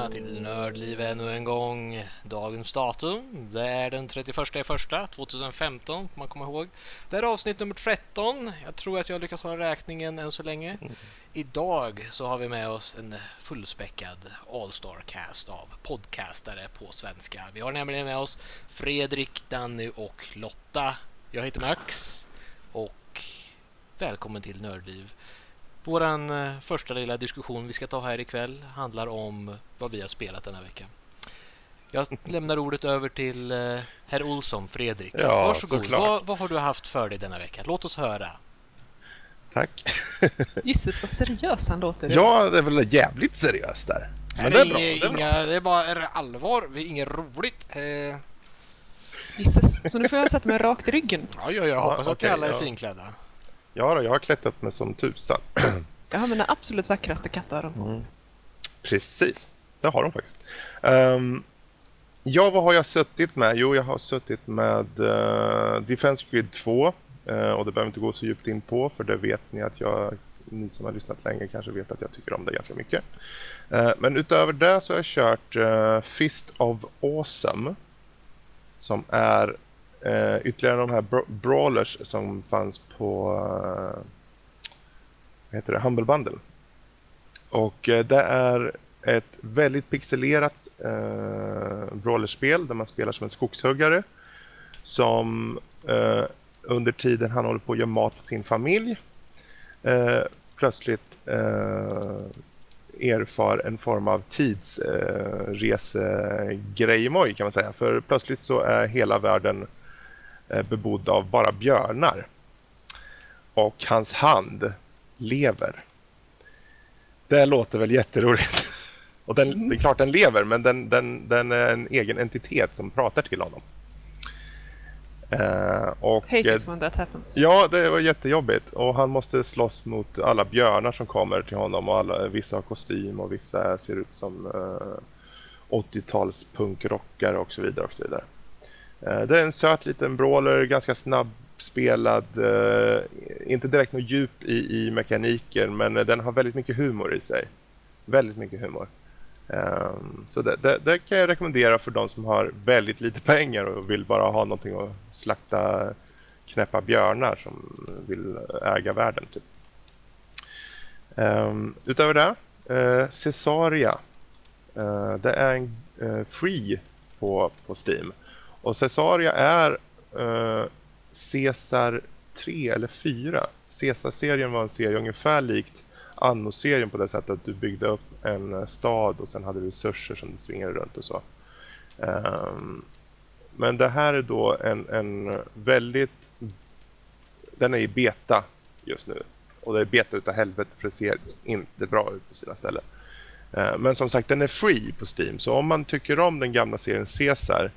välkomna till Nördliv ännu en gång. Dagens datum, det är den 31 i första 2015, får man komma ihåg. Det är avsnitt nummer 13. Jag tror att jag lyckas hålla räkningen än så länge. Mm. Idag så har vi med oss en fullspäckad All-Star cast av podcastare på svenska. Vi har nämligen med oss Fredrik, Danny och Lotta. Jag heter Max och välkommen till Nördliv. Vår eh, första lilla diskussion vi ska ta här ikväll handlar om vad vi har spelat denna vecka. Jag lämnar ordet över till eh, herr Olsson, Fredrik. Ja, Varsågod. Vad, vad har du haft för dig denna vecka? Låt oss höra. Tack. Gisses vad seriös han låter. Ja, det är väl jävligt seriöst där. Men det är bra. Det är, inga, bra. det är bara allvar. Det är inget roligt. Eh... Gisses, så nu får jag sätta mig rakt i ryggen. Ja, ja, jag hoppas ja, okay, att alla är ja. finklädda. Ja, då, jag har klättrat mig som tusan. Jag har mina absolut vackraste kattöron. Mm. Precis, det har de faktiskt. Um, ja, vad har jag suttit med? Jo, jag har suttit med uh, Defense Grid 2. Uh, eh, och det behöver inte gå så djupt in på, för det vet ni att jag ni som har lyssnat länge kanske vet att jag tycker om det ganska mycket. Uh, men utöver det så har jag kört Fist of Awesome. Som är eh, ytterligare de här brawlers som fanns på eh, vad heter det? Humble Bundle. Och eh, det är ett väldigt pixelerat eh, brawlerspel där man spelar som en skogshuggare som eh, under tiden han håller på att göra mat för sin familj eh, plötsligt eh, erfar en form av tidsresgrejmoj kan man säga. För plötsligt så är hela världen Eh, bebodd av bara björnar. Och hans hand lever. Det låter väl jätteroligt. Och den, det är klart den lever, men den, den, den är en egen entitet som pratar till honom. Uh, och, Hate it when that happens. Ja, det var jättejobbigt. Och han måste slåss mot alla björnar som kommer till honom. Och alla, vissa har kostym och vissa ser ut som uh, 80-tals punkrockare och så vidare. Och så vidare. Eh, det är en söt liten brawler, ganska snabbspelad, eh, inte direkt något djup i, i mekaniken men eh, den har väldigt mycket humor i sig. Väldigt mycket humor. Ehm, så det, det, det, kan jag rekommendera för de som har väldigt lite pengar och vill bara ha någonting att slakta knäppa björnar som vill äga världen. Typ. Ehm, utöver det, Cesaria. Det är en free på, på Steam. Och Caesaria är eh, Caesar 3 eller 4. Caesar-serien var en serie ungefär likt Anno-serien på det sättet att du byggde upp en eh, stad och sen hade resurser som du svingade runt och så. Um, men det här är då en, en väldigt... Den är i beta just nu. Och det är beta utav helvete för det ser inte bra ut på sina ställen. Uh, men som sagt, den är free på Steam. Så om man tycker om den gamla serien Caesar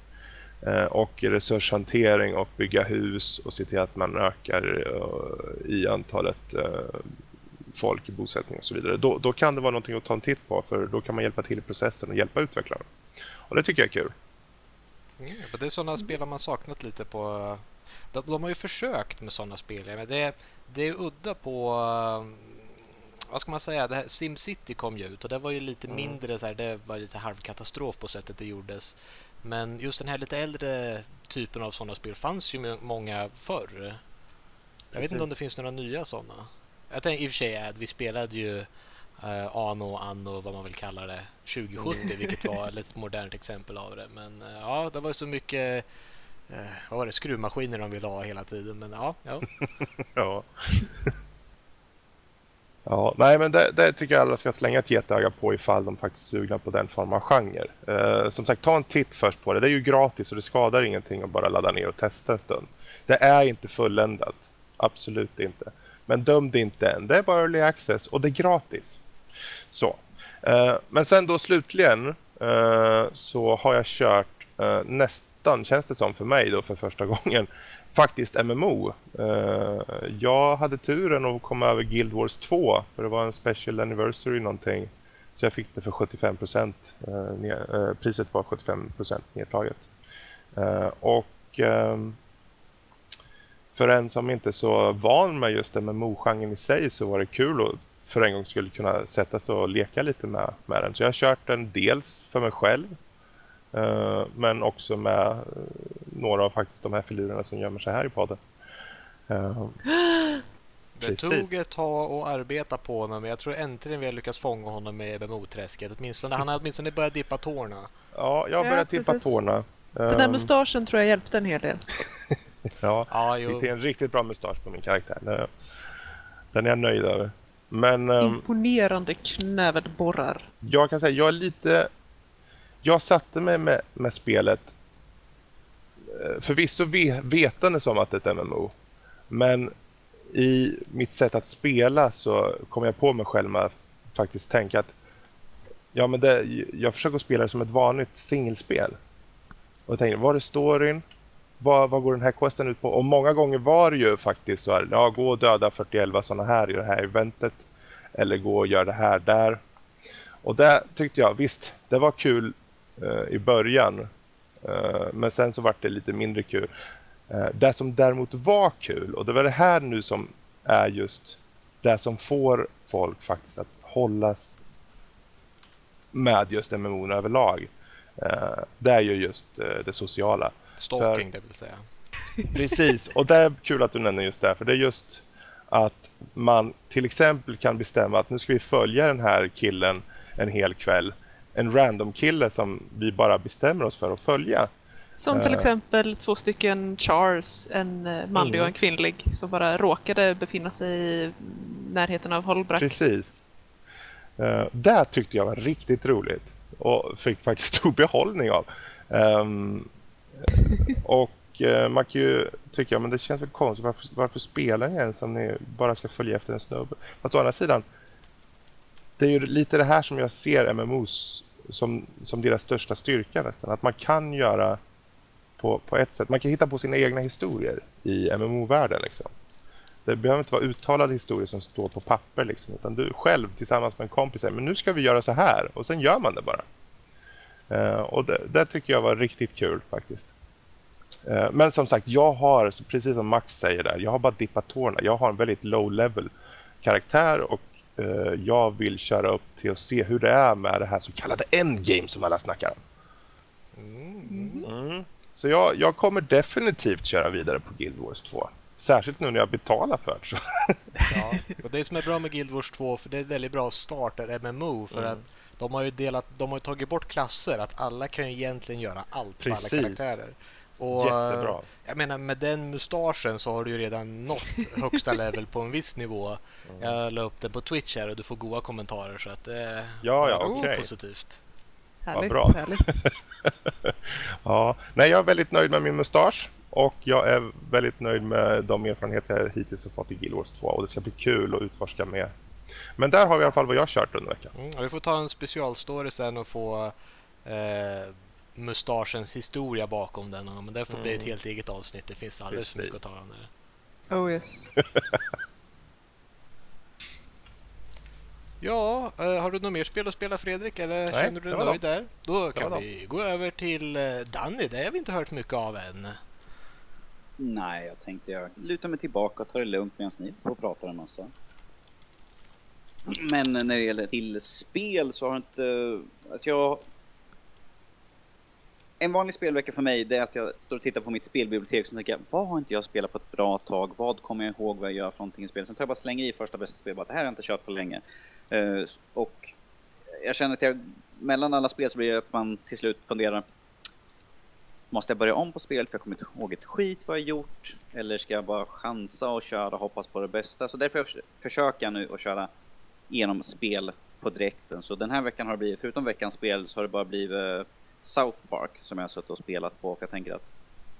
och resurshantering och bygga hus och se till att man ökar eh, i antalet eh, folk i bosättning och så vidare. Då, då kan det vara någonting att ta en titt på för då kan man hjälpa till i processen och hjälpa utvecklarna. Och det tycker jag är kul. Mm, det är sådana spel man saknat lite på. De, de har ju försökt med sådana spel. Men det, det är udda på vad ska man säga, det här SimCity kom ju ut och det var ju lite mm. mindre så här, det var lite halvkatastrof på sättet det gjordes. Men just den här lite äldre typen av sådana spel fanns ju många förr. Jag Precis. vet inte om det finns några nya sådana. Jag tänker i och för sig att vi spelade ju uh, Ano, Anno, vad man vill kalla det, 2070, mm. vilket var ett modernt exempel av det. Men uh, ja, det var så mycket uh, vad var det, skruvmaskiner de ville ha hela tiden. Men ja, ja. ja. Ja, nej men det, det, tycker jag alla ska slänga ett getöga på ifall de faktiskt är sugna på den formen av genre. Eh, som sagt, ta en titt först på det. Det är ju gratis och det skadar ingenting att bara ladda ner och testa en stund. Det är inte fulländat. Absolut inte. Men döm det inte än. Det är bara early access och det är gratis. Så. Eh, men sen då slutligen eh, så har jag kört eh, nästan, känns det som för mig då för första gången, faktiskt MMO. Uh, eh, jag hade turen att komma över Guild Wars 2 för det var en special anniversary någonting. Så jag fick det för 75 procent. Uh, uh, priset var 75 procent nedtaget. och ehm, för en som inte är så van med just MMO-genren i sig så var det kul att för en gång skulle kunna sätta sig och leka lite med, med den. Så jag har kört den dels för mig själv men också med uh, några av faktiskt de här filurerna som gömmer sig här i podden. Uh, det Precis. tog ett tag att arbeta på honom men jag tror äntligen vi har lyckats fånga honom med MMO-träsket. Åtminstone, han har åtminstone börjat dippa tårna. Ja, jag har börjat ja, dippa tårna. Den där ehm. mustaschen tror jag hjälpte en hel del. ja, ja det är en riktigt bra mustasch på min karaktär. Den är jag nöjd över. Men, ehm, Imponerande knävedborrar. Jag kan säga, jag är lite... Jag satte mig med, med spelet eh, förvisso vetande som att det är ett MMO. Men i mitt sätt att spela så kom jag på mig själv med att faktiskt tänka att ja, men det, jag försöker spela det som ett vanligt singelspel. Och jag tänkte, var är storyn? Vad, vad går den här questen ut på? Och många gånger var det ju faktiskt så här, ja, gå och döda 41 sådana här i det här eventet. Eller gå och gör det här där. Och det tyckte jag, visst, det var kul i början. Eh, men sen så var det lite mindre kul. Eh, det som däremot var kul, och det var det här nu som är just det som får folk faktiskt att hållas med just MMO överlag. Eh, det är ju just eh, det sociala. Stalking, för, det vill säga. Precis, och det är kul att du nämner just det, för det är just att man till exempel kan bestämma att nu ska vi följa den här killen en hel kväll. En random kille som vi bara bestämmer oss för att följa. Som till uh, exempel två stycken Chars, en manlig mm. och en mm. kvinnlig, som bara råkade befinna sig i närheten av Holbrack. Precis. Uh, det tyckte jag var riktigt roligt och fick faktiskt stor behållning av. Um, och uh, man kan ju tycka att det känns väl konstigt. Varför, varför spelar ni ens om ni bara ska följa efter en snubbe? Fast å andra sidan, det är ju lite det här som jag ser MMOs som, som deras största styrka nästan. Att man kan göra på, på ett sätt. Man kan hitta på sina egna historier i MMO-världen. Liksom. Det behöver inte vara uttalade historier som står på papper. Liksom, utan du själv tillsammans med en kompis säger men nu ska vi göra så här. Och sen gör man det bara. Uh, och det, det, tycker jag var riktigt kul faktiskt. Uh, men som sagt, jag har, precis som Max säger där, jag har bara dippat tårna. Jag har en väldigt low level karaktär och uh, jag vill köra upp till att se hur det är med det här så kallade endgame som alla snackar om. Mm. Mm. Så jag, jag kommer definitivt köra vidare på Guild Wars 2. Särskilt nu när jag betalar för det. ja, och det som är bra med Guild Wars 2 för det är väldigt bra starter-MMO för mm. att de har ju delat, de har tagit bort klasser att alla kan ju egentligen göra allt Precis. på alla karaktärer. Och, Jättebra. Jag menar med den mustaschen så har du ju redan nått högsta level på en viss nivå. Mm. Jag la upp den på Twitch här och du får goda kommentarer så att det eh, ja, ja, är okay. positivt. Härligt, bra. härligt. ja, nej, jag är väldigt nöjd med min mustasch. Och jag är väldigt nöjd med de erfarenheter jag hittills har fått i Guild Wars 2. Och det ska bli kul att utforska med. Men där har vi i alla fall vad jag har kört under veckan. Mm, vi får ta en specialstory sen och få eh, mustaschens historia bakom den. Men det får mm. bli ett mm. helt eget avsnitt. Det finns alldeles för mycket att ta om det. Oh yes. Ja, uh, har du något mer spel att spela Fredrik eller Nej, känner du dig nöjd där? Då kan vi gå över till uh, Danny, det har vi inte hört mycket av än. Nej, jag tänkte jag lutar mig tillbaka och tar det lugnt medan ni får prata en massa. Men när det gäller till spel så har inte... Att jag... En vanlig spelvecka för mig det är att jag står och tittar på mitt spelbibliotek och tänker vad har inte jag spelat på ett bra tag? Vad kommer jag ihåg vad jag gör för någonting i spelet? Sen tar jag bara slänger i första bästa spel bara det här har jag inte kört på länge. Uh, och jag känner att jag mellan alla spel så blir det att man till slut funderar Måste jag börja om på spelet för jag kommer inte ihåg ett skit vad jag gjort? Eller ska jag bara chansa och köra och hoppas på det bästa? Så därför försöker jag nu att köra genom spel på direkten. Så den här veckan har det blivit, förutom veckans spel, så har det bara blivit South Park som jag har suttit och spelat på. För jag tänker att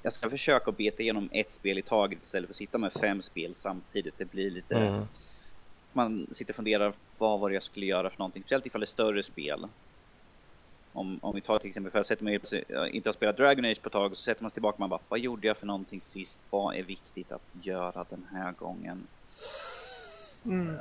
jag ska försöka beta igenom ett spel i taget istället för att sitta med fem spel samtidigt. Det blir lite... Mm. Man sitter och funderar vad var det jag skulle göra för någonting. Speciellt ifall det är större spel. Om, om vi tar till exempel, för jag sätter mig, inte har spelat Dragon Age på ett tag, och så sätter man sig tillbaka och man bara, vad gjorde jag för någonting sist? Vad är viktigt att göra den här gången? Mm.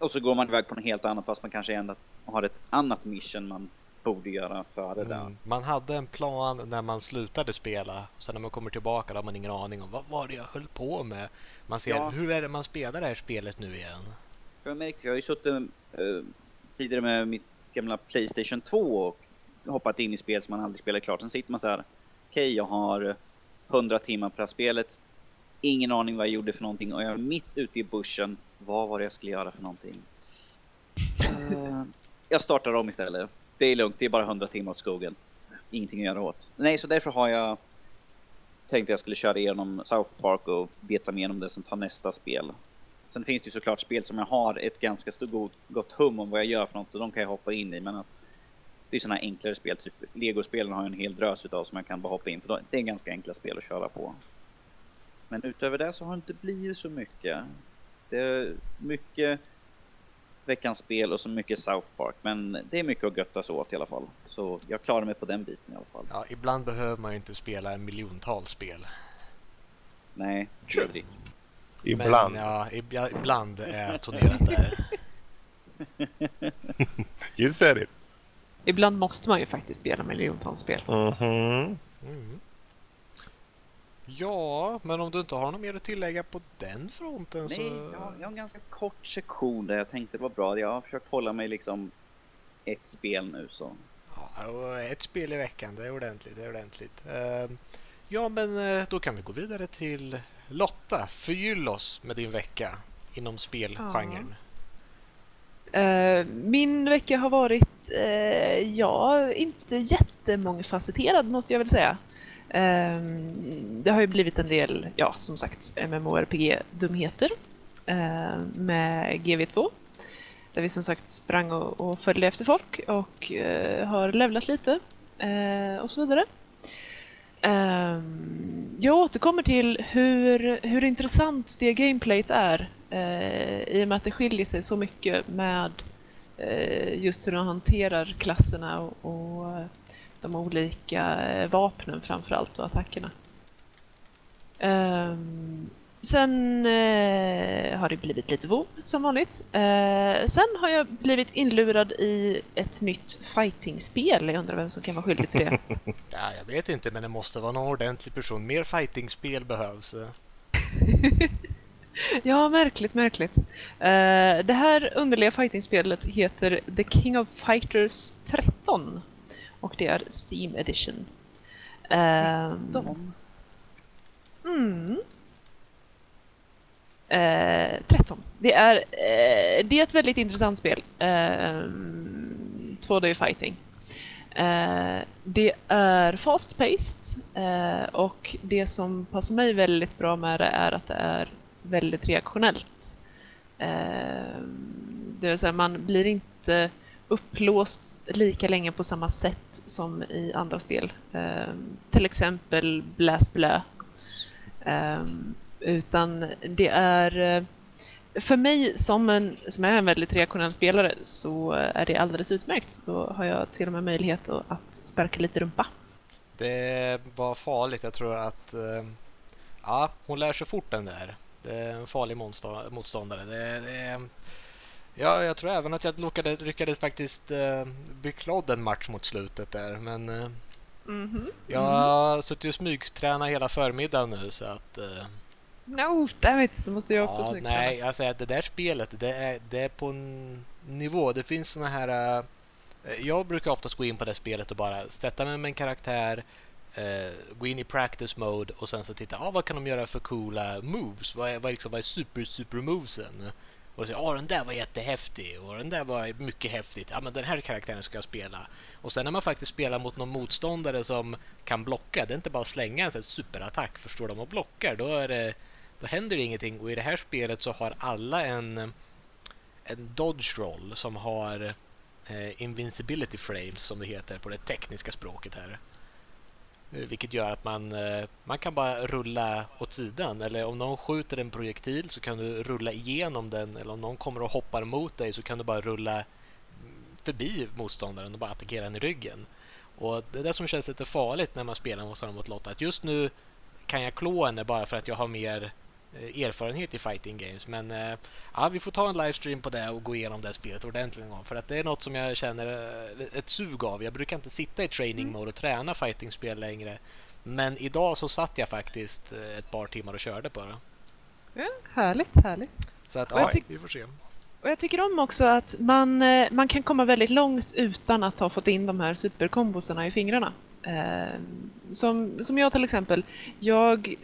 Och så går man iväg på något helt annat fast man kanske ändå har ett annat mission man borde göra före mm. det. Man hade en plan när man slutade spela. Sen när man kommer tillbaka då har man ingen aning om vad var det jag höll på med. Man ser ja. hur är det man spelar det här spelet nu igen. Jag har märkt, jag har ju suttit uh, tidigare med mitt gamla Playstation 2 och hoppat in i spel som man aldrig spelar klart. Sen sitter man så här, okej okay, jag har 100 timmar på det här spelet, ingen aning vad jag gjorde för någonting och jag är mitt ute i bussen, vad var det jag skulle göra för någonting? Uh, jag startar om istället. Det är lugnt, det är bara 100 timmar åt skogen. Ingenting att göra åt. Nej, så därför har jag tänkt att jag skulle köra igenom South Park och beta mig igenom det som tar nästa spel. Sen finns det ju såklart spel som jag har ett ganska stort gott hum om vad jag gör för något och de kan jag hoppa in i. Men att det är sådana enklare spel, typ Lego-spelen har jag en hel drös utav som jag kan bara hoppa in för det är ganska enkla spel att köra på. Men utöver det så har det inte blivit så mycket. Det är mycket veckans spel och så mycket South Park. Men det är mycket att göttas åt i alla fall. Så jag klarar mig på den biten i alla fall. Ja, ibland behöver man ju inte spela en miljontals spel. Nej, Fredrik. Ibland. Men, ja, ibland är turnerat där. you said it. Ibland måste man ju faktiskt spela miljontals spel. Mm -hmm. mm. Ja, men om du inte har något mer att tillägga på den fronten Nej, så... jag, jag har en ganska kort sektion där jag tänkte det var bra. Jag har försökt hålla mig liksom ett spel nu så. Ja, ett spel i veckan, det är ordentligt. Det är ordentligt. Uh, ja, men uh, då kan vi gå vidare till Lotta. Förgyll oss med din vecka inom spelgenren. Ja. Uh, min vecka har varit, ja, inte jättemångfacetterad måste jag väl säga. Ehm, det har ju blivit en del, ja som sagt, MMORPG-dumheter ehm, med GV2. Där vi som sagt sprang och, och följde efter folk och uh, har levlat lite uh, och så vidare. Ehm, jag återkommer till hur, hur intressant det gameplayet är uh, i och med att det skiljer sig så mycket med just hur de hanterar klasserna och, och de olika eh, vapnen framförallt och attackerna. Um, sen uh, har det blivit lite WoW som vanligt. Uh, sen har jag blivit inlurad i ett nytt fightingspel. Jag undrar vem som kan vara skyldig till det. ja, jag vet inte, men det måste vara någon ordentlig person. Mer fightingspel behövs. ja, märkligt, märkligt. Uh, det här underliga fightingspelet heter The King of Fighters 13 och det är Steam Edition. Um? Mm. Eh, 13. Det är, eh, det är ett väldigt intressant spel. Eh, 2D fighting. Eh, det är fast-paced eh, och det som passar mig väldigt bra med det är att det är väldigt reaktionellt. Eh, det vill säga man blir inte upplåst lika länge på samma sätt som i andra spel. Ehm, till exempel Blast Blö. Ehm, utan det är... Eh, för mig som, en, som är en väldigt reaktionell spelare så är det alldeles utmärkt. Då har jag till och med möjlighet att sparka lite rumpa. Det var farligt. Jag tror att... Ehm, ja, hon lär sig fort den där. Det är en farlig motståndare. Det, det, Ja, jag tror även att jag lyckades, lyckades faktiskt uh, bli klodd en match mot slutet där. Men uh, mm -hmm. jag har suttit och smygtränat hela förmiddagen nu så att... Uh, no, dammit, då måste jag också ja, smygträna. Nej, jag säger att det där spelet, det är, det är på en nivå. Det finns såna här... Uh, jag brukar oftast gå in på det spelet och bara sätta mig med en karaktär, uh, gå in i practice mode och sen så titta, ah, vad kan de göra för coola moves? Vad är, vad är, liksom, vad är super, super movesen? Och säger åh den där var jättehäftig och den där var mycket häftigt. Ja men den här karaktären ska jag spela. Och sen när man faktiskt spelar mot någon motståndare som kan blocka, det är inte bara att slänga en superattack, förstår de och blockar, då är det då händer det ingenting och i det här spelet så har alla en en dodge roll som har eh, invincibility frames som det heter på det tekniska språket här. Eh, vilket gör att man, eh, man kan bara rulla åt sidan. Eller om någon skjuter en projektil så kan du rulla igenom den. Eller om någon kommer och hoppar mot dig så kan du bara rulla förbi motståndaren och bara attackera den i ryggen. Och Det är det som känns lite farligt när man spelar mot honom mot Lotta. Att just nu kan jag klå henne bara för att jag har mer erfarenhet i fighting games. Men eh, ja, vi får ta en livestream på det och gå igenom det spelet ordentligt en gång. För att det är något som jag känner eh, ett sug av. Jag brukar inte sitta i training mm. mode och träna fightingspel längre. Men idag så satt jag faktiskt ett par timmar och körde på det. Ja, härligt, härligt. Så att, ja, vi får se. Och jag tycker om också att man, eh, man kan komma väldigt långt utan att ha fått in de här superkombosarna i fingrarna. Ehm, som, som jag till exempel, jag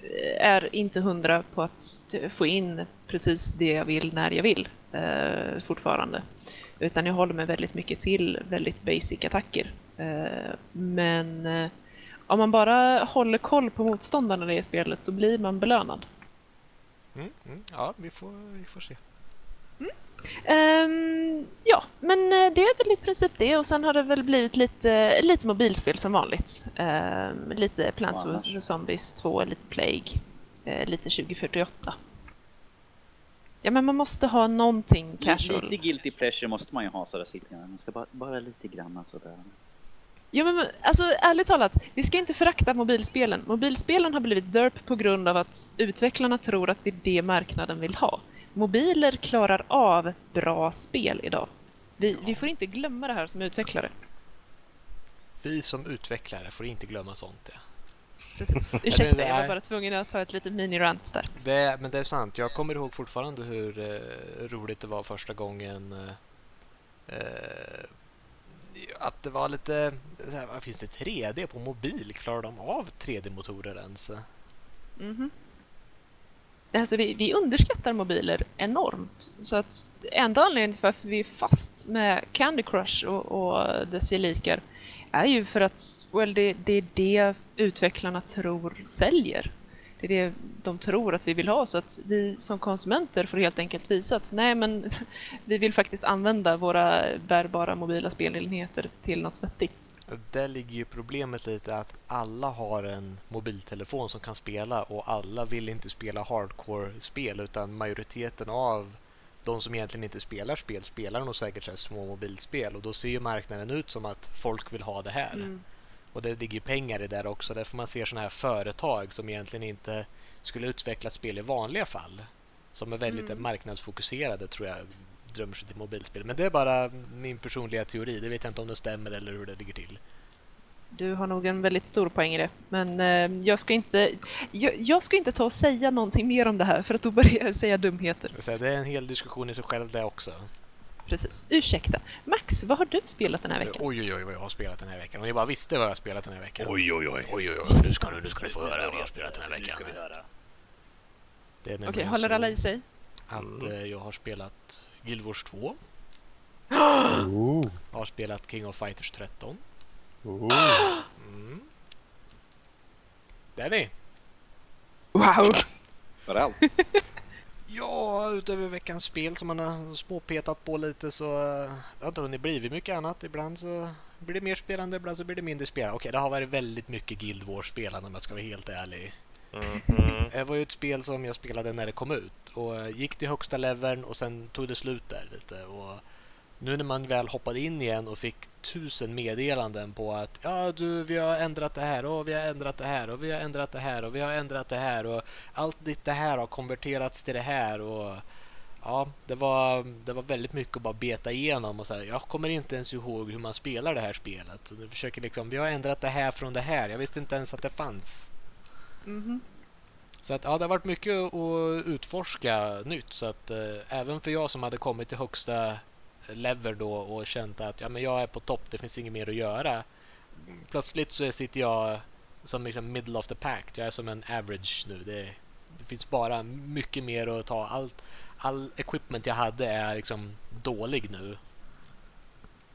är inte hundra på att få in precis det jag vill när jag vill eh, fortfarande. Utan jag håller mig väldigt mycket till väldigt basic attacker. Eh, men eh, om man bara håller koll på motståndarna i spelet så blir man belönad. Mm, mm, ja, vi får, vi får se. Um, ja, men eh, det är väl i princip det och sen har det väl blivit lite, lite mobilspel som vanligt. Um, lite Plants vs Zombies 2, lite Plague, uh, lite 2048. Ja, men man måste ha någonting casual. Lite guilty pleasure måste man ju ha sådär sitter Man ska bara, bara lite grann sådär. Jo, men alltså ärligt talat, vi ska inte förakta mobilspelen. Mobilspelen har blivit derp på grund av att utvecklarna tror att det är det marknaden vill ha mobiler klarar av bra spel idag. Vi, vi får inte glömma det här som utvecklare. Vi som utvecklare får inte glömma sånt. Ja. Precis. Ursäkta, jag var bara tvungen att ta ett litet mini-rant där. Det, men det är sant. Jag kommer ihåg fortfarande hur eh, roligt det var första gången eh, eh att det var lite... Här, finns det 3D på mobil? Klarar de av 3D-motorer ens? Mm -hmm. Alltså vi, vi underskattar mobiler enormt. Så att enda anledningen till varför vi är fast med Candy Crush och, och dess gelikar är ju för att well, det, det är det utvecklarna tror säljer. Det är det de tror att vi vill ha så att vi som konsumenter får helt enkelt visa att nej men vi vill faktiskt använda våra bärbara mobila spelenheter till något vettigt. Där ligger ju problemet lite att alla har en mobiltelefon som kan spela och alla vill inte spela hardcore-spel utan majoriteten av de som egentligen inte spelar spel spelar nog säkert så små mobilspel och då ser ju marknaden ut som att folk vill ha det här. Mm. Och det ligger pengar i det också. Därför man ser sådana här företag som egentligen inte skulle utveckla spel i vanliga fall. Som är väldigt mm. marknadsfokuserade tror jag drömmer sig till mobilspel. Men det är bara min personliga teori. Det vet jag inte om det stämmer eller hur det ligger till. Du har nog en väldigt stor poäng i det. Men eh, jag, ska inte, jag, jag, ska inte ta och säga någonting mer om det här för att då börjar jag säga dumheter. Det är en hel diskussion i sig själv det också precis. Ursäkta. Max, vad har du spelat den här veckan? Oj, oj, oj, vad jag har spelat den här veckan. Om ni bara visste vad jag har spelat den här veckan. Oj, oj, oj. Oj, oj, oj. Nu ska, nu, nu ska ni få höra vad jag har spelat den här veckan. Okej, okay, håller alla i sig? Att eh, jag har spelat Guild Wars 2. Oh. Jag har spelat King of Fighters 13. Oh. Mm. Danny! Wow! Var det allt? Ja, utöver veckans spel som man har småpetat på lite så uh, det har inte hunnit blivit mycket annat. Ibland så blir det mer spelande, ibland så blir det mindre spelande. Okej, det har varit väldigt mycket Guild Wars-spelande om jag ska vara helt ärlig. Mm -hmm. Det var ju ett spel som jag spelade när det kom ut och eh, gick till högsta leveln och sen tog det slut där lite. Och nu när man väl hoppade in igen och fick tusen meddelanden på att ja du, vi har ändrat det här och vi har ändrat det här och vi har ändrat det här och vi har ändrat det här och allt ditt det här har konverterats till det här och ja, det var, det var väldigt mycket att bara beta igenom och så här, jag kommer inte ens ihåg hur man spelar det här spelet. Och försöker liksom, vi har ändrat det här från det här. Jag visste inte ens att det fanns. Mm -hmm. Så att, ja, det har varit mycket att utforska nytt. Så att eh, även för jag som hade kommit till högsta lever då och känt att ja, men jag är på topp, det finns inget mer att göra. Plötsligt så sitter jag som liksom middle of the pack. Jag är som en average nu. Det, det finns bara mycket mer att ta. Allt, all equipment jag hade är liksom dålig nu.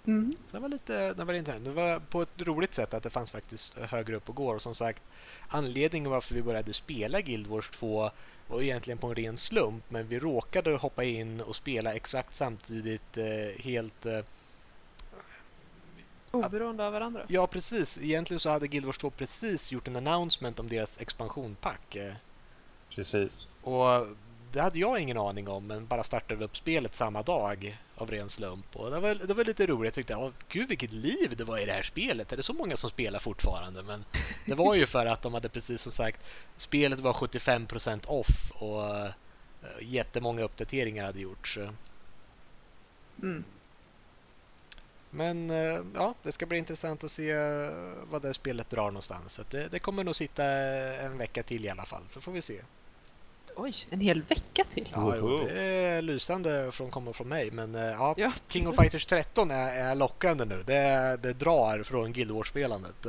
Mm. Så det var lite det var intressant. Det var på ett roligt sätt att det fanns faktiskt högre upp och går. Och som sagt, anledningen varför vi började spela Guild Wars 2 var egentligen på en ren slump. Men vi råkade hoppa in och spela exakt samtidigt eh, helt... Eh, Oberoende av varandra? Ja, precis. Egentligen så hade Guild Wars 2 precis gjort en announcement om deras expansionpack. Eh. Precis. Och det hade jag ingen aning om, men bara startade upp spelet samma dag av ren slump. Och det, var, det var lite roligt. Jag tyckte, oh, gud vilket liv det var i det här spelet. Är det så många som spelar fortfarande? Men det var ju för att de hade precis som sagt, spelet var 75% off och uh, jättemånga uppdateringar hade gjorts. Mm. Men uh, ja, det ska bli intressant att se vad det spelet drar någonstans. Så det, det kommer nog sitta en vecka till i alla fall, så får vi se. Oj, en hel vecka till. Ja, jo, det är lysande från komma från mig, men eh, ja, Ja, King of. Fighters 13 är, är lockande nu. Det, det drar från Guild Wars-spelandet.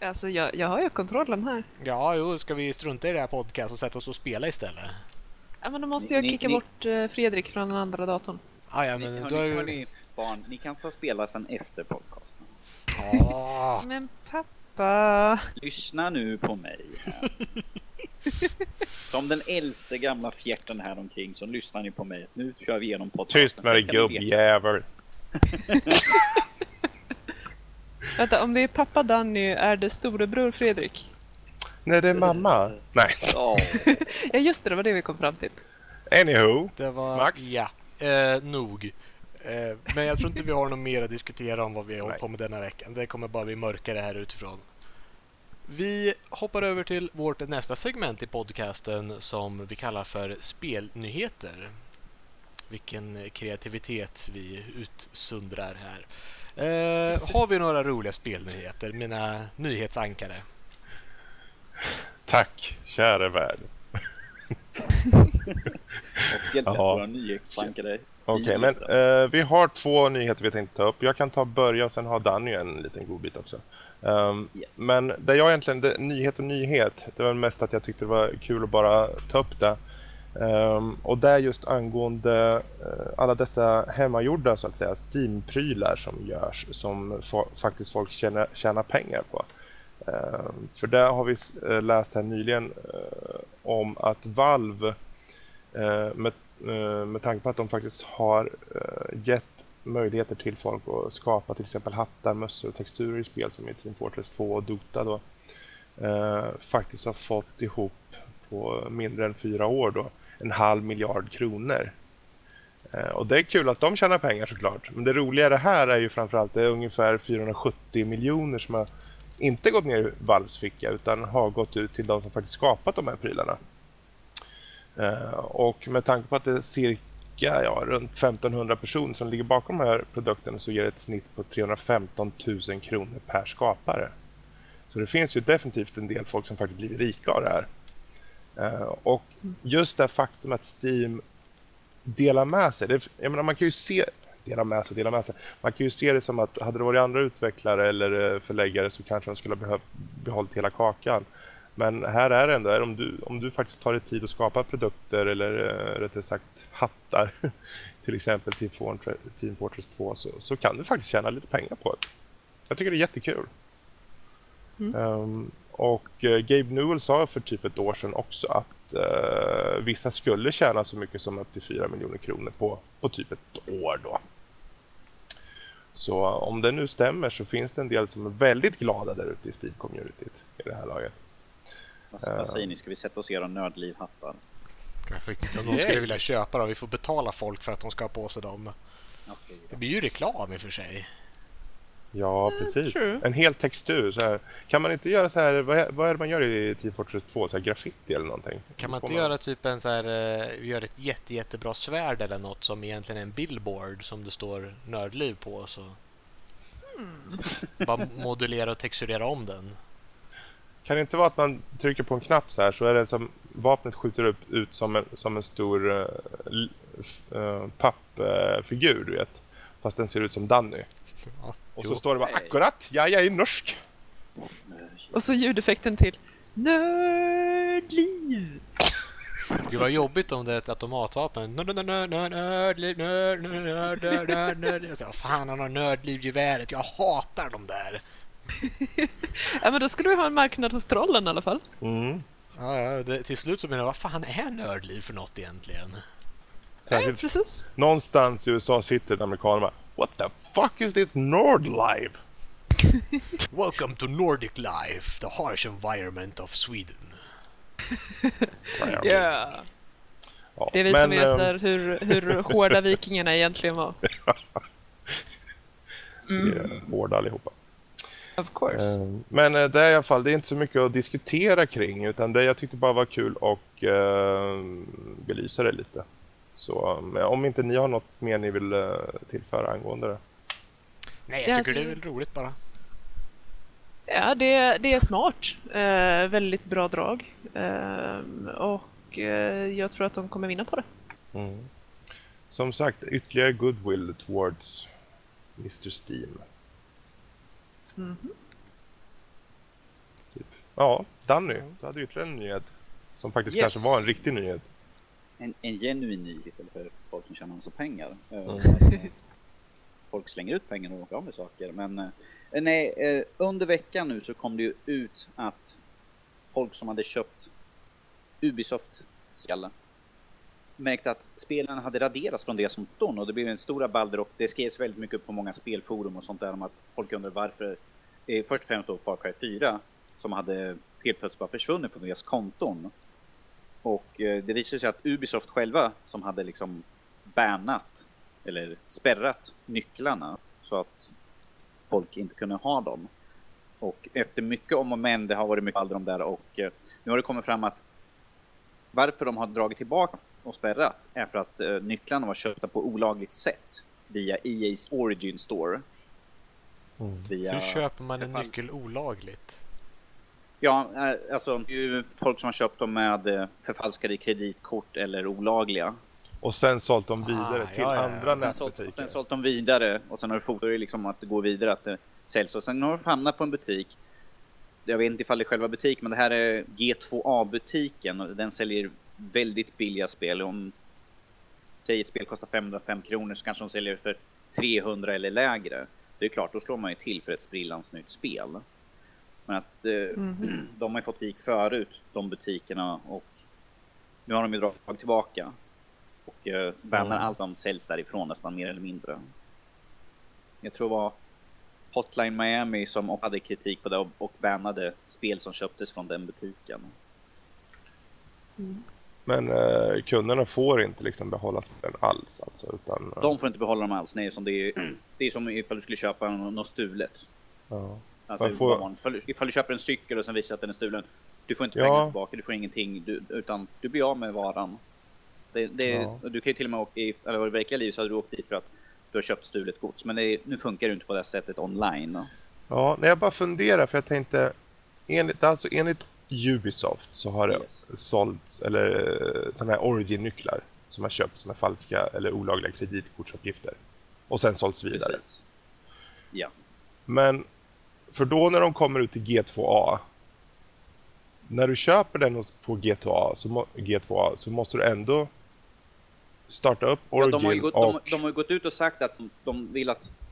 Alltså, jag, jag har ju kontrollen här. Ja, jo, ska vi strunta i det här podcast och sätta oss och spela istället? Ja, men då måste Ni- jag ni- kicka ni- bort eh, Fredrik från den andra datorn. Ah, ja, Ni, men då hörni, är ju... hörni, barn, ni kan få spela sen efter podcasten. Ah, Men pappa... Lyssna nu på mig. Som den äldste gamla fjärten här omkring så lyssnar ni på mig. Nu kör vi igenom podcasten. Tyst med dig gubbjävel. Vänta, om det är pappa Danny, är det storebror Fredrik? Nej, det är mamma. Nej, Ja, just det, det var det vi kom fram till. anywho. det var... Max? Ja, eh, nog. Eh, men jag tror inte vi har något mer att diskutera om vad vi har hållit på med denna veckan. Det kommer bara bli mörkare här utifrån. Vi hoppar över till vårt nästa segment i podcasten som vi kallar för spelnyheter. Vilken kreativitet vi utsundrar här. Eh, har vi några roliga spelnyheter, mina nyhetsankare? Tack, käre värld. officiellt våra nyhetsankare. Okej, men eh, vi har två nyheter vi tänkte ta upp. Jag kan ta börja och sen har Danny en liten godbit också. Ehm, Yes. Men det jag egentligen, det, nyhet och nyhet, det var mest att jag tyckte det var kul att bara ta upp det. Ehm, och det är just angående eh, alla dessa hemmagjorda så att säga Steam-prylar som görs som fo- faktiskt folk tjänar, tjänar pengar på. Ehm, för det har vi eh, läst här nyligen eh, om att Valve med, med tanke på att de faktiskt har gett möjligheter till folk att skapa till exempel hattar, mössor och texturer i spel som i Team Fortress 2 och Dota då eh, faktiskt har fått ihop på mindre än fyra år då en halv miljard kronor. Eh, och det är kul att de tjänar pengar såklart. Men det roliga det här är ju framförallt det är ungefär 470 miljoner som har inte gått ner i Valls ficka utan har gått ut till de som faktiskt skapat de här prylarna. Eh, och med tanke på att det är cirka ja, runt 1500 personer som ligger bakom de här produkterna så ger det ett snitt på 315 000 kronor per skapare. Så det finns ju definitivt en del folk som faktiskt blivit rika av det här. Eh, och just det faktum att Steam delar med sig. Det, jag menar, man kan ju se dela med sig dela med sig. Man kan ju se det som att hade det varit andra utvecklare eller eh, förläggare så kanske de skulle ha behövt behållit hela kakan. Men här är det ändå, är om, du, om du faktiskt tar dig tid att skapa produkter eller eh, rättare sagt hattar till exempel till Team Fortress 2 så, så kan du faktiskt tjäna lite pengar på det. Jag tycker det är jättekul. Mm. Ehm, och eh, Gabe Newell sa för typ ett år sedan också att eh, vissa skulle tjäna så mycket som upp till 4 miljoner kronor på, på typ ett år då. Så om det nu stämmer så finns det en del som är väldigt glada där ute i Steam-communityt i det här laget. Vad, vad säger ni, ska vi sätta oss och göra nördliv-hattar? Kanske inte om de skulle vilja köpa dem. Vi får betala folk för att de ska ha på sig dem. Okej, Det blir ju reklam i och för sig. Ja, precis. true. En hel textur. Så här. Kan man inte göra så här, vad är, vad är det man gör i Team Fortress 2? Så här graffiti eller någonting? Kan man inte göra typ en så här, eh, gör ett jätte, jättebra svärd eller något som egentligen är en billboard som det står nördliv på så bara modulera och texturera om den. Kan det inte vara att man trycker på en knapp så här så är det som vapnet skjuter upp ut som en, som en stor uh, uh, pappfigur, du vet. Fast den ser ut som Danny. Ja, Och jo. så står det bara akkurat, ja jag är norsk. Och så ljudeffekten till Nördliv! Gud vad jobbigt om det är ett automatvapen. Nörd, nörd, nörd, nörd, Nördliv, nörd, nörd, nörd, nörd, nörd, nörd. Jag säger, "Vad Fan, han har nördlivgeväret. Jag hatar de där. Ja, men då skulle vi ha en marknad hos trollen i alla fall. Mm. Ja, ja, det, till slut så menar jag, vad fan är nördliv för något egentligen? Nej, Särskilt precis. någonstans i USA sitter en amerikan och bara What the fuck is this Nordlive? Welcome to Nordic life, the harsh environment of Sweden. Ja. Ja, Det är vi men, som är ehm, sådär hur, hur hårda vikingarna egentligen var. vi är hårda allihopa. Of course. Eh, Men eh, det är i alla fall, det är inte så mycket att diskutera kring utan det jag tyckte bara var kul och eh, belysa det lite. Så men om inte ni har något mer ni vill eh, tillföra angående det. Nej, jag Ja, tycker det är väl roligt bara. Ja, det, det är smart. Eh, väldigt bra drag. Eh, och och eh, jag tror att de kommer vinna på det. Mm. Som sagt, ytterligare goodwill towards Mr Steam. Mhm. Typ. Ja, Danny, du hade ytterligare en nyhet. Som faktiskt Yes. kanske var en riktig nyhet. En, en genuin ny istället för folk som tjänar massa pengar. Eh, Mm. Folk slänger ut pengar och åker av med saker. Men eh, nej, eh, under veckan nu så kom det ju ut att folk som hade köpt Ubisoft-skalle märkte att spelen hade raderats från deras konton och det blev en stor rabalder och det skrevs väldigt mycket på många spelforum och sånt där om att folk undrar varför, eh, först och främst då Far Cry 4 som hade helt plötsligt bara försvunnit från deras konton. Och eh, det visade sig att Ubisoft själva som hade liksom bannat eller spärrat nycklarna så att folk inte kunde ha dem. Och efter mycket om och men, det har varit mycket balder om där och eh, nu har det kommit fram att varför de har dragit tillbaka och spärrat är för att eh, nycklarna var köpta på olagligt sätt via EA's Origin Store. Via Hur köper man en nyckel olagligt? Ja, eh, alltså det är ju folk som har köpt dem med eh, förfalskade kreditkort eller olagliga. Och sen sålt dem vidare Ah, till ja, ja, andra Och sen, sålt, nätbutiker. och sen sålt dem vidare och sen har du fotat liksom att det går vidare, att det säljs. Och sen har du hamnat på en butik. Jag vet inte ifall det är själva butik, men det här är G2A-butiken och den säljer väldigt billiga spel. Om säg ett spel kostar 505 kronor så kanske de säljer för 300 eller lägre. Det är klart, då slår man ju till för ett sprillans nytt spel. Men att eh, Mhm. de har ju fått gick förut, de butikerna, och nu har de ju dragit tillbaka. Och eh, bannar Mm. allt som säljs därifrån nästan mer eller mindre. Jag tror det var Hotline Miami som hade kritik på det och- bannade spel som köptes från den butiken. Men eh, kunderna får inte liksom behålla spelen alls alltså, utan... eh, De får inte behålla dem alls, nej, som det är, det är som ifall du skulle köpa nå- något stulet. ja. Alltså, Man får- ifall, ifall du köper en cykel och sen visar att den är stulen, du får inte Ja. pengar tillbaka, du får ingenting, du, utan du blir av med varan. Det, det, Ja. Du kan ju till och med åka i, eller i verkliga livet så hade du åkt dit för att du har köpt stulet gods, men det, nu funkar det inte på det sättet online. Ja, när jag bara funderar för jag tänkte enligt, alltså enligt Ubisoft så har det Yes. sålts eller sådana här origin-nycklar som har köpts med falska eller olagliga kreditkortsuppgifter och sen sålts vidare. Precis. Ja. Men för då när de kommer ut till G2A när du köper den på G2A så, må, G2A så måste du ändå starta upp Ja, Origin de, har gått, och... de, de har ju gått ut och sagt att de, vill att eh,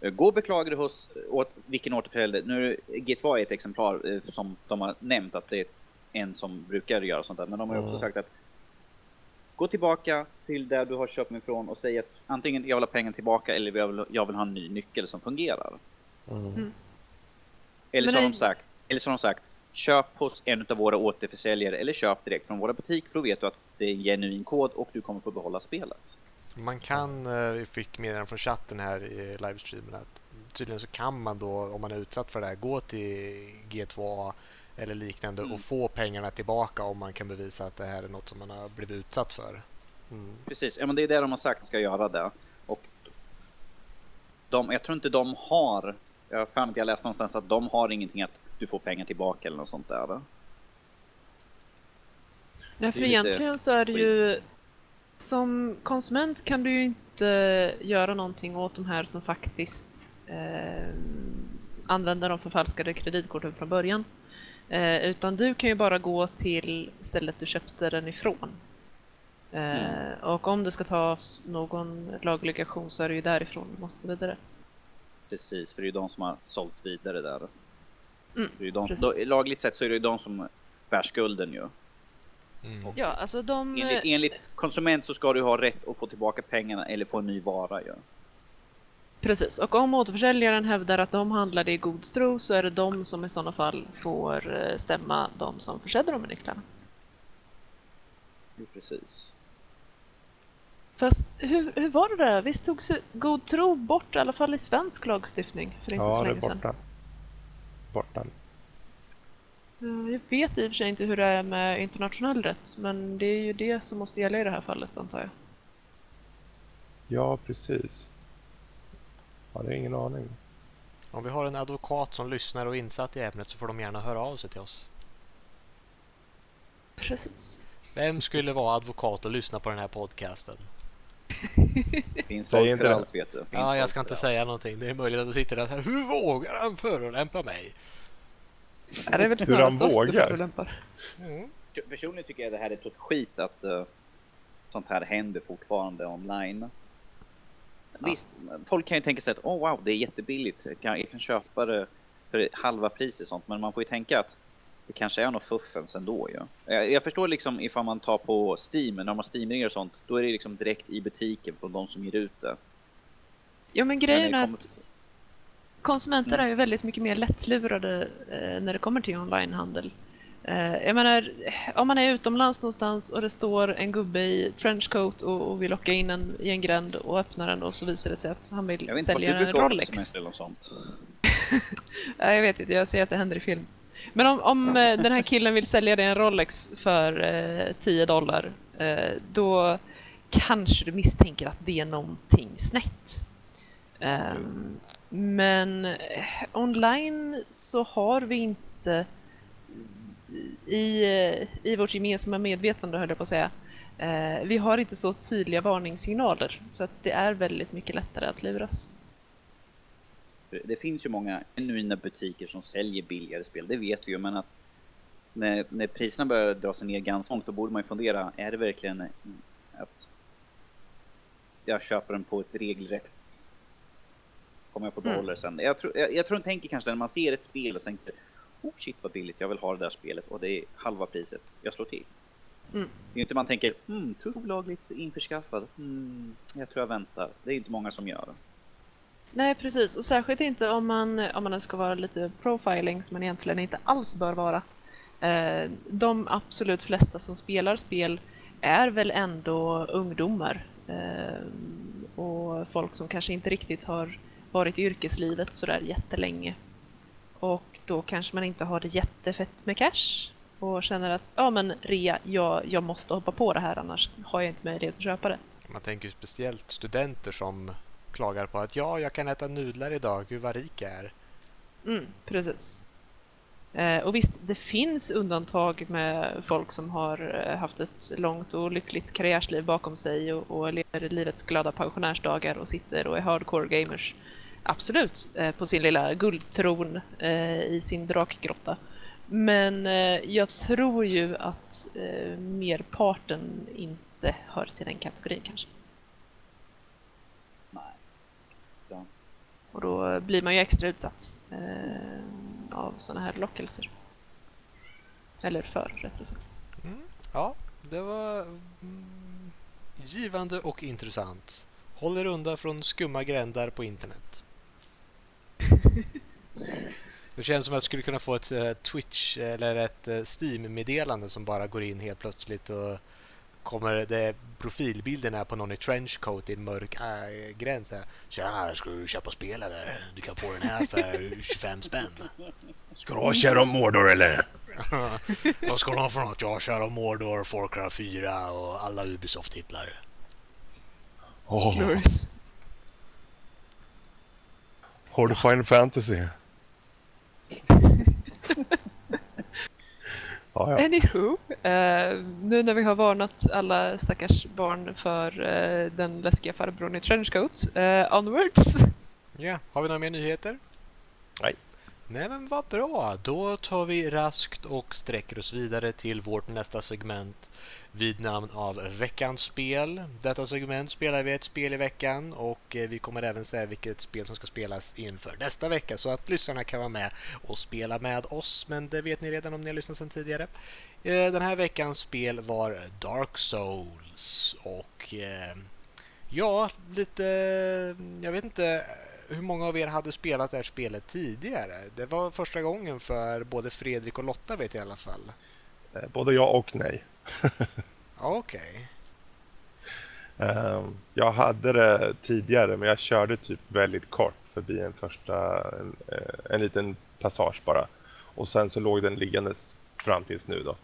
Gå och beklaga dig hos åt, vilken återförälder. Nu är det- G2 är ett exemplar eh, som de har nämnt att det är en som brukar göra sånt där. Men de har ju också Mm. sagt att Gå tillbaka till där du har köpt mig ifrån och säg att antingen jag vill ha pengen tillbaka eller jag vill, jag vill ha en ny nyckel som fungerar. Mm. Eller Men så nej- de sagt, eller så har de sagt Köp hos en av våra återförsäljare eller köp direkt från våra butik för då vet du att det är en genuin kod och du kommer få behålla spelet. Man kan, eh, vi fick meddelande från chatten här i livestreamen att tydligen så kan man då om man är utsatt för det här gå till G2A eller liknande Mm. och få pengarna tillbaka om man kan bevisa att det här är något som man har blivit utsatt för. Mm. Precis, ja, men det är det de har sagt ska göra det. Och de, jag tror inte de har, jag har för jag läste någonstans att de har ingenting att du får pengar tillbaka eller något sånt där. Nej, för Det är lite egentligen så är det ju... Som konsument kan du ju inte göra någonting åt de här som faktiskt eh, använder de förfalskade kreditkorten från början. Eh, utan du kan ju bara gå till stället du köpte den ifrån. Eh, Och om det ska tas någon laglig aktion så är det ju därifrån du måste vidare. Precis, för det är ju de som har sålt vidare där. Mm, de, då, lagligt sett så är det ju de som bär skulden ju. Mm. Ja, alltså de... Enligt, enligt konsument så ska du ha rätt att få tillbaka pengarna eller få en ny vara ju. Precis, och om återförsäljaren hävdar att de handlade i god tro så är det de som i sådana fall får eh, stämma de som försedde dem med nycklarna. Precis. Fast hur, hur var det där? Visst togs god tro bort i alla fall i svensk lagstiftning för inte Ja, så det är länge sedan? borta. Borta. Ja, Jag vet i och för sig inte hur det är med internationell rätt, men det är ju det som måste gälla i det här fallet antar jag. Ja, precis. Ja, det är ingen aning. Om vi har en advokat som lyssnar och är insatt i ämnet så får de gärna höra av sig till oss. Precis. Vem skulle vara advokat och lyssna på den här podcasten? Det finns Säg folk inte för allt vet du. Finns Ja, jag ska inte allt. säga någonting. Det är möjligt att du sitter där och säger Hur vågar han förolämpa mig? Ja, det är väl snarast oss det förolämpar. Mm. Personligen tycker jag det här är ett skit att eh, sånt här händer fortfarande online. Visst, folk kan ju tänka sig att oh, wow, det är jättebilligt. Jag kan, jag kan köpa det för halva priset sånt. Men man får ju tänka att det kanske är något fuffens ändå ju. Jag, jag förstår liksom ifall man tar på Steam, när har steam och sånt, då är det liksom direkt i butiken från de som ger ut det. Jo, men grejen är kommer- att konsumenter Mm. är ju väldigt mycket mer lättlurade eh, när det kommer till onlinehandel. Eh, jag menar, om man är utomlands någonstans och det står en gubbe i trenchcoat och, och vill locka in en i en gränd och öppnar den och så visar det sig att han vill Jag vet inte sälja du en brukar Rolex. semester eller något sånt. Nej, jag vet inte, jag ser att det händer i film. Men om, om eh, den här killen vill sälja dig en Rolex för eh, 10 dollar, eh, då kanske du misstänker att det är någonting snett. Ehm, men eh, online så har vi inte i, i vårt gemensamma medvetande, höll jag på att säga, eh, vi har inte så tydliga varningssignaler, så att det är väldigt mycket lättare att luras. Det finns ju många genuina butiker som säljer billigare spel, det vet vi ju, men att när, när priserna börjar dra sig ner ganska långt, då borde man ju fundera, är det verkligen att jag köper den på ett regelrätt Kommer jag få Mm. behålla det sen? Jag tror, jag, jag tror tänker kanske när man ser ett spel och tänker Oh shit vad billigt, jag vill ha det där spelet och det är halva priset. Jag slår till. Mm. Det är ju inte man tänker, hmm, tror olagligt införskaffad. Hmm, jag tror jag väntar. Det är inte många som gör. Nej, precis. Och särskilt inte om man, om man ska vara lite profiling, som man egentligen inte alls bör vara. Eh, de absolut flesta som spelar spel är väl ändå ungdomar. Eh, och folk som kanske inte riktigt har varit i yrkeslivet sådär jättelänge. Och då kanske man inte har det jättefett med cash och känner att ja men rea, jag, jag måste hoppa på det här annars har jag inte möjlighet att köpa det. Man tänker ju speciellt studenter som klagar på att ja, jag kan äta nudlar idag, gud vad rik jag är. Mm, precis. Eh, och visst, det finns undantag med folk som har eh, haft ett långt och lyckligt karriärsliv bakom sig och, och lever livets glada pensionärsdagar och sitter och är hardcore gamers. Absolut, eh, på sin lilla guldtron eh, i sin drakgrotta. Men eh, jag tror ju att merparten inte hör till den kategorin kanske. Nej. Ja. Och då blir man ju extra utsatt av sådana här lockelser. Eller för, rättare sagt. Ja, det var mm, givande och intressant. Håller undan från skumma grändar på internet. Det känns som att jag skulle kunna få ett eh, Twitch eller ett eh, Steam-meddelande som bara går in helt plötsligt och kommer det profilbilden är på någon i trenchcoat i en mörk äh, gräns. så här, Tjena, ska du köpa spel eller? Du kan få den här för 25 spänn. Ska du ha Shadow Mordor eller? Vad ska du ha för något? Jag kör Mordor, Far Cry 4 och alla Ubisoft-titlar. Åh, Glorious. Har du Final Fantasy? ja, ja. Anywho, eh, nu när vi har varnat alla stackars barn för eh, den läskiga farbrorn i trenchcoat, eh, onwards. Ja, har vi några mer nyheter? Nej. Nej men vad bra, då tar vi raskt och sträcker oss vidare till vårt nästa segment vid namn av Veckans spel. Detta segment spelar vi ett spel i veckan och eh, vi kommer även säga vilket spel som ska spelas inför nästa vecka så att lyssnarna kan vara med och spela med oss. Men det vet ni redan om ni har lyssnat sedan tidigare. Eh, den här veckans spel var Dark Souls och eh, ja, lite... Jag vet inte hur många av er hade spelat det här spelet tidigare? Det var första gången för både Fredrik och Lotta vet jag i alla fall. Eh, Både ja och nej. Okej. Ehm, Jag hade det tidigare men jag körde typ väldigt kort förbi en första, en, eh, en liten passage bara. Och sen så låg den liggandes fram tills nu då.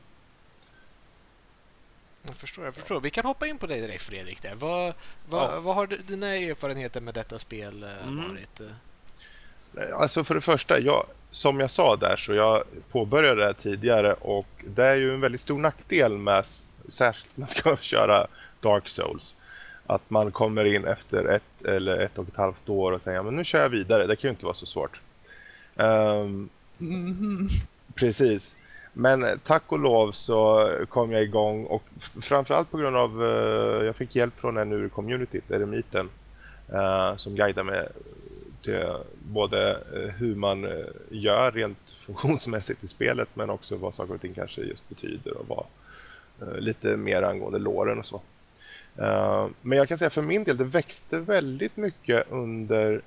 Jag förstår, jag förstår. Vi kan hoppa in på dig direkt Fredrik. Där. Vad, vad, Ja. vad har du- dina erfarenheter med detta spel eh, Mm. varit? Alltså för det första, jag, som jag sa där så jag påbörjade det här tidigare och det är ju en väldigt stor nackdel med särskilt när man ska köra Dark Souls. Att man kommer in efter ett eller ett och ett halvt år och säger men nu kör jag vidare, det kan ju inte vara så svårt. Um, Mhm. Precis. Men tack och lov så kom jag igång och framförallt på grund av uh, jag fick hjälp från en ur communityt, Eremiten, uh, som guidade mig till både eh, hur man gör rent funktionsmässigt i spelet men också vad saker och ting kanske just betyder och vad uh, lite mer angående låren och så. Uh, men jag kan säga för min del, det växte väldigt mycket under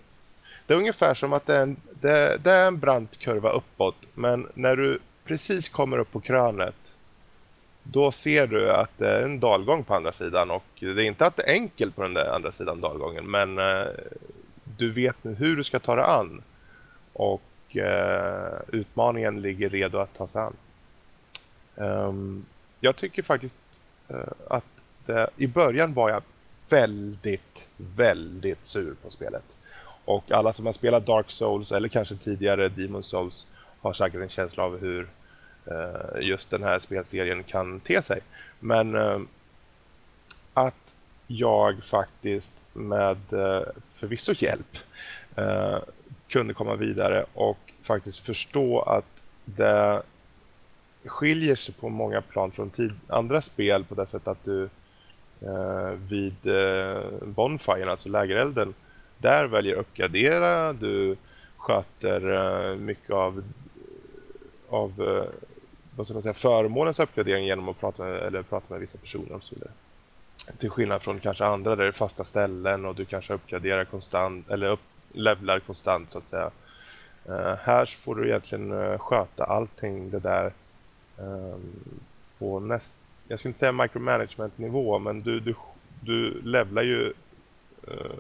det är ungefär som att det är, en, det, det är en brant kurva uppåt, men när du precis kommer upp på krönet då ser du att det är en dalgång på andra sidan och det är inte att det är enkelt på den där andra sidan dalgången, men eh, du vet nu hur du ska ta dig an och eh, utmaningen ligger redo att ta sig an. Ehm, jag tycker faktiskt eh, att det, i början var jag väldigt, väldigt sur på spelet. Och alla som har spelat Dark Souls eller kanske tidigare Demon Souls har säkert en känsla av hur Eh, just den här spelserien kan te sig. Men eh, att jag faktiskt med eh, förvisso hjälp kunde komma vidare och faktiskt förstå att det skiljer sig på många plan från tid, andra spel på det sättet att du eh, vid eh, Bonfire, alltså lägerelden, där väljer att uppgradera, du sköter eh, mycket av, av vad ska man säga, förmånens uppgradering genom att prata med, eller prata med vissa personer och så vidare. Till skillnad från kanske andra där det är fasta ställen och du kanske uppgraderar konstant eller upp, levlar konstant så att säga. Uh, här så får du egentligen uh, sköta allting det där um, på näst, jag skulle inte säga micromanagement nivå men du, du, du levlar ju uh,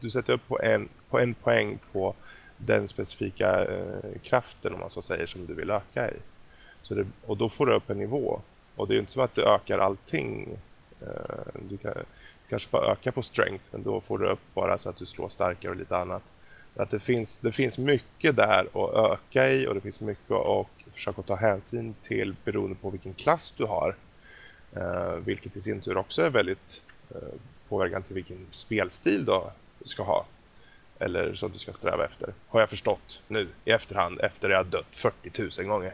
du sätter upp på en, på en poäng på den specifika kraften om man så säger som du vill öka i. Så det, och då får du upp en nivå. Och det är ju inte som att du ökar allting. Eh, du, kan, du kanske bara öka på strength men då får du upp bara så att du slår starkare och lite annat. Att det, finns, det finns mycket där att öka i och det finns mycket att försöka ta hänsyn till beroende på vilken klass du har. Eh, vilket i sin tur också är väldigt eh, påverkande till vilken spelstil du ska ha. Eller som du ska sträva efter. Har jag förstått nu i efterhand efter att jag dött 40 000 gånger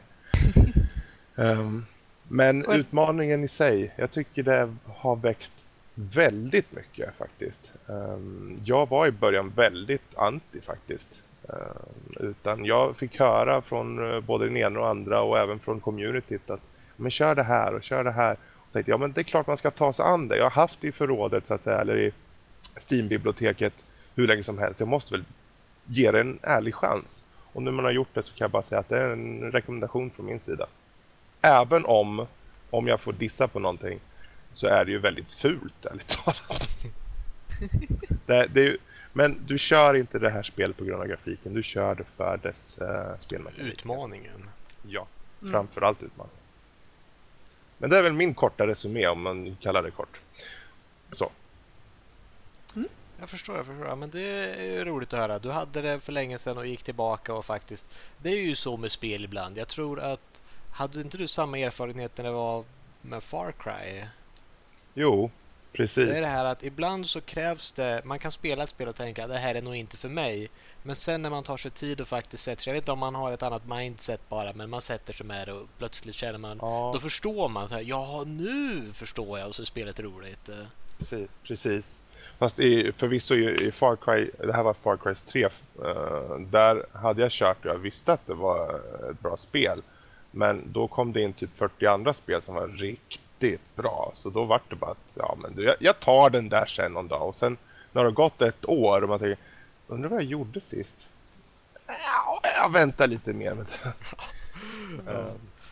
um, men Och- utmaningen i sig, jag tycker det har växt väldigt mycket faktiskt. Um, jag var i början väldigt anti faktiskt. Um, utan jag fick höra från eh, både den ena och andra och även från communityt att men kör det här och kör det här. Och tänkte, ja men det är klart man ska ta sig an det. Jag har haft det i förrådet så att säga, eller i Steam-biblioteket hur länge som helst. Jag måste väl ge det en ärlig chans. Och nu man har gjort det så kan jag bara säga att det är en rekommendation från min sida. Även om, om jag får dissa på någonting, så är det ju väldigt fult ärligt talat. det, det är ju, men du kör inte det här spelet på grund av grafiken, du kör det för dess uh, spelmekanik. Utmaningen. Ja, Mm. framförallt utmaning. Men det är väl min korta resumé om man kallar det kort. Så. Jag förstår, jag förstår. Men det är roligt att höra. Du hade det för länge sedan och gick tillbaka och faktiskt... Det är ju så med spel ibland. Jag tror att... Hade inte du samma erfarenhet när det var med Far Cry? Jo, precis. Det är det här att ibland så krävs det... Man kan spela ett spel och tänka det här är nog inte för mig. Men sen när man tar sig tid och faktiskt sätter sig... Jag vet inte om man har ett annat mindset bara, men man sätter sig med det och plötsligt känner man... Ja. Då förstår man. Så här, ja, nu förstår jag och så är spelet roligt. Precis, precis. Fast i, förvisso i, i Far Cry, det här var Far Cry 3, eh, där hade jag kört och jag visste att det var ett bra spel. Men då kom det in typ 40 andra spel som var riktigt bra. Så då var det bara att, ja men du, jag, jag tar den där sen någon dag. Och sen när det har gått ett år och man tänker, undrar vad jag gjorde sist? Ja, jag väntar lite mer med det.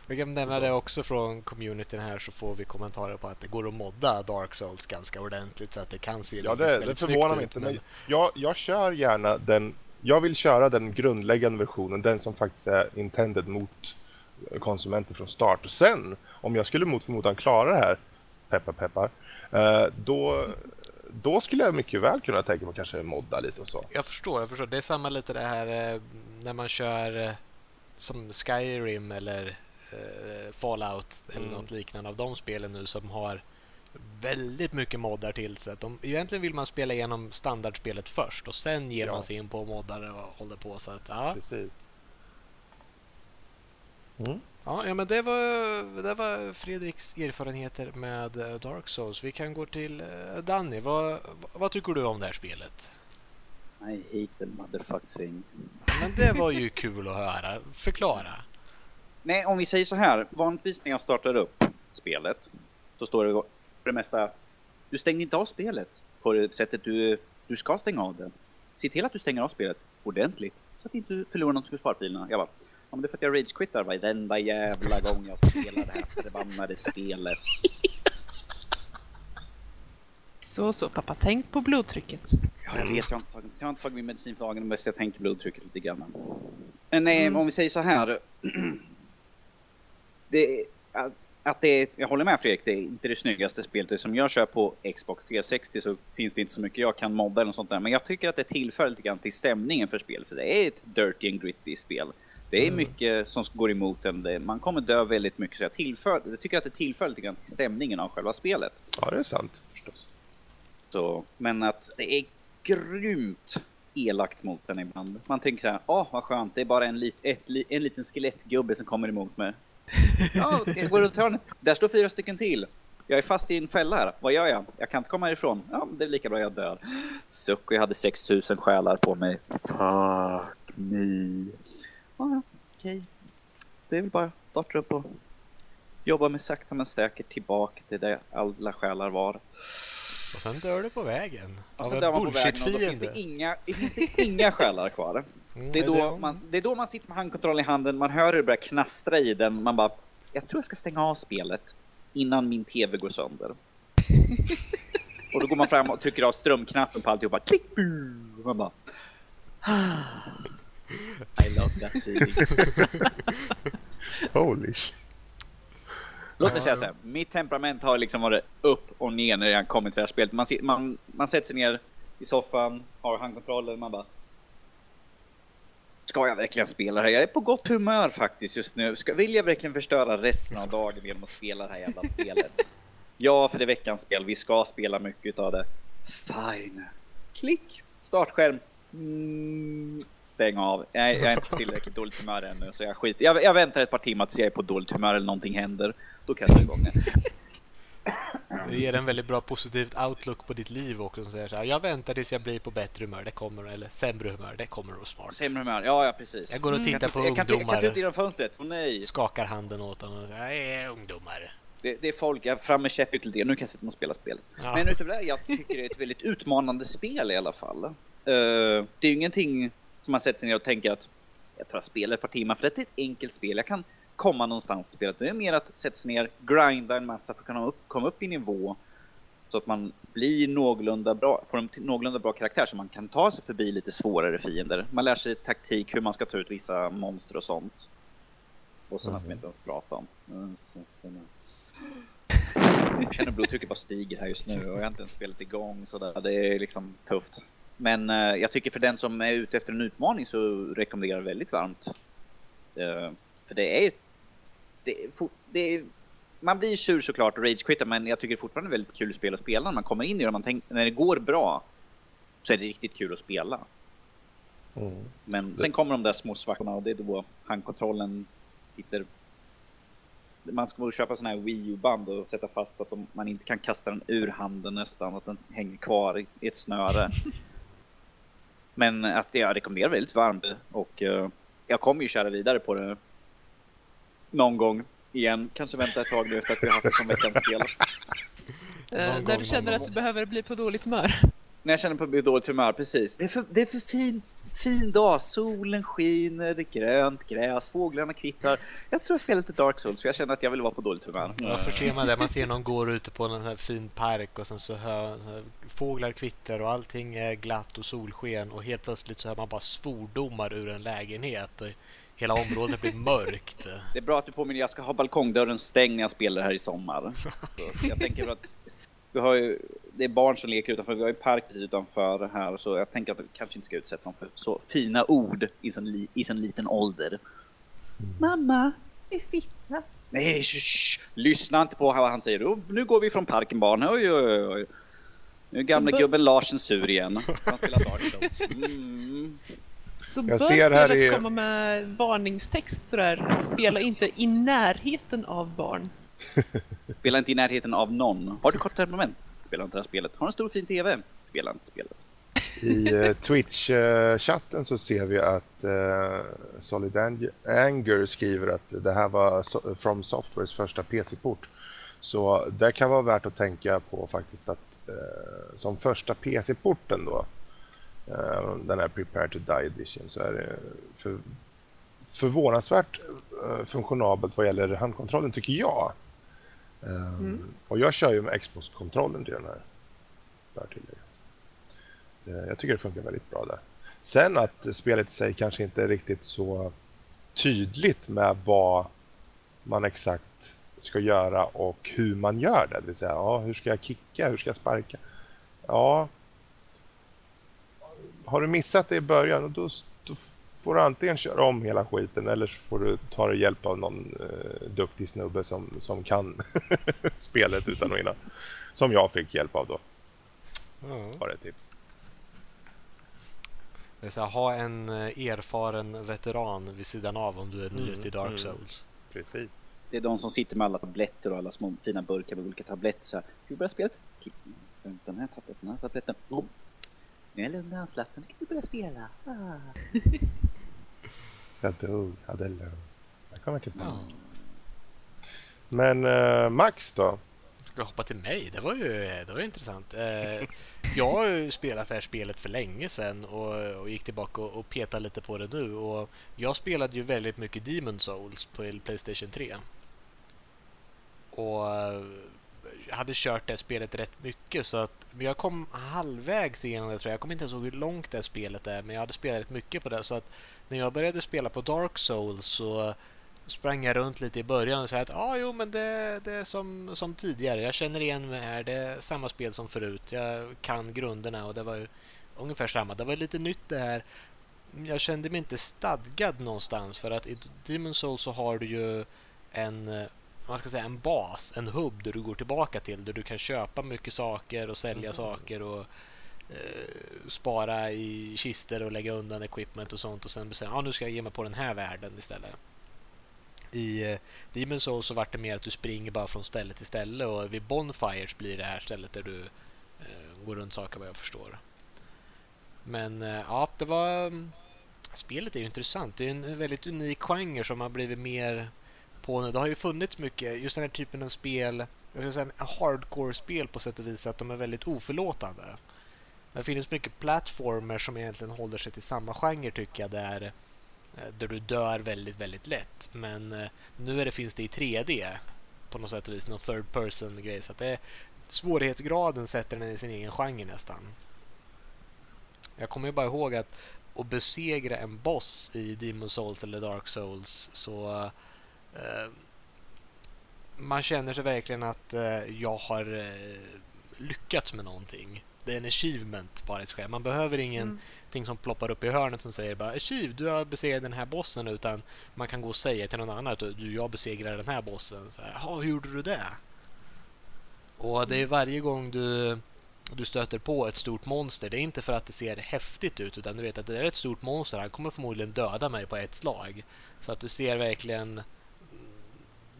Vi kan nämna det också från communityn här så får vi kommentarer på att det går att modda Dark Souls ganska ordentligt så att det kan se Ja, väldigt- det, det väldigt förvånar mig inte. Men jag, jag kör gärna den... Jag vill köra den grundläggande versionen, den som faktiskt är intended mot konsumenter från start. Och sen, om jag skulle mot förmodan klara det här, peppar peppar, eh, då, då skulle jag mycket väl kunna tänka mig att kanske modda lite och så. Jag förstår, jag förstår. Det är samma lite det här eh, när man kör eh, som Skyrim eller Fallout eller Mm. något liknande av de spelen nu som har väldigt mycket moddar till sig. De, egentligen vill man spela igenom standardspelet först och sen ger Ja. man sig in på moddar och håller på. Så att, ja. Precis. Mm. Ja, ja, men det var, det var Fredriks erfarenheter med eh, Dark Souls. Vi kan gå till eh, Danny. Vad, vad tycker du om det här spelet? I hate the motherfuck thing. Men det var ju kul att höra. Förklara. Nej, om vi säger så här. Vanligtvis när jag startar upp spelet så står det för det mesta att du stängde inte av spelet på det sättet du, du ska stänga av det. Se till att du stänger av spelet ordentligt så att du inte förlorar något på sparfilerna. Jag bara, ja, men det är för att jag rage-quittar varenda jävla gång jag spelar det här förbannade spelet. Så, så pappa, tänk på blodtrycket. Ja, jag vet, jag har inte tagit, jag har inte tagit min medicin för dagen, men jag tänker blodtrycket lite grann. Men nej, Mm. om vi säger så här. det, att, att det jag håller med Fredrik, det är inte det snyggaste spelet. Som jag kör på Xbox 360 så finns det inte så mycket jag kan modda eller något sånt där. Men jag tycker att det tillför lite grann till stämningen för spelet. För det är ett dirty and gritty spel. Det är mycket som går emot en. Man kommer dö väldigt mycket. Så jag, tillför, jag tycker att det tillför lite grann till stämningen av själva spelet. Ja, det är sant förstås. Så, men att det är grymt elakt mot den ibland. Man tänker så här, åh vad skönt, det är bara en, lit, ett, en liten skelettgubbe som kommer emot mig. Ja, jag går runt hörnet. Där står fyra stycken till. Jag är fast i en fälla här. Vad gör jag? Jag kan inte komma härifrån. Ja, det är lika bra jag dör. Suck, jag hade 6000 själar på mig. Fuck me. Ja, okej. Det är väl bara att starta upp och jobba med sakta men säkert tillbaka till där alla själar var. Och sen dör du på vägen. Och av så en dör man på vägen och då finns det inga, det finns det inga själar kvar. Mm, Det är, då man, det är då man sitter med handkontroll i handen, man hör hur det börjar knastra i den, man bara Jag tror jag ska stänga av spelet innan min TV går sönder. och då går man fram och trycker av strömknappen på alltihopa. Klick! Man bara I love that feeling. Holy sh- Låt mig säga så här, mitt temperament har liksom varit upp och ner när jag kommit till det här spelet. Man, man, man sätter sig ner i soffan, har handkontrollen, man bara... Ska jag verkligen spela det här? Jag är på gott humör faktiskt just nu. Ska, vill jag verkligen förstöra resten av dagen genom att spela det här jävla spelet? Ja, för det är veckans spel. Vi ska spela mycket av det. Fine. Klick. Startskärm. Mm, stäng av. Jag, jag är inte tillräckligt dåligt humör ännu, så jag skiter jag, jag väntar ett par timmar tills jag är på dåligt humör eller någonting händer. Då kastar jag igång det. Det ger en väldigt bra positivt outlook på ditt liv också. Som säger så här, jag väntar tills jag blir på bättre humör, det kommer, eller sämre humör, det kommer då snart. Sämre humör. Ja, ja precis. Jag går och Mm. tittar jag, på kan, jag, kan, inte- jag kan ungdomar, ut genom fönstret. Åh nej. skakar handen åt dem och säger, jag är ungdomar. Det, det är folk, jag fram med käpp ut det. Nu kan jag sitta och spela spel. Ja. Men utöver det, jag tycker det är ett väldigt utmanande spel i alla fall. Eh, det är ju ingenting som man sätter sig ner och tänker att jag tar spel ett par timmar, för det är ett enkelt spel. Jag kan komma någonstans i spelet. Det är mer att sätta sig ner, grinda en massa för att kunna upp, komma upp i nivå så att man blir någorlunda bra, får en någorlunda bra karaktär så man kan ta sig förbi lite svårare fiender. Man lär sig taktik, hur man ska ta ut vissa monster och sånt. Och sådana som jag inte ens pratar om. Mm, så- jag känner blodtrycket bara stiger här just nu och jag har inte ens spelat igång sådär. Det är liksom tufft. Men eh, jag tycker för den som är ute efter en utmaning så rekommenderar jag väldigt varmt. Eh, för det är det är, det är man blir sur såklart och ragequittar men jag tycker fortfarande det är väldigt kul spel att spela när man kommer in i det. Man tänk, när det går bra så är det riktigt kul att spela. Mm. Men sen kommer de där små svackorna och det är då handkontrollen sitter... Man ska köpa sådana här Wii U-band och sätta fast så att de, man inte kan kasta den ur handen nästan, att den hänger kvar i ett snöre. Men att jag rekommenderar väldigt varmt och eh, jag kommer ju köra vidare på det någon gång igen. Kanske vänta ett tag nu efter att vi har haft det som veckans spel. Eh, när du känner att du behöver bli på dåligt humör. När jag känner på att bli dåligt humör, precis. Det är för, det är för fin, fin dag. Solen skiner, grönt gräs, fåglarna kvittrar. Jag tror jag spelar lite Dark Souls för jag känner att jag vill vara på dåligt humör. Varför ser man det? Man ser någon går ute på en fin park och sen så hör fåglar kvittrar och allting är glatt och solsken och helt plötsligt så hör man bara svordomar ur en lägenhet. Hela området blir mörkt. Det är bra att du påminner, jag ska ha balkongdörren stängd när jag spelar här i sommar. Så jag tänker att vi har ju, det är barn som leker utanför, vi har ju park precis utanför här så jag tänker att vi kanske inte ska utsätta dem för så fina ord i sin, li, i sin liten ålder. Mamma, är fitta. Nej, shh, lyssna inte på vad han säger. Oh, nu går vi från parken barn. Oj, oj, oj. Nu är gamla Så- gubben Larsen sur igen. Han spelar Dark Souls. Mm. Så Jag bör ser här i- komma med varningstext sådär. Spela inte i närheten av barn. Spela inte i närheten av någon. Har du kort temperament? Spela inte det här spelet. Har du en stor fin TV? Spela inte spelet. I uh, Twitch-chatten så ser vi att uh, Solid Ang- Anger skriver att det här var so- From Softwares första PC-port. Så det kan vara värt att tänka på faktiskt att eh, som första PC-porten då, den här Prepare to Die Edition, så är det för, förvånansvärt funktionabelt vad gäller handkontrollen tycker jag. Eh, Och jag kör ju med Xbox-kontrollen till den här, bör tilläggas. Eh, Jag tycker det funkar väldigt bra där. Sen att spelet i sig kanske inte är riktigt så tydligt med vad man exakt ska göra och hur man gör det. Det vill säga, ja, hur ska jag kicka, hur ska jag sparka? Ja, har du missat det i början, då, då får du antingen köra om hela skiten eller så får du ta dig hjälp av någon eh, duktig snubbe som, som kan spelet utan och innan. Som jag fick hjälp av då, Ja. var ett tips. Det är så här, ha en eh, erfaren veteran vid sidan av om du är ny Mm, till Dark mm. Souls. Precis. Det är de som sitter med alla tabletter och alla små fina burkar med olika tabletter. Så här, Ska vi börja spela? Den här tabletten, den här tabletten. Oh. Nu är jag lugn och avslappnad. Nu kan vi börja spela. Ah. Jag dog, hade lugnt. Jag kommer inte. Ja. Men eh, Max då? Ska vi hoppa till mig? Det var ju, det var ju intressant. Eh, jag har ju spelat det här spelet för länge sedan och, och gick tillbaka och, och petade lite på det nu. Och jag spelade ju väldigt mycket Demon Souls på Playstation 3. Och hade kört det spelet rätt mycket så att jag kom halvvägs igenom det tror jag. Jag kommer inte ens ihåg hur långt det spelet är men jag hade spelat rätt mycket på det så att när jag började spela på Dark Souls så sprang jag runt lite i början och sa att ah, jo men det, det är som, som tidigare. Jag känner igen mig här. Det är samma spel som förut. Jag kan grunderna och det var ju ungefär samma. Det var lite nytt det här. Jag kände mig inte stadgad någonstans för att i Demon Souls så har du ju en eh, man ska säga en bas, en hubb där du går tillbaka till där du kan köpa mycket saker och sälja saker och eh, spara i kister och lägga undan equipment och sånt och sen bestämma ah, nu ska jag ge mig på den här världen istället. I eh, Demon Souls så vart det mer att du springer bara från ställe till ställe och vid Bonfires blir det här stället där du eh, går runt saker vad jag förstår. Men eh, ja, det var... mm, Spelet är ju intressant. Det är en väldigt unik genre som har blivit mer på nu. Det har ju funnits mycket, just den här typen av spel, jag skulle säga en hardcore-spel på sätt och vis, att de är väldigt oförlåtande. Det finns mycket plattformer som egentligen håller sig till samma genre tycker jag, där, eh, där du dör väldigt, väldigt lätt. Men eh, nu är det, finns det i 3D på något sätt och vis, någon third person grej. Så att det, svårighetsgraden sätter den i sin egen genre nästan. Jag kommer ju bara ihåg att att besegra en boss i Demon Souls eller Dark Souls så man känner sig verkligen att eh, jag har eh, lyckats med någonting. Det är en achievement bara i sig själv. Man behöver ingenting Mm. som ploppar upp i hörnet som säger bara Achieve, du har besegrat den här bossen utan man kan gå och säga till någon annan att du, jag besegrar den här bossen. Så här, hur gjorde du det? Och det är varje gång du du stöter på ett stort monster, det är inte för att det ser häftigt ut utan du vet att det är ett stort monster, han kommer förmodligen döda mig på ett slag. Så att du ser verkligen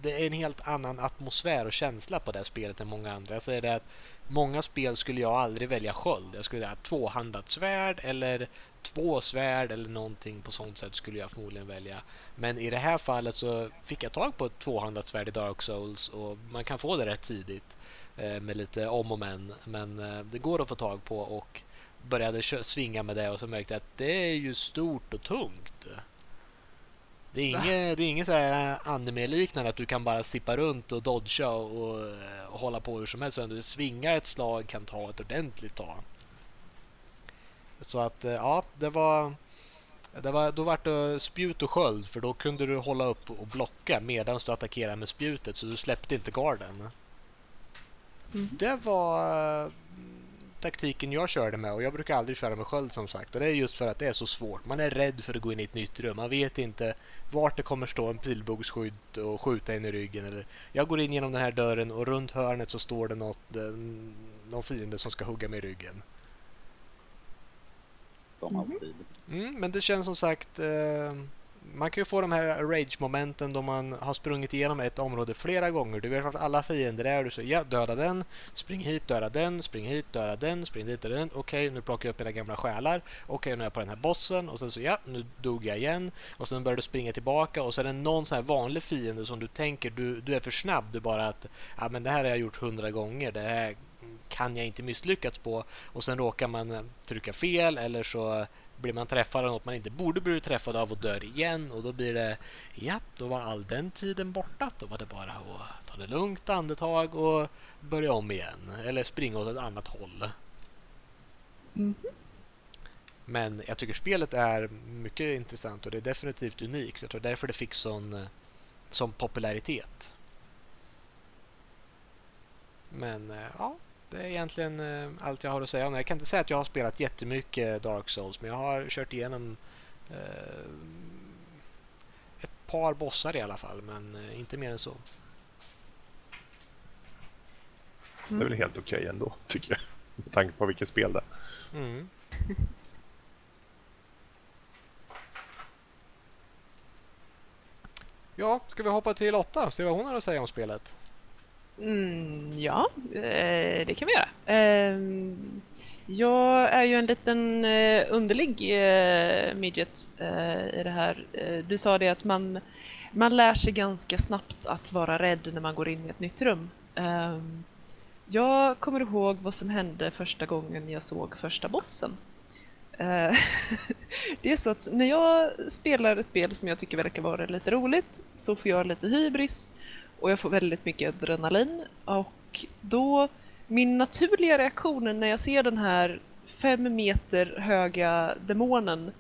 det är en helt annan atmosfär och känsla på det här spelet än många andra. Jag säger det att många spel skulle jag aldrig välja sköld. Jag skulle säga tvåhandat svärd eller två svärd eller någonting på sånt sätt skulle jag förmodligen välja. Men i det här fallet så fick jag tag på ett tvåhandat svärd i Dark Souls och man kan få det rätt tidigt eh, med lite om och men. Men eh, det går att få tag på och började svinga med det och så märkte jag att det är ju stort och tungt. Det är inget, det är inget så här eh, anime-liknande att du kan bara sippa runt och dodga och, och, eh, och hålla på hur som helst. Du svingar ett slag kan ta ett ordentligt tag. Så att eh, ja, det var... Det var, då var det spjut och sköld för då kunde du hålla upp och blocka medan du attackerade med spjutet så du släppte inte garden. Mm. Det var... taktiken jag körde med och jag brukar aldrig köra med sköld som sagt. Och det är just för att det är så svårt. Man är rädd för att gå in i ett nytt rum. Man vet inte vart det kommer stå en pilbågsskydd och skjuta in i ryggen. Eller, jag går in genom den här dörren och runt hörnet så står det något, eh, någon fiende som ska hugga mig i ryggen. De alltid. Mm, men det känns som sagt... Eh, man kan ju få de här rage-momenten då man har sprungit igenom ett område flera gånger. Du vet att alla fiender är du så ja, döda den, spring hit, döda den, spring hit, döda den, spring dit, döda den. Okej, nu plockar jag upp mina gamla själar. Okej, nu är jag på den här bossen och sen så ja, nu dog jag igen. Och sen börjar du springa tillbaka och så är det någon sån här vanlig fiende som du tänker du, du är för snabb. Du bara att ja, men det här har jag gjort hundra gånger. Det här kan jag inte misslyckats på. Och sen råkar man trycka fel eller så blir man träffad av något man inte borde bli träffad av och dör igen och då blir det ja, då var all den tiden borta. Då var det bara att ta det lugnt andetag och börja om igen eller springa åt ett annat håll. Mhm. Men jag tycker spelet är mycket intressant och det är definitivt unikt. Jag tror därför det fick sån, sån popularitet. Men eh, ja, det är egentligen eh, allt jag har att säga om det. Jag kan inte säga att jag har spelat jättemycket Dark Souls men jag har kört igenom eh, ett par bossar i alla fall men eh, inte mer än så. Det är väl helt okej ändå, tycker jag. Med tanke på vilket spel det är. Mm. Ja, ska vi hoppa till Lotta och se vad hon har att säga om spelet? Mm, ja, eh, det kan vi göra. Ehm, jag är ju en liten eh, underlig eh, midget i det här. Du sa det att man, man lär sig ganska snabbt att vara rädd när man går in i ett nytt rum. Ehm, jag kommer ihåg vad som hände första gången jag såg första bossen. Det är så att när jag spelar ett spel som jag tycker verkar vara lite roligt så får jag lite hybris och jag får väldigt mycket adrenalin och då min naturliga reaktion när jag ser den här fem meter höga demonen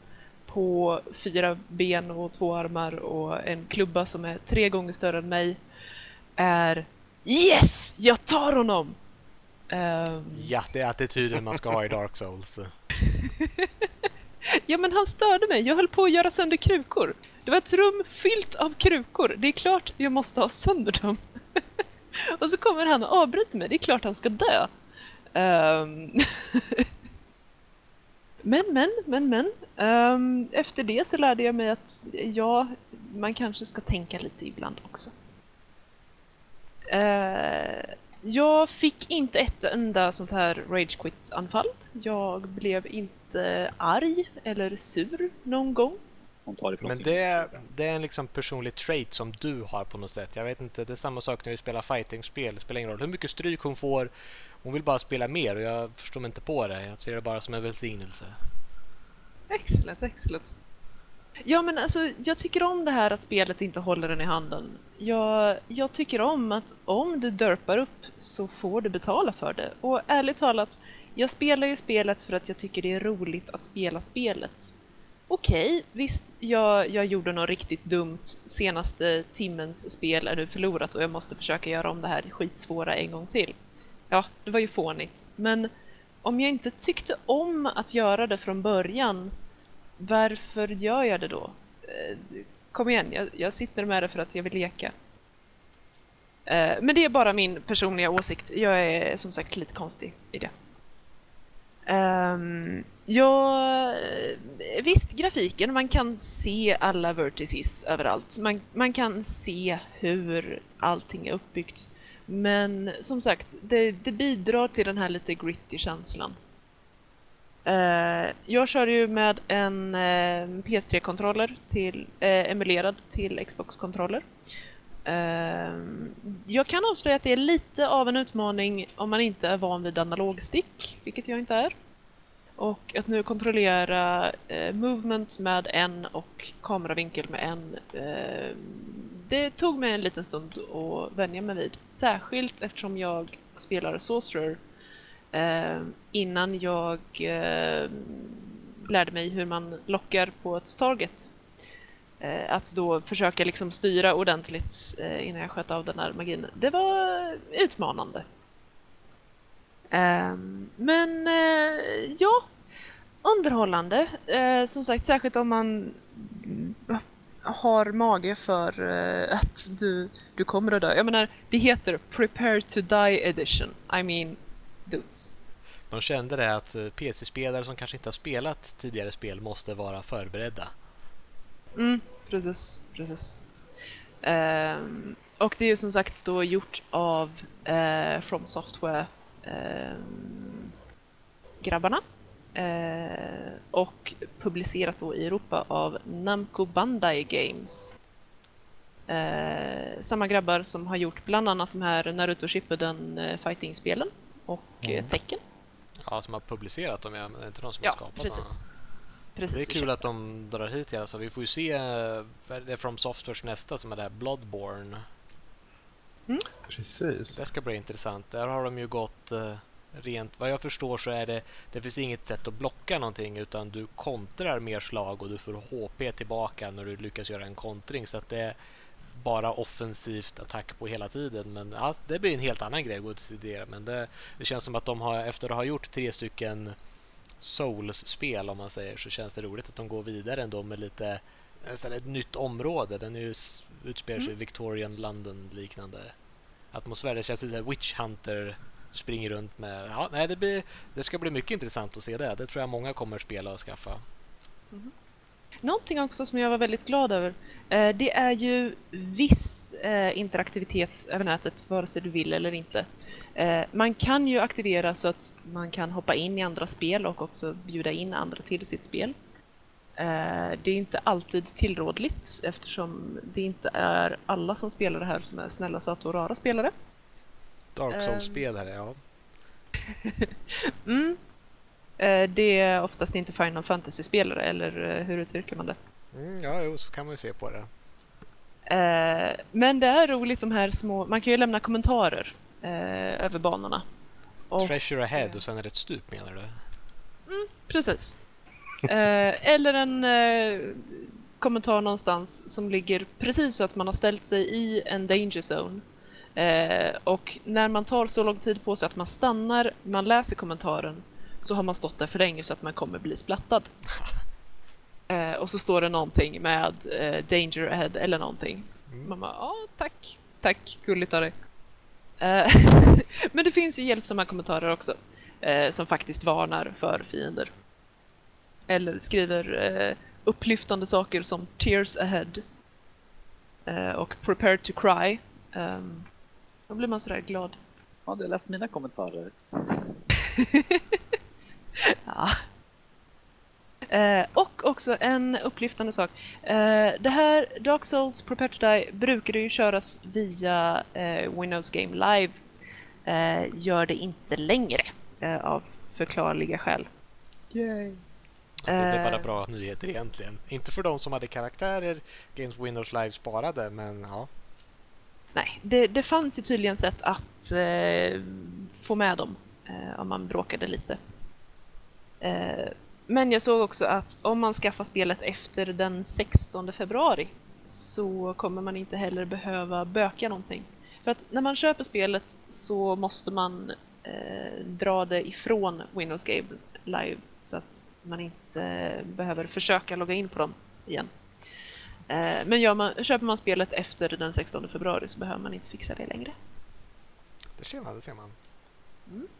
på fyra ben och två armar och en klubba som är tre gånger större än mig är Yes! Jag tar honom! Ehm, Ja, det är attityden man ska ha i Dark Souls. Ja, men han störde mig. Jag höll på att göra sönder krukor. Det var ett rum fyllt av krukor. Det är klart jag måste ha sönder dem. och så kommer han och avbryter mig. Det är klart han ska dö. Um... men, men, men, men. Um, efter det så lärde jag mig att ja, man kanske ska tänka lite ibland också. Uh jag fick inte ett enda sånt här rage quit-anfall. Jag blev inte arg eller sur någon gång. Men det är, det är en liksom personlig trait som du har på något sätt. Jag vet inte, det är samma sak när vi spelar fighting-spel. Det spelar ingen roll hur mycket stryk hon får. Hon vill bara spela mer och jag förstår mig inte på det. Jag ser det bara som en välsignelse. Excellent, excellent. Ja, men alltså, jag tycker om det här att spelet inte håller den i handen. Jag, jag tycker om att om du dörpar upp så får du betala för det. Och ärligt talat, jag spelar ju spelet för att jag tycker det är roligt att spela spelet. Okej, visst, jag, jag gjorde något riktigt dumt. Senaste timmens spel är nu förlorat och jag måste försöka göra om det här skitsvåra en gång till. Ja, det var ju fånigt. Men om jag inte tyckte om att göra det från början, varför gör jag det då? Eh, kom igen, jag, jag sitter med det för att jag vill leka. Eh, men det är bara min personliga åsikt. Jag är som sagt lite konstig i det. Ehm, um, ja, eh, visst, grafiken, man kan se alla vertices överallt. Man, man kan se hur allting är uppbyggt. Men som sagt, det, det bidrar till den här lite gritty känslan. Eh, jag kör ju med en eh, PS3-kontroller till, eh, emulerad till Xbox-kontroller. Eh, jag kan avslöja att det är lite av en utmaning om man inte är van vid analogstick, vilket jag inte är. Och att nu kontrollera eh, movement med en och kameravinkel med en. Eh, det tog mig en liten stund att vänja mig vid. Särskilt eftersom jag spelar Sorcerer eh, innan jag eh, lärde mig hur man lockar på ett target. Eh, att då försöka liksom styra ordentligt eh, innan jag sköt av den här magin. Det var utmanande. Eh, men eh, ja, underhållande. Eh, som sagt, särskilt om man har mage för eh, att du, du kommer att dö. Jag menar, det heter Prepare to Die Edition. I mean, dudes. De kände det att eh, PC-spelare som kanske inte har spelat tidigare spel måste vara förberedda. Mm, precis, precis. Ehm, och det är ju som sagt då gjort av eh, From Software ehm, grabbarna. Eh, och publicerat då i Europa av Namco Bandai Games. Eh, samma grabbar som har gjort bland annat de här Naruto Shippuden fighting-spelen och eh, Mm. Tekken. Ja, som har publicerat dem, ja, men det är inte de som har Ja, skapat precis. dem. precis. Det är kul ursäkta. att de drar hit igen. Alltså, vi får ju se eh, det är From Softwares nästa som är det här Bloodborne. Precis. Det ska bli intressant. Där har de ju gått eh, rent... Vad jag förstår så är det... Det finns inget sätt att blocka någonting utan du kontrar mer slag och du får HP tillbaka när du lyckas göra en kontring. Så att det bara offensivt attack på hela tiden. Men ja, det blir en helt annan grej att gå till. Men det, det känns som att de har, efter att ha gjort tre stycken Souls-spel om man säger så känns det roligt att de går vidare ändå med lite nästan ett nytt område. Den ju utspelar sig i Victorian London liknande atmosfär. Det känns lite Witch Hunter springer runt med. Ja, nej, det, blir, det ska bli mycket intressant att se det. Det tror jag många kommer spela och skaffa. Någonting också som jag var väldigt glad över, eh, det är ju viss eh, interaktivitet över nätet, vare sig du vill eller inte. Eh, man kan ju aktivera så att man kan hoppa in i andra spel och också bjuda in andra till sitt spel. Det är inte alltid tillrådligt eftersom det inte är alla som spelar det här som är snälla, söta och rara spelare. Dark Ehm. Souls-spel här, ja. Mm. Eh, det är oftast inte Final Fantasy-spelare, eller eh, hur uttrycker man det? Mm, ja, jo, så kan man ju se på det. Eh, men det är roligt de här små, man kan ju lämna kommentarer över banorna. Och, Treasure ahead och sen är det ett stup menar du? precis. Eh, eller en kommentar någonstans som ligger precis så att man har ställt sig i en danger zone. Eh, och när man tar så lång tid på sig att man stannar, man läser kommentaren, så har man stått där för länge så att man kommer bli splattad. Eh, och så står det någonting med eh, danger ahead eller någonting. Mm. Man bara, ja tack, tack, gulligt av dig. Eh, Men det finns ju hjälpsamma kommentarer också, eh, som faktiskt varnar för fiender. Eller skriver eh, upplyftande saker som tears ahead eh, och prepare to cry. Um, då blir man sådär glad. Ja, du har läst mina kommentarer. Ja. Eh, och också en upplyftande sak. Eh, det här Dark Souls Prepare to Die brukade ju köras via eh, Windows Game Live. Eh, gör det inte längre eh, av förklarliga skäl. Yay. Alltså, det är bara bra nyheter egentligen. Inte för de som hade karaktärer Games Windows Live sparade, men ja. Nej, det, det fanns ju tydligen sätt att eh, få med dem eh, om man bråkade lite. Eh, men jag såg också att om man skaffar spelet efter den 16 februari så kommer man inte heller behöva böka någonting. För att när man köper spelet så måste man eh, dra det ifrån Windows Game Live så att man inte behöver försöka logga in på dem igen. Eh, Men gör man, köper man spelet efter den 16 februari så behöver man inte fixa det längre. Det ser man, det ser man.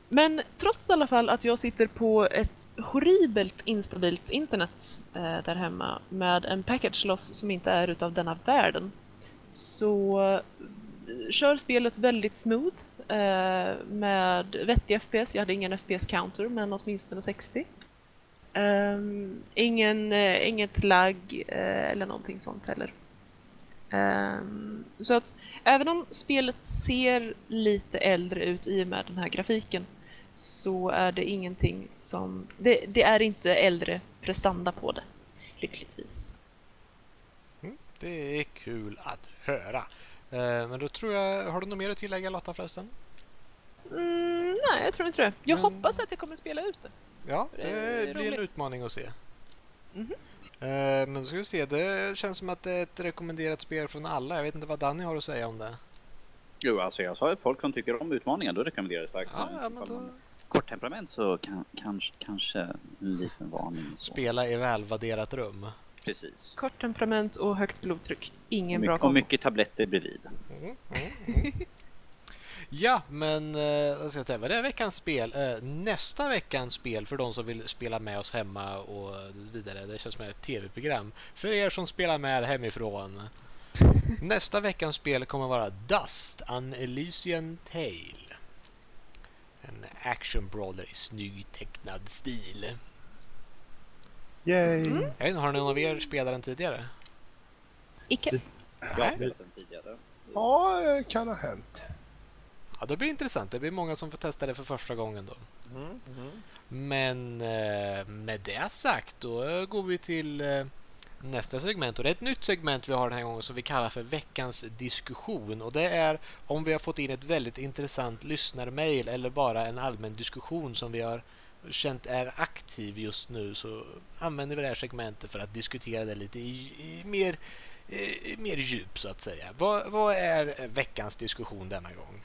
Men trots i alla fall att jag sitter på ett horribelt instabilt internet eh, där hemma med en package loss som inte är utav denna världen så eh, kör spelet väldigt smooth eh, med vettig FPS. Jag hade ingen FPS-counter men åtminstone 60. Ehm, ingen, eh, inget lagg eh, eller någonting sånt heller. Ehm, så att även om spelet ser lite äldre ut i och med den här grafiken så är det ingenting som... Det, det är inte äldre prestanda på det, lyckligtvis. Det är kul att höra. Eh, Men då tror jag... Har du något mer att tillägga Lotta förresten? Mm, nej, jag tror inte det. Jag Men- hoppas att jag kommer spela ut det. Ja, Det det blir en roligt. utmaning att se. Mhm. Eh, Men då ska vi se, det känns som att det är ett rekommenderat spel från alla. Jag vet inte vad Danny har att säga om det. Jo, alltså jag sa att folk som tycker om utmaningar, då rekommenderar jag starkt. Ja, ja, då, kort temperament så kan, kanske, kanske en liten varning. Så. Spela i välvärderat rum. Precis. Kort temperament och högt blodtryck. Ingen Och bra mycket, och kombo. mycket tabletter bredvid. Mm, mm, mm. Ja, men eh, vad ska jag säga, vad är veckans spel? Eh, nästa veckans spel för de som vill spela med oss hemma och vidare. Det känns som ett tv-program. För er som spelar med hemifrån. Nästa veckans spel kommer vara Dust, An Elysian Tale. En action brawler i snygg tecknad stil. Yay! Mm. Jag vet har någon av er spelat den tidigare? Icke. Jag har spelat den tidigare. Ja, det kan ha hänt. Ja, det blir intressant. Det blir många som får testa det för första gången då. Men eh, med det sagt, då går vi till eh, nästa segment. Och det är ett nytt segment vi har den här gången som vi kallar för veckans diskussion. Och det är om vi har fått in ett väldigt intressant lyssnarmail eller bara en allmän diskussion som vi har känt är aktiv just nu så använder vi det här segmentet för att diskutera det lite i, i mer, eh, mer djup så att säga. Vad, vad är veckans diskussion denna gång?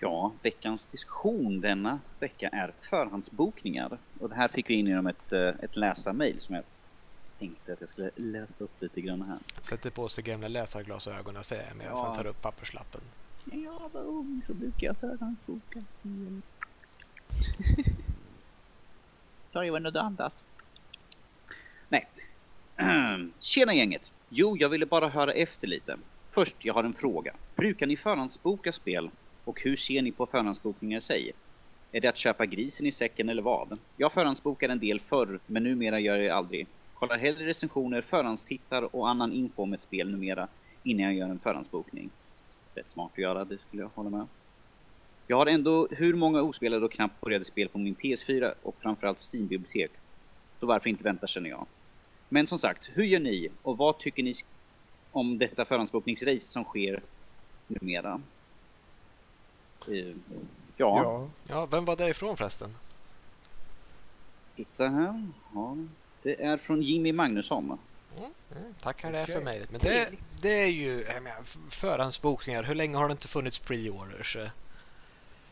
Ja, veckans diskussion denna vecka är förhandsbokningar. Och det här fick vi in genom ett, eh, ett läsarmail som jag tänkte att jag skulle läsa upp lite grann här. Sätter på sig gamla läsarglasögonen säger jag medan Ja. han tar upp papperslappen. När jag var ung så brukade jag förhandsboka spel. Sorry, var något andas. Nej. Tjena gänget! Jo, jag ville bara höra efter lite. Först, jag har en fråga. Brukar ni förhandsboka spel? Och hur ser ni på förhandsbokningar i sig? Är det att köpa grisen i säcken eller vad? Jag förhandsbokade en del förr, men numera gör jag det aldrig. Kollar hellre recensioner, förhandstittar och annan info om ett spel numera innan jag gör en förhandsbokning. Rätt smart att göra, det skulle jag hålla med. Jag har ändå hur många ospelade och knappt började spel på min PS4 och framförallt Steam-bibliotek. Så varför inte vänta känner jag. Men som sagt, hur gör ni och vad tycker ni om detta förhandsbokningsrace som sker numera? Ja, Ja. Ja, vem var det ifrån förresten? titta här. Ja, det är från Jimmy Magnusson. Mm, mm, tackar det för mejlet. Men det, det är ju menar, förhandsbokningar. Hur länge har det inte funnits pre-orders?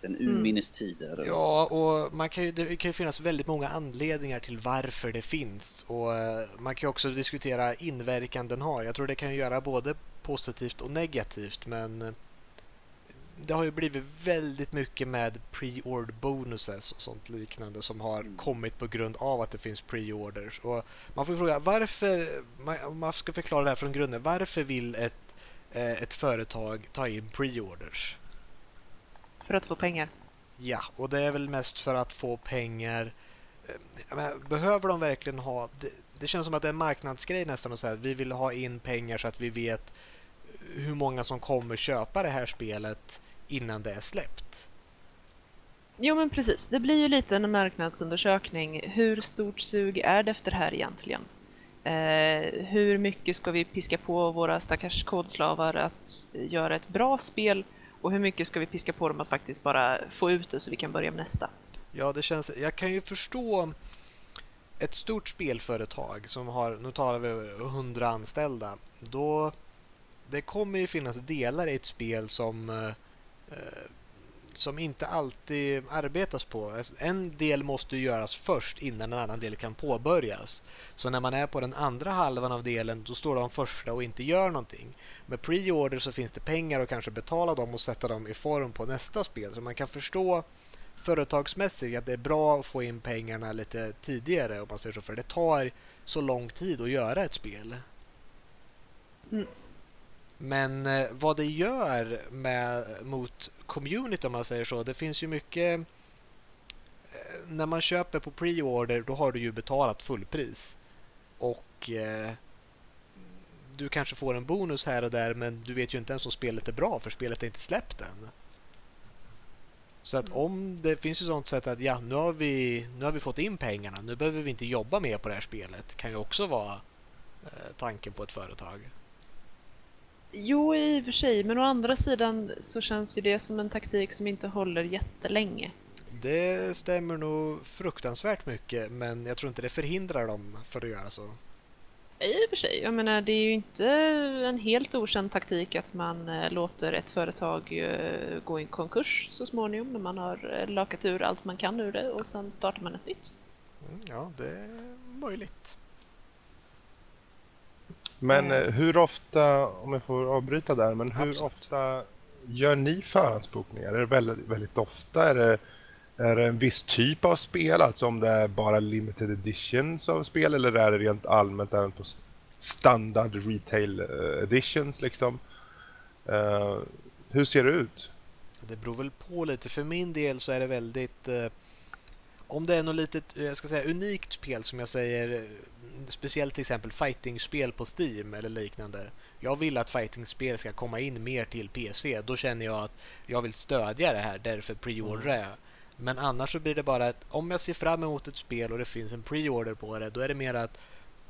Den Mm. urminnes tider. Ja, och man kan ju, det kan ju finnas väldigt många anledningar till varför det finns. Och eh, man kan ju också diskutera inverkan den har. Jag tror det kan ju göra både positivt och negativt, men eh, det har ju blivit väldigt mycket med pre-order bonuses och sånt liknande som har Mm. kommit på grund av att det finns pre-orders. Och man får ju fråga varför, man, ska förklara det här från grunden, varför vill ett, eh, ett företag ta in pre-orders? För att få pengar. Ja, och det är väl mest för att få pengar. Eh, behöver de verkligen ha... Det, det känns som att det är en marknadsgrej nästan att säga att vi vill ha in pengar så att vi vet hur många som kommer köpa det här spelet innan det är släppt. Jo men precis, det blir ju lite en marknadsundersökning. Hur stort sug är det efter det här egentligen? Eh, hur mycket ska vi piska på våra stackars kodslavar att göra ett bra spel och hur mycket ska vi piska på dem att faktiskt bara få ut det så vi kan börja med nästa? Ja, det känns... Jag kan ju förstå ett stort spelföretag som har, nu talar vi över 100 anställda, då det kommer ju finnas delar i ett spel som eh, Eh, som inte alltid arbetas på. En del måste göras först innan en annan del kan påbörjas. Så när man är på den andra halvan av delen då står de första och inte gör någonting. Med pre-order så finns det pengar att kanske betala dem och sätta dem i form på nästa spel. Så man kan förstå företagsmässigt att det är bra att få in pengarna lite tidigare om man säger så. För det tar så lång tid att göra ett spel. Mm. Men eh, vad det gör med, mot community om man säger så. Det finns ju mycket... eh, När man köper på pre-order då har du ju betalat fullpris. Och eh, du kanske får en bonus här och där men du vet ju inte ens om spelet är bra för spelet är inte släppt än. Så att om det finns ju sånt sätt att ja, nu har vi, nu har vi fått in pengarna, nu behöver vi inte jobba mer på det här spelet. Kan ju också vara eh, tanken på ett företag. Jo, i och för sig, men å andra sidan så känns ju det som en taktik som inte håller jättelänge. Det stämmer nog fruktansvärt mycket men jag tror inte det förhindrar dem för att göra så. I och för sig, jag menar det är ju inte en helt okänd taktik att man eh, låter ett företag eh, gå i konkurs så småningom när man har eh, lakat ur allt man kan ur det och sen startar man ett nytt. Mm, ja, det är möjligt. Men Mm. eh, hur ofta, om jag får avbryta där, men hur Absolut. ofta gör ni förhandsbokningar? Är det väldigt, väldigt ofta? Är det, är det en viss typ av spel, alltså om det är bara limited editions av spel eller är det rent allmänt även på standard retail eh, editions liksom? Eh, hur ser det ut? Det beror väl på lite. För min del så är det väldigt... Eh, om det är något litet, eh, jag ska säga unikt spel som jag säger, eh, speciellt till exempel fightingspel på Steam eller liknande. Jag vill att fightingspel ska komma in mer till PC. Då känner jag att jag vill stödja det här, därför preordrar jag. Men annars så blir det bara att om jag ser fram emot ett spel och det finns en preorder på det, då är det mer att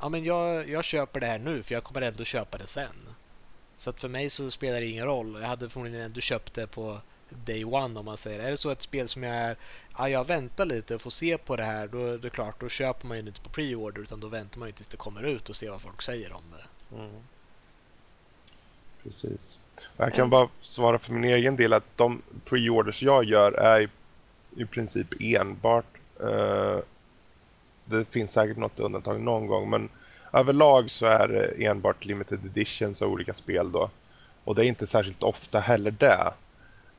ja, men jag, jag köper det här nu för jag kommer ändå köpa det sen. Så att för mig så spelar det ingen roll. Jag hade förmodligen ändå köpt det på day one om man säger. Är det så ett spel som jag är, ja jag väntar lite och får se på det här, då är det klart, då köper man ju inte på pre-order utan då väntar man ju tills det kommer ut och ser vad folk säger om det. Precis. Och Jag kan bara svara för min egen del att de pre-orders jag gör är i, i princip enbart eh, det finns säkert något undantag någon gång men överlag så är det enbart limited editions av olika spel då. Och det är inte särskilt ofta heller det.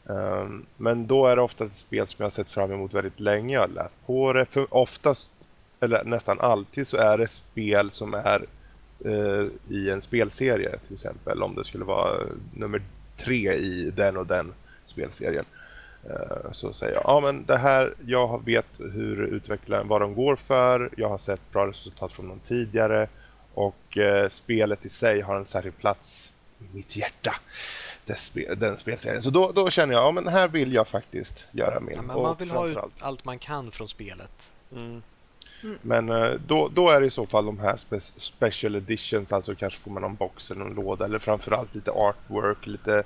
Um, men då är det ofta ett spel som jag har sett fram emot väldigt länge. Jag har läst på det. För oftast, eller nästan alltid, så är det spel som är uh, i en spelserie till exempel. Om det skulle vara nummer tre i den och den spelserien. Ehm, så säger jag, ja men det här, jag vet hur utvecklaren, vad de går för. Jag har sett bra resultat från dem tidigare. Och eh, spelet i sig har en särskild plats i mitt hjärta. Det spe, den spelserien. Så då, då känner jag, ja men här vill jag faktiskt göra min. Ja, men man vill ha ut allt man kan från spelet. Mm. Mm. Men eh, då, då är det i så fall de här spe- special editions, alltså kanske får man någon box eller någon låda eller framförallt lite artwork, lite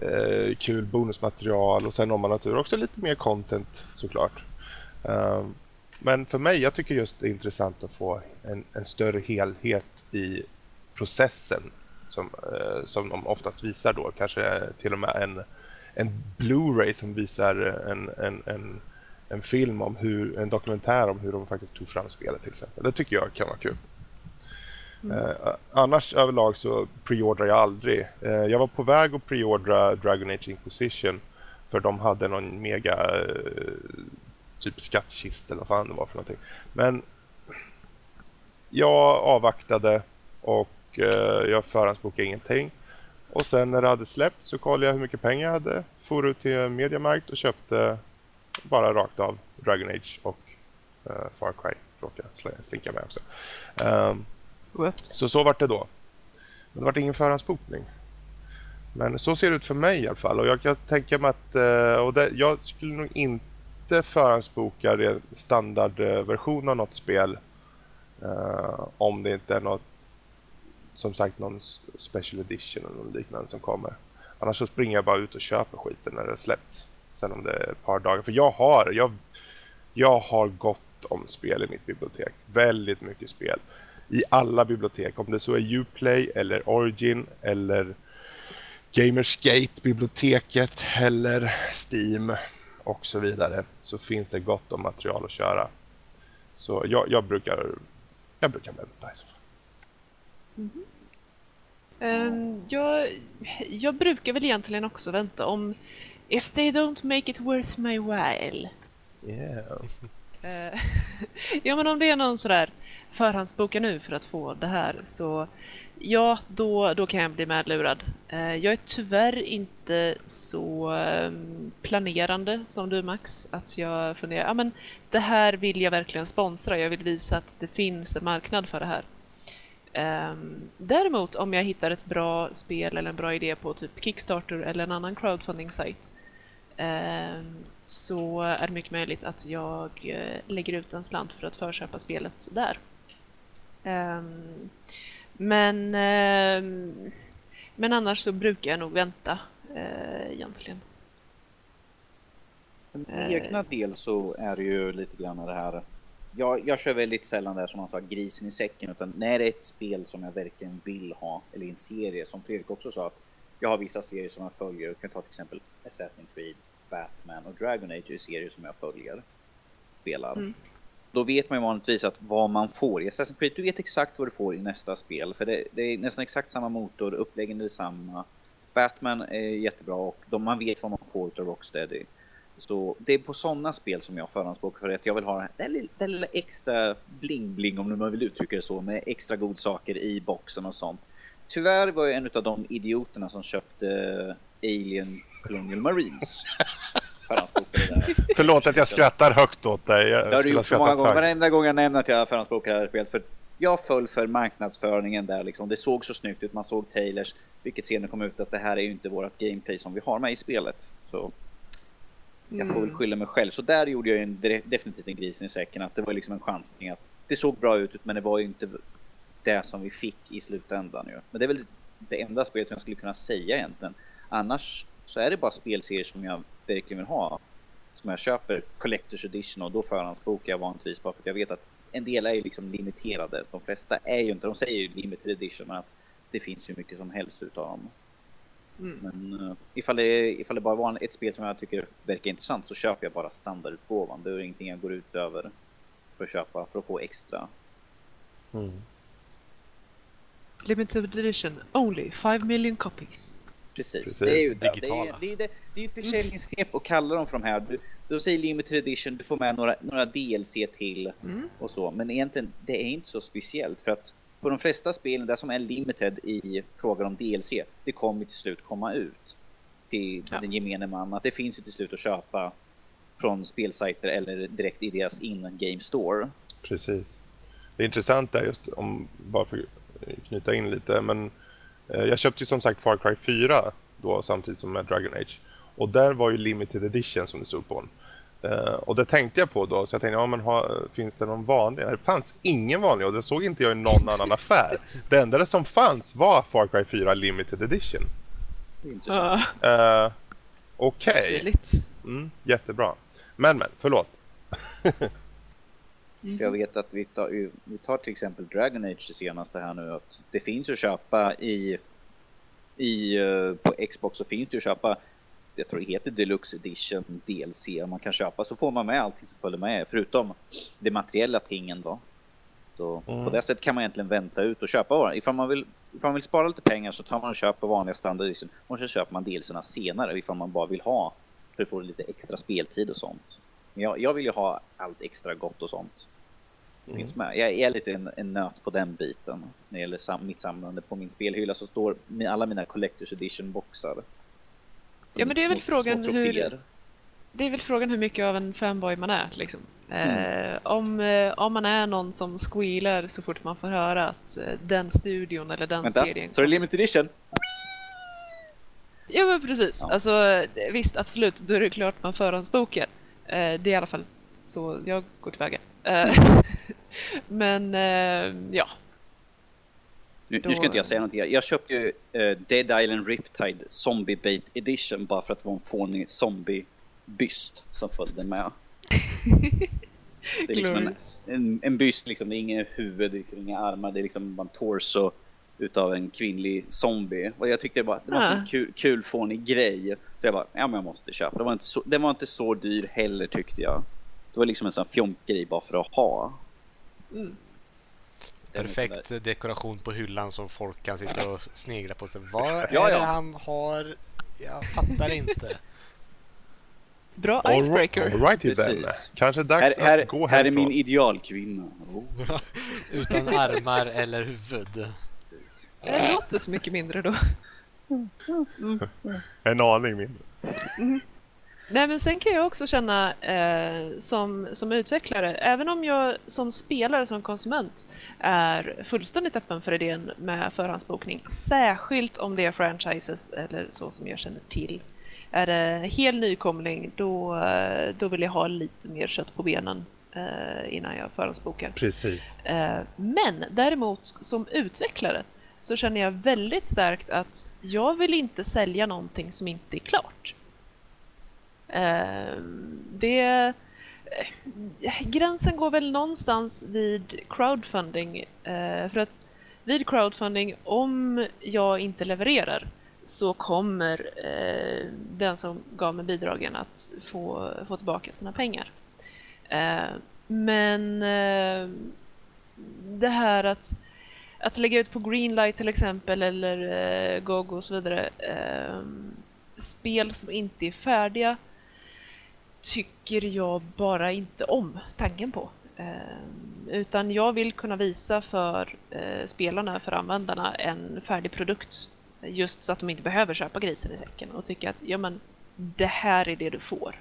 eh, kul bonusmaterial och sen om man har tur också lite mer content såklart. Ehm, men för mig, jag tycker just det är intressant att få en, en större helhet i processen som, eh, som de oftast visar då. Kanske till och med en, en Blu-ray som visar en, en, en en film om hur, en dokumentär om hur de faktiskt tog fram spelet till exempel. Det tycker jag kan vara kul. Eh, annars överlag så preordrar jag aldrig. Eh, jag var på väg att preordra Dragon Age Inquisition för de hade någon mega eh, typ skattkista eller vad fan det var för någonting. Men jag avvaktade och eh, jag förhandsbokade ingenting. Och sen när det hade släppt så kollade jag hur mycket pengar jag hade. For ut till Mediamarkt och köpte bara rakt av Dragon Age och uh, Far Cry råkade jag slinka med också. Whoops. så så vart det då. Men det vart ingen förhandsbokning. Men så ser det ut för mig i alla fall. Och jag kan tänka mig att eh, och det, jag skulle nog inte förhandsboka standardversion av något spel eh, om det inte är något som sagt någon special edition eller något liknande som kommer. Annars så springer jag bara ut och köper skiten när det släppts. Sen om det är ett par dagar. För jag har, jag, jag har gott om spel i mitt bibliotek. Väldigt mycket spel. I alla bibliotek. Om det så är Uplay eller Origin eller Gamersgate biblioteket eller Steam och så vidare. Så finns det gott om material att köra. Så jag, jag brukar jag brukar vänta i så fall. Ehm, jag, jag brukar väl egentligen också vänta om If they don't make it worth my while. Yeah. Eh, ja, men om det är någon sådär förhandsboka nu för att få det här så ja, då, då kan jag bli medlurad. Eh, jag är tyvärr inte så ehm, planerande som du Max, att jag funderar, ja men det här vill jag verkligen sponsra, jag vill visa att det finns en marknad för det här. Ehm, däremot om jag hittar ett bra spel eller en bra idé på typ Kickstarter eller en annan crowdfunding-sajt ehm, så är det mycket möjligt att jag eh, lägger ut en slant för att förköpa spelet där. Ehm, men, men annars så brukar jag nog vänta eh, egentligen. För min Eh. egna del så är det ju lite grann det här. Jag, jag kör väldigt sällan där som man sa grisen i säcken utan när det är ett spel som jag verkligen vill ha eller en serie som Fredrik också sa att jag har vissa serier som jag följer. Jag kan ta till exempel Assassin's Creed, Batman och Dragon Age är serier som jag följer. Spelar. Mm. Då vet man ju vanligtvis att vad man får i Assassin's Creed, du vet exakt vad du får i nästa spel. För det, det är nästan exakt samma motor, uppläggen är detsamma. Batman är jättebra och de, man vet vad man får av Rocksteady. Så det är på sådana spel som jag förhandsbokar för att jag vill ha det lilla, extra bling-bling om man vill uttrycka det så med extra godsaker i boxen och sånt. Tyvärr var jag en av de idioterna som köpte Alien Colonial Marines. Förlåt att jag skrattar högt åt dig. Jag det har du gjort så många gånger. Varenda gång jag nämner att jag förhandsbokar det här spelet. För jag föll för marknadsföringen där liksom. Det såg så snyggt ut. Man såg Taylors, vilket senare kom ut att det här är ju inte vårt gameplay som vi har med i spelet. Så jag får väl mm. skylla mig själv. Så där gjorde jag en, definitivt en gris i säcken. Att det var liksom en chansning att det såg bra ut, men det var ju inte det som vi fick i slutändan. Ju. Men det är väl det enda spelet som jag skulle kunna säga egentligen. Annars så är det bara spelserier som jag verkligen vill ha. Som jag köper Collector's Edition och då förhandsbokar jag vanligtvis bara för att jag vet att en del är ju liksom limiterade. De flesta är ju inte, de säger ju limited edition men att det finns ju mycket som helst utav dem. Mm. Men uh, ifall, det, ifall det bara var ett spel som jag tycker verkar intressant så köper jag bara standardutgåvan. Det är ingenting jag går ut över för att köpa för att få extra. Mm. Limited edition, only 5 million copies. Precis, Precis. det är ju det. Det är, det, är, det, det är försäljningsknep att kalla dem för de här. Du, du säger limited edition, du får med några, några DLC till mm. och så. Men egentligen, det är inte så speciellt för att på de flesta spelen, det som är limited i frågan om DLC, det kommer till slut komma ut till ja. den gemene man. Att det finns ju till slut att köpa från spelsajter eller direkt i deras in-game store. Precis. Det intressanta är just, om bara för att knyta in lite, men eh, jag köpte ju som sagt Far Cry 4 då samtidigt som med Dragon Age. Och där var ju limited edition som det stod på den. Uh, och det tänkte jag på då, så jag tänkte, ja men ha, finns det någon vanlig? Det fanns ingen vanlig och det såg inte jag i någon annan affär. Det enda som fanns var Far Cry 4 Limited Edition. Intressant. Uh, Okej. Okay. Mm, jättebra. Men men, förlåt. mm. Jag vet att vi tar, vi tar till exempel Dragon Age det senaste här nu. Att det finns att köpa i, i uh, på Xbox så finns det att köpa jag tror det heter Deluxe Edition DLC man kan köpa så får man med allting som följer med förutom de materiella tingen då. Så mm. på det sättet kan man egentligen vänta ut och köpa ifall man vill ifall man vill spara lite pengar så tar man och köper vanliga standard edition och så köper man DLCerna senare ifall man bara vill ha för att få lite extra speltid och sånt. Men jag, jag vill ju ha allt extra gott och sånt. Mm. Finns med. Jag är lite en, en nöt på den biten när det gäller sam, mitt samlande. På min spelhylla så står alla mina Collector's Edition boxar Ja, men det är väl frågan hur... Det är väl frågan hur mycket av en fanboy man är. Liksom. Mm. Eh, om, eh, om man är någon som squealar så fort man får höra att eh, den studion eller den Vänta, serien... så är det limited edition? Ja, men precis. Ja. Alltså, visst, absolut, då är det klart man förhandsbokar. Eh, det är i alla fall så jag går tillväga. Eh, men eh, ja, nu, då... nu, ska inte jag säga någonting. Jag köpte ju uh, Dead Island Riptide Zombie Bait Edition bara för att det var en fånig zombie-byst som följde med. det är liksom en, en, en byst, liksom, det är inget huvud, det är inga armar, det är liksom bara en torso utav en kvinnlig zombie. Och jag tyckte bara, det var en ah. kul, kul fånig grej. Så jag bara, ja men jag måste köpa. Det var inte så, det var inte så dyr heller tyckte jag. Det var liksom en sån fjompgrej bara för att ha. Mm perfekt dekoration på hyllan som folk kan sitta och snegla på. Sig. Vad är ja, ja. det han har? Jag fattar inte. Bra icebreaker. All right, Precis. Kanske dags här, att gå Här är min idealkvinna. Oh. Utan armar eller huvud. Det låter så mycket mindre då. En aning mindre. Nej, men sen kan jag också känna eh, som, som utvecklare, även om jag som spelare, som konsument, är fullständigt öppen för idén med förhandsbokning, särskilt om det är franchises eller så som jag känner till. Är det hel nykomling, då, då vill jag ha lite mer kött på benen eh, innan jag förhandsbokar. Precis. Eh, men däremot som utvecklare så känner jag väldigt starkt att jag vill inte sälja någonting som inte är klart. Ehm, det, eh, gränsen går väl någonstans vid crowdfunding. Eh, för att vid crowdfunding, om jag inte levererar så kommer eh, den som gav mig bidragen att få, få tillbaka sina pengar. Eh, men eh, det här att, att lägga ut på Greenlight till exempel eller eh, GOG och så vidare eh, spel som inte är färdiga tycker jag bara inte om tanken på. Eh, utan jag vill kunna visa för eh, spelarna, för användarna, en färdig produkt. Just så att de inte behöver köpa grisen i säcken och tycka att ja, men, det här är det du får.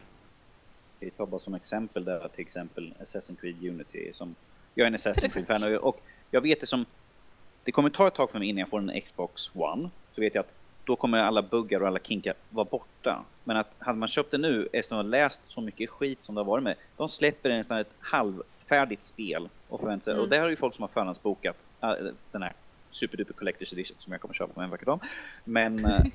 Vi tar bara som exempel där till exempel Assassin's Creed Unity. Som, jag är en Assassin's Creed-fan och jag vet det som... Det kommer ta ett tag för mig innan jag får en Xbox One. Så vet jag att då kommer alla buggar och alla kinkar vara borta. Men att hade man köpt det nu, efter att ha läst så mycket skit som det har varit med, de släpper nästan ett halvfärdigt spel och förväntar sig, mm. och det är ju folk som har förhandsbokat äh, den här superduper collector's edition som jag kommer köpa med en vacker dag. Men äh,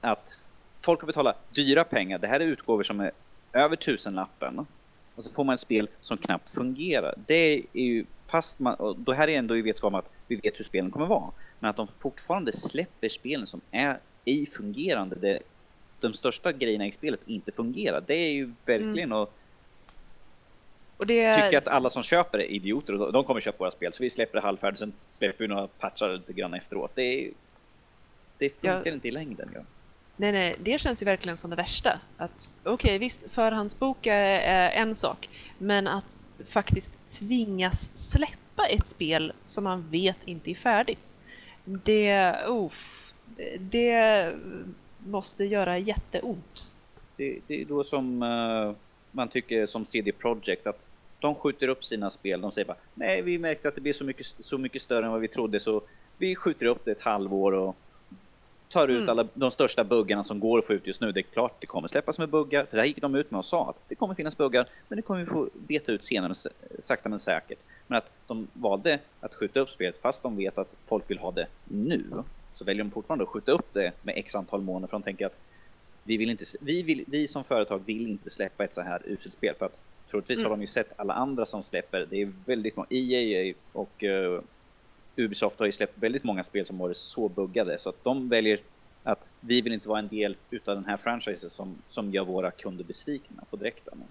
att folk har betalat dyra pengar, det här är utgåvor som är över tusenlappen och så får man ett spel som knappt fungerar. Det är ju fast man, och då här är ändå i vetskap om att vi vet hur spelen kommer vara, men att de fortfarande släpper spelen som är i fungerande, det, de största grejerna i spelet inte fungerar. Det är ju verkligen mm. att och det... tycka att alla som köper är idioter och de kommer köpa våra spel, så vi släpper det halvfärdigt, sen släpper vi några patchar lite grann efteråt. Det, det funkar ja. inte i längden. Ja. Nej, nej, det känns ju verkligen som det värsta. Att okej, okay, visst, förhandsboka är en sak, men att faktiskt tvingas släppa ett spel som man vet inte är färdigt. Det, uff, det måste göra jätteont. Det, det är då som uh, man tycker som CD Projekt att de skjuter upp sina spel. De säger bara nej, vi märkte att det blir så mycket, så mycket större än vad vi trodde så vi skjuter upp det ett halvår och tar ut mm. alla de största buggarna som går att få ut just nu. Det är klart det kommer släppas med buggar, för det här gick de ut med och sa att det kommer finnas buggar, men det kommer vi få beta ut senare, sakta men säkert. Men att de valde att skjuta upp spelet fast de vet att folk vill ha det nu, så väljer de fortfarande att skjuta upp det med x antal månader för de tänker att vi, vill inte, vi, vill, vi som företag vill inte släppa ett så här uselt spel för att troligtvis mm. har de ju sett alla andra som släpper. Det är väldigt många, EA och uh, Ubisoft har ju släppt väldigt många spel som varit så buggade så att de väljer att vi vill inte vara en del utav den här franchisen som, som gör våra kunder besvikna på direkten.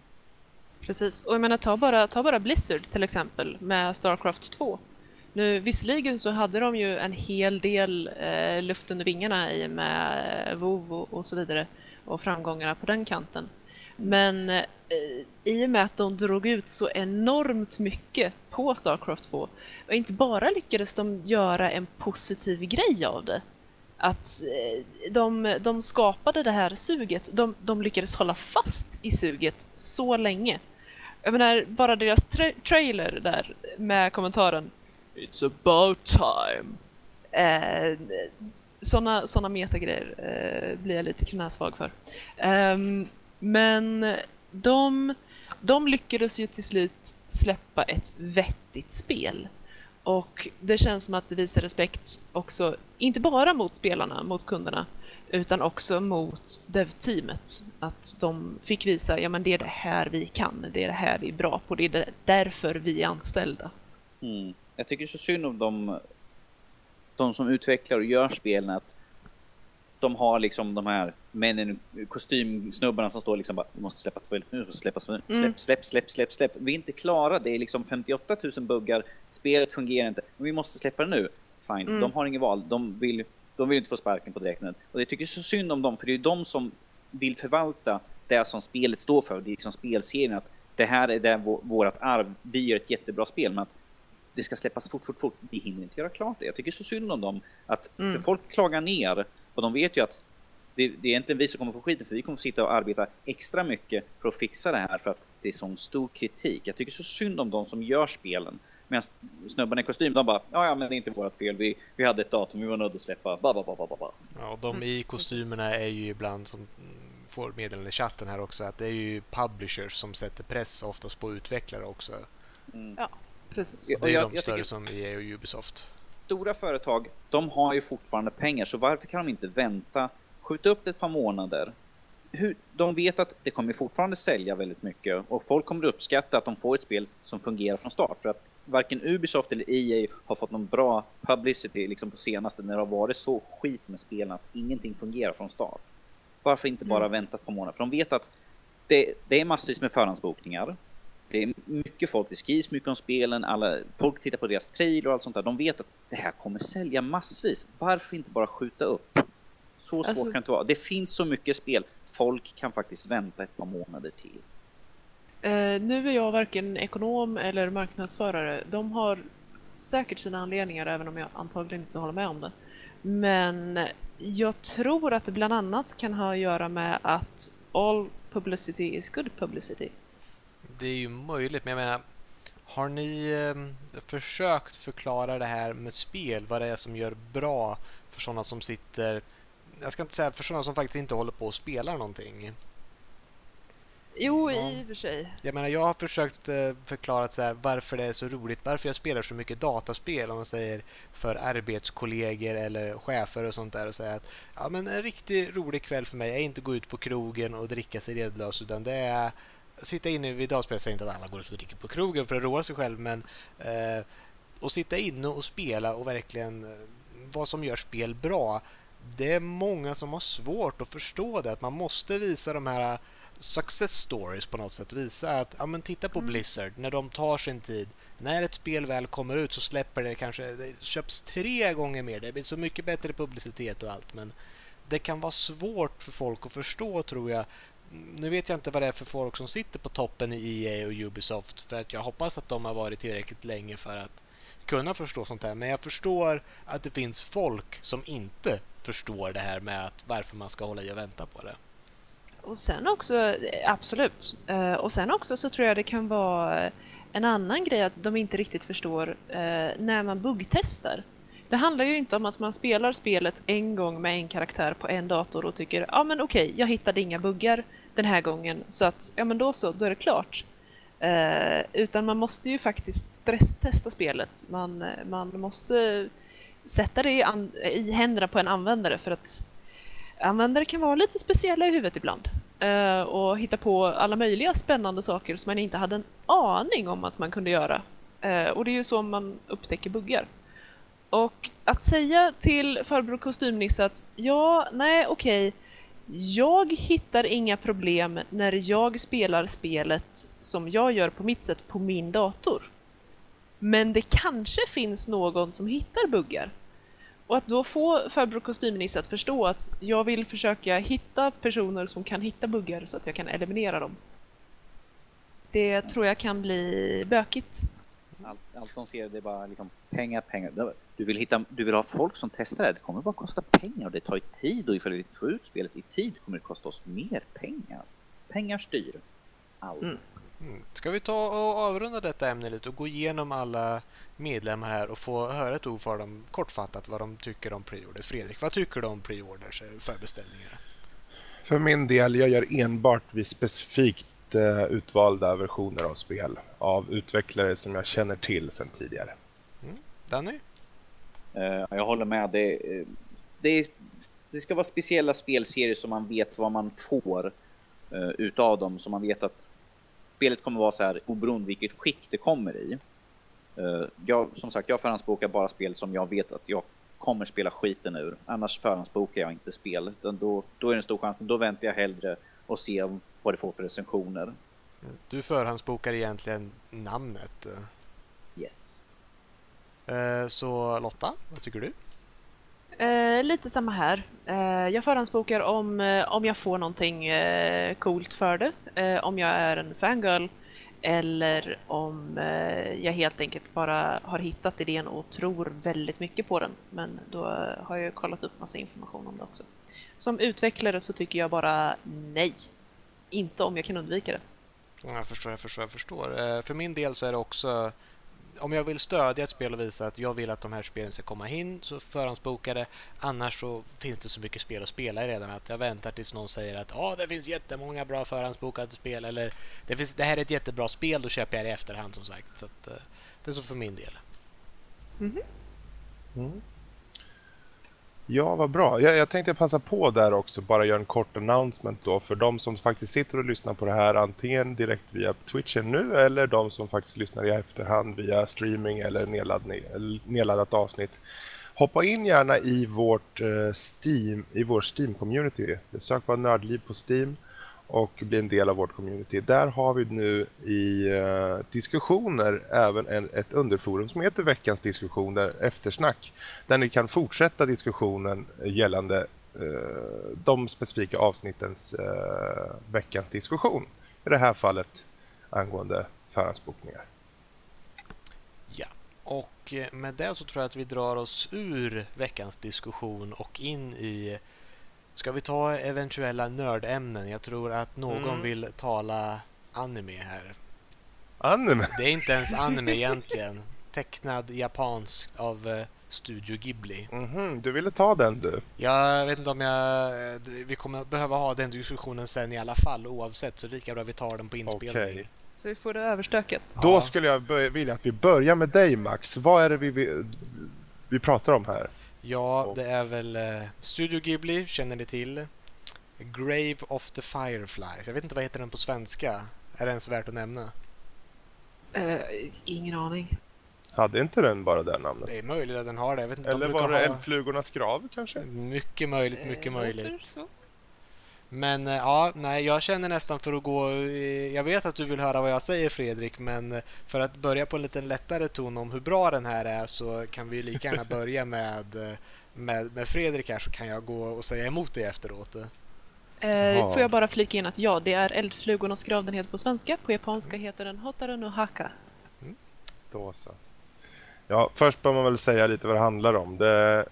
Precis, och jag menar ta bara, ta bara Blizzard till exempel med Starcraft 2. Nu, visserligen så hade de ju en hel del eh, luft under vingarna i med eh, WoW och, och, så vidare och framgångarna på den kanten. Men eh, i och med att de drog ut så enormt mycket på Starcraft 2 och inte bara lyckades de göra en positiv grej av det. Att eh, de, de skapade det här suget, de, de lyckades hålla fast i suget så länge. Jag menar, bara deras tra trailer där med kommentaren It's about time. Eh, såna, såna metagrejer eh, blir jag lite knäsvag för. Eh, men de, de lyckades ju till slut släppa ett vettigt spel. Och det känns som att det visar respekt också, inte bara mot spelarna, mot kunderna, utan också mot dev-teamet. Att de fick visa, ja men det är det här vi kan, det är det här vi är bra på, det är därför vi är anställda. Mm. Jag tycker så synd om de, de som utvecklar och gör spelen, att de har liksom de här männen, kostymsnubbarna som står liksom bara vi måste släppa spelet nu, släppa släpp, mm. släpp, släpp, släpp, släpp. Vi är inte klara, det är liksom 58 000 buggar, spelet fungerar inte, men vi måste släppa det nu. Fine, mm. de har inget val, de vill, de vill inte få sparken på direkten. Och jag tycker så synd om dem, för det är de som vill förvalta det som spelet står för, det är liksom spelserien, att det här är det vårt arv, vi gör ett jättebra spel, men att det ska släppas fort, fort, fort, vi hinner inte göra klart det. Jag tycker så synd om dem, att mm. folk klagar ner och de vet ju att det, det är egentligen vi som kommer få skiten för vi kommer sitta och arbeta extra mycket för att fixa det här för att det är sån stor kritik. Jag tycker så synd om de som gör spelen. Medan snubbarna i kostym, de bara ja, ja men det är inte vårt fel. Vi, vi hade ett datum, vi var nödda att släppa. Ba, ba, ba, ba, ba. Ja, och de i kostymerna är ju ibland som får meddelande i chatten här också att det är ju publishers som sätter press oftast på utvecklare också. Mm. Ja, precis. Det är jag, de större tycker... som EA och Ubisoft stora företag, de har ju fortfarande pengar, så varför kan de inte vänta, skjuta upp det ett par månader hur, de vet att det kommer fortfarande sälja väldigt mycket och folk kommer uppskatta att de får ett spel som fungerar från start. För att varken Ubisoft eller EA har fått någon bra publicity liksom på senaste när det har varit så skit med spelen att ingenting fungerar från start. Varför inte bara mm. vänta par månader? För de vet att det, det är massvis med förhandsbokningar. Det är mycket folk, det skrivs mycket om spelen, alla, folk tittar på deras trailer och allt sånt där. De vet att det här kommer sälja massvis. Varför inte bara skjuta upp? Så svårt alltså, kan det inte vara. Det finns så mycket spel. Folk kan faktiskt vänta ett par månader till. Eh, nu är jag varken ekonom eller marknadsförare. De har säkert sina anledningar, även om jag antagligen inte håller med om det. Men jag tror att det bland annat kan ha att göra med att all publicity is good publicity. Det är ju möjligt, men jag menar har ni eh, försökt förklara det här med spel, vad det är som gör bra för sådana som sitter jag ska inte säga för sådana som faktiskt inte håller på att spela någonting. Jo, ja. i och för sig. Jag menar, jag har försökt eh, förklara så här, varför det är så roligt, varför jag spelar så mycket dataspel om man säger för arbetskollegor eller chefer och sånt där och säga att ja, men en riktigt rolig kväll för mig är inte gå ut på krogen och dricka sig redlös utan det är sitta inne vid dataspel. Jag säger inte att alla går ut och dricker på krogen för att roa sig själv men eh, att sitta inne och spela och verkligen eh, vad som gör spel bra det är många som har svårt att förstå det. Att man måste visa de här success stories på något sätt. Visa att, ja men titta på mm. Blizzard, när de tar sin tid. När ett spel väl kommer ut så släpper det kanske, det köps tre gånger mer. Det blir så mycket bättre publicitet och allt. Men det kan vara svårt för folk att förstå tror jag. Nu vet jag inte vad det är för folk som sitter på toppen i EA och Ubisoft. För att jag hoppas att de har varit tillräckligt länge för att kunna förstå sånt här. Men jag förstår att det finns folk som inte förstår det här med att varför man ska hålla i och vänta på det. Och sen också, eh, absolut. Eh, och sen också så tror jag det kan vara en annan grej att de inte riktigt förstår eh, när man buggtestar. Det handlar ju inte om att man spelar spelet en gång med en karaktär på en dator och tycker ja men okej, jag hittade inga buggar den här gången så att ja men då så, då är det klart. Eh, utan man måste ju faktiskt stresstesta spelet. Man, man måste sätta det i, i händerna på en användare för att användare kan vara lite speciella i huvudet ibland eh, och hitta på alla möjliga spännande saker som man inte hade en aning om att man kunde göra. Eh, och det är ju så man upptäcker buggar. Och att säga till farbror kostymnisse att ja, nej, okej, okay, jag hittar inga problem när jag spelar spelet som jag gör på mitt sätt på min dator. Men det kanske finns någon som hittar buggar. Och att då få farbror kostymnisse att förstå att jag vill försöka hitta personer som kan hitta buggar så att jag kan eliminera dem. Det tror jag kan bli bökigt. Allt, allt de ser det är bara liksom pengar, pengar. Du vill, hitta, du vill ha folk som testar det. Det kommer bara kosta pengar och det tar ju tid och ifall vi får ut spelet i tid kommer det kosta oss mer pengar. Pengar styr allt. Mm. Mm. Ska vi ta och avrunda detta ämne lite och gå igenom alla medlemmar här och få höra ett ord för dem kortfattat vad de tycker om preorder. Fredrik, vad tycker du om preorders, eh, förbeställningar? För min del, jag gör enbart vid specifikt uh, utvalda versioner av spel av utvecklare som jag känner till sedan tidigare. Mm. Danny? Uh, jag håller med. Det, det, det, ska vara speciella spelserier som man vet vad man får utav dem, så man vet att spelet kommer vara så här oberoende vilket skick det kommer i. Uh, jag, som sagt, jag förhandsbokar bara spel som jag vet att jag kommer spela skiten ur. Annars förhandsbokar jag inte spel. Utan då, då är det en stor chans. Då väntar jag hellre och ser vad det får för recensioner. Du förhandsbokar egentligen namnet? Yes. Uh, så Lotta, vad tycker du? Eh, lite samma här. Eh, jag förhandsbokar om, eh, om jag får någonting eh, coolt för det. Eh, om jag är en fangirl. Eller om eh, jag helt enkelt bara har hittat idén och tror väldigt mycket på den. Men då har jag kollat upp massa information om det också. Som utvecklare så tycker jag bara nej. Inte om jag kan undvika det. Jag förstår, jag förstår, jag förstår. Eh, för min del så är det också om jag vill stödja ett spel och visa att jag vill att de här spelen ska komma in så förhandsbokar det. Annars så finns det så mycket spel att spela redan att jag väntar tills någon säger att ah, det finns jättemånga bra förhandsbokade spel eller det, finns, det här är ett jättebra spel, då köper jag det i efterhand som sagt. Så att, eh, det är så för min del. Mm -hmm. mm. Ja, vad bra. Jag, jag tänkte passa på där också, bara göra en kort announcement då för de som faktiskt sitter och lyssnar på det här antingen direkt via Twitchen nu eller de som faktiskt lyssnar i efterhand via streaming eller nedladdat avsnitt. Hoppa in gärna i vårt eh, Steam, i vår Steam-community. Sök bara Nördliv på Steam och bli en del av vårt community. Där har vi nu i eh, diskussioner även en, ett underforum som heter Veckans diskussioner eftersnack. Där ni kan fortsätta diskussionen gällande eh, de specifika avsnittens eh, veckans diskussion. I det här fallet angående förhandsbokningar. Ja, och eh, med det så tror jag att vi drar oss ur veckans diskussion och in i Ska vi ta eventuella nördämnen? Jag tror att någon mm. vill tala anime här. Anime? Det är inte ens anime egentligen. Tecknad japansk av uh, Studio Ghibli. Mm -hmm. Du ville ta den du? Jag vet inte om jag... Vi kommer behöva ha den diskussionen sen i alla fall oavsett. Så lika bra vi tar den på inspelning. Okay. Så vi får det överstöket. Då ja. skulle jag vilja att vi börjar med dig Max. Vad är det vi, vi, vi pratar om här? Ja, det är väl eh, Studio Ghibli, känner ni till? Grave of the Fireflies. Jag vet inte vad heter den på svenska. Är det ens värt att nämna? Uh, ingen aning. Hade inte den bara det namnet? Det är möjligt att den har det. Jag vet inte Eller var det ha... Eldflugornas grav kanske? Mycket möjligt, mycket uh, möjligt. Men eh, ja, nej, jag känner nästan för att gå... Jag vet att du vill höra vad jag säger Fredrik, men eh, för att börja på en lite lättare ton om hur bra den här är så kan vi lika gärna börja med, eh, med, med Fredrik här så kan jag gå och säga emot det efteråt. Eh, får jag bara flika in att ja, det är Eldflugornas grav den heter på svenska. På japanska heter den Hotaru no Haka. Mm. Då så. Ja, först bör man väl säga lite vad det handlar om. Det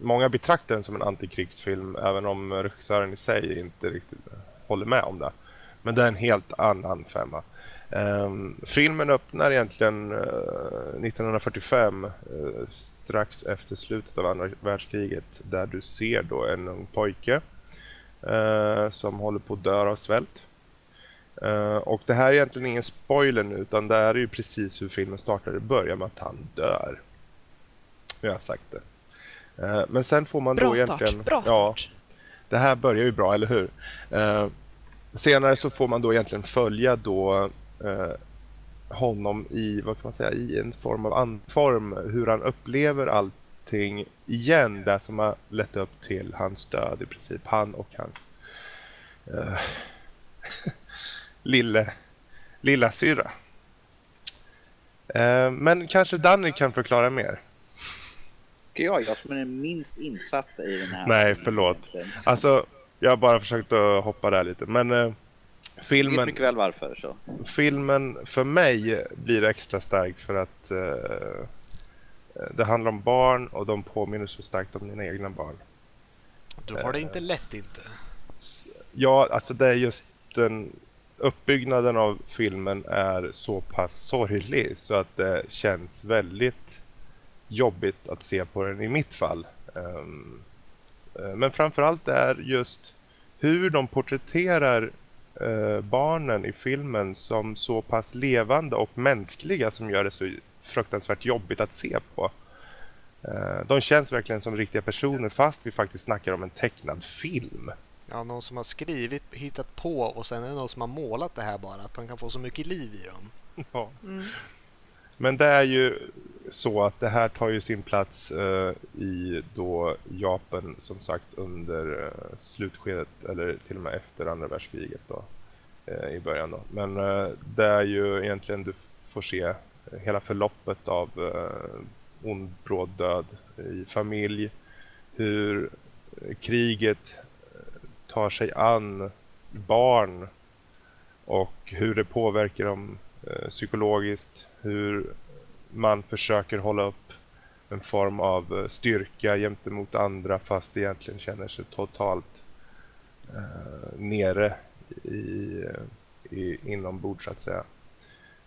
många betraktar den som en antikrigsfilm även om regissören i sig inte riktigt håller med om det. Men det är en helt annan femma. Um, filmen öppnar egentligen uh, 1945 uh, strax efter slutet av andra världskriget där du ser då en ung pojke uh, som håller på att dö av svält. Uh, och det här är egentligen ingen spoiler nu utan det är ju precis hur filmen startar. Det börjar med att han dör. Jag har sagt det. Eh, men sen får man bra då start. egentligen... Bra start. Ja, det här börjar ju bra, eller hur? Eh, senare så får man då egentligen följa då eh, honom i, vad kan man säga, i en form av anform. Hur han upplever allting igen, det som har lett upp till hans död i princip. Han och hans uh, lille, lilla syra. Uh, men kanske Danny kan förklara mer tycker jag. Jag som är den minst insatta i den här. Nej, förlåt. Alltså, jag har bara försökt att hoppa där lite. Men eh, filmen... Mycket väl varför. Så. Filmen för mig blir extra stark för att eh, det handlar om barn och de påminner så starkt om mina egna barn. Du har det inte lätt inte. Ja, alltså det är just den uppbyggnaden av filmen är så pass sorglig så att det känns väldigt jobbigt att se på den i mitt fall. Eh, men framförallt är just hur de porträtterar eh, barnen i filmen som så pass levande och mänskliga som gör det så fruktansvärt jobbigt att se på. Eh, de känns verkligen som riktiga personer fast vi faktiskt snackar om en tecknad film. Ja, någon som har skrivit, hittat på och sen är det någon som har målat det här bara. Att de kan få så mycket liv i dem. Ja. Mm. Men det är ju så att det här tar ju sin plats uh, i då Japan som sagt under uh, slutskedet eller till och med efter andra världskriget då, uh, i början då. Men det är ju egentligen du får se hela förloppet av uh, ond bråd död i familj, hur kriget tar sig an barn och hur det påverkar dem psykologiskt, hur man försöker hålla upp en form av eh, styrka gentemot andra fast egentligen känner sig totalt eh, nere i, eh, i, inombords så att säga.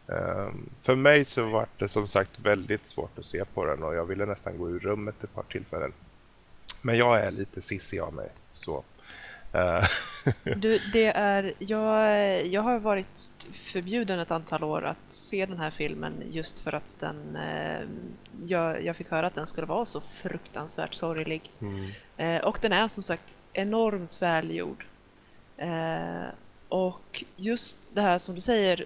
Um, för mig så var det som sagt väldigt svårt att se på den och jag ville nästan gå ur rummet ett par tillfällen. Men jag är lite sissig av mig. Så. Eh, Du, det är, jag, jag har varit förbjuden ett antal år att se den här filmen just för att den, eh, jag, jag fick höra att den skulle vara så fruktansvärt sorglig. mm. Eh, och den är som sagt enormt välgjord. Och just det här som du säger,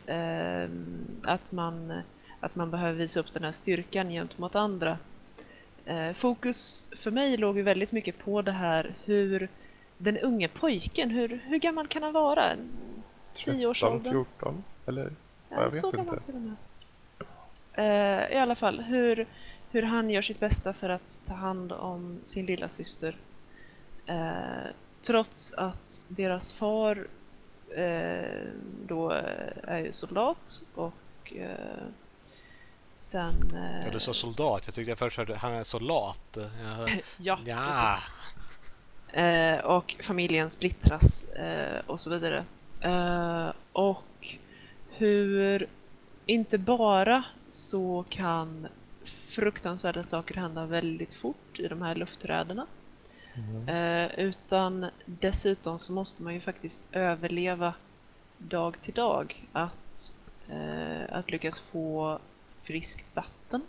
att, man, att man behöver visa upp den här styrkan gentemot andra. Fokus för mig låg ju väldigt mycket på det här hur den unge pojken, hur, hur gammal kan han vara? En 13, Tioårsåldern? 14 eller? Ja, jag vet så inte. gammal till och med. Eh, I alla fall, hur, hur han gör sitt bästa för att ta hand om sin lilla syster. Eh, trots att deras far eh, då är ju soldat och eh, sen... Ja, du sa soldat. Jag tyckte jag först hörde han är. Ja, Ja, ja. precis. Eh, och familjen splittras eh, och så vidare. Eh, och hur inte bara så kan fruktansvärda saker hända väldigt fort i de här luftträdena. Eh, utan dessutom så måste man ju faktiskt överleva dag till dag. Att, eh, att lyckas få friskt vatten.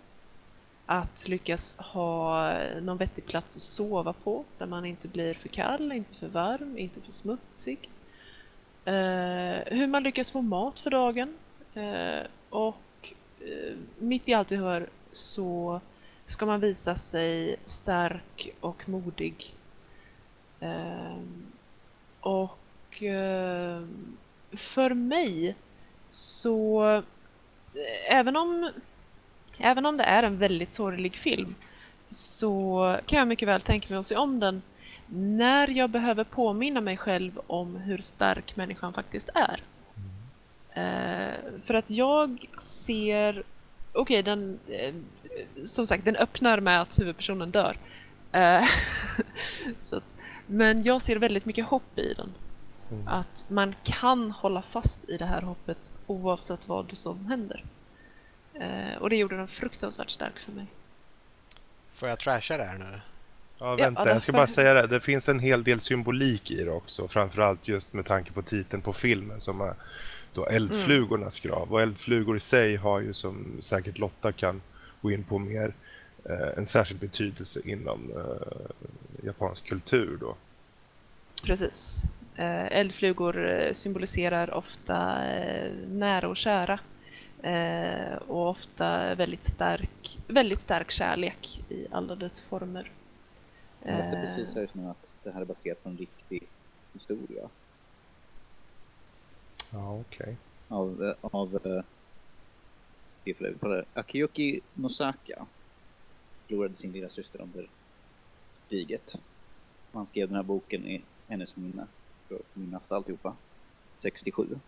Att lyckas ha någon vettig plats att sova på där man inte blir för kall, inte för varm, inte för smutsig. Eh, hur man lyckas få mat för dagen. Eh, och eh, mitt i allt vi hör så ska man visa sig stark och modig. Och för mig så, även om, även om det är en väldigt sorglig film, så kan jag mycket väl tänka mig att se om den när jag behöver påminna mig själv om hur stark människan faktiskt är. Eh, för att jag ser, okej den, eh, som sagt den öppnar med att huvudpersonen dör. Eh, så att, men jag ser väldigt mycket hopp i den. Mm. Att man kan hålla fast i det här hoppet oavsett vad som händer. Eh, och det gjorde den fruktansvärt stark för mig. Får jag trasha det här nu? Ja, Ja, vänta, det jag ska bara säga det. Det finns en hel del symbolik i det också. Framförallt just med tanke på titeln på filmen som är då Eldflugornas grav. Och eldflugor i sig har ju som säkert Lotta kan gå in på mer eh, en särskild betydelse inom eh, japansk kultur då. Precis. Eldflugor symboliserar ofta nära och kära. Eh, och ofta väldigt stark, väldigt stark kärlek i alla dess former. Jag läste Eh, precis här som att det här är baserat på en riktig historia Ja, okej. av, av eh, vi får uttala det. Akiyuki Nosaka förlorade sin lilla syster under kriget. Han skrev den här boken i hennes minne, för att minnas alltihopa. 67.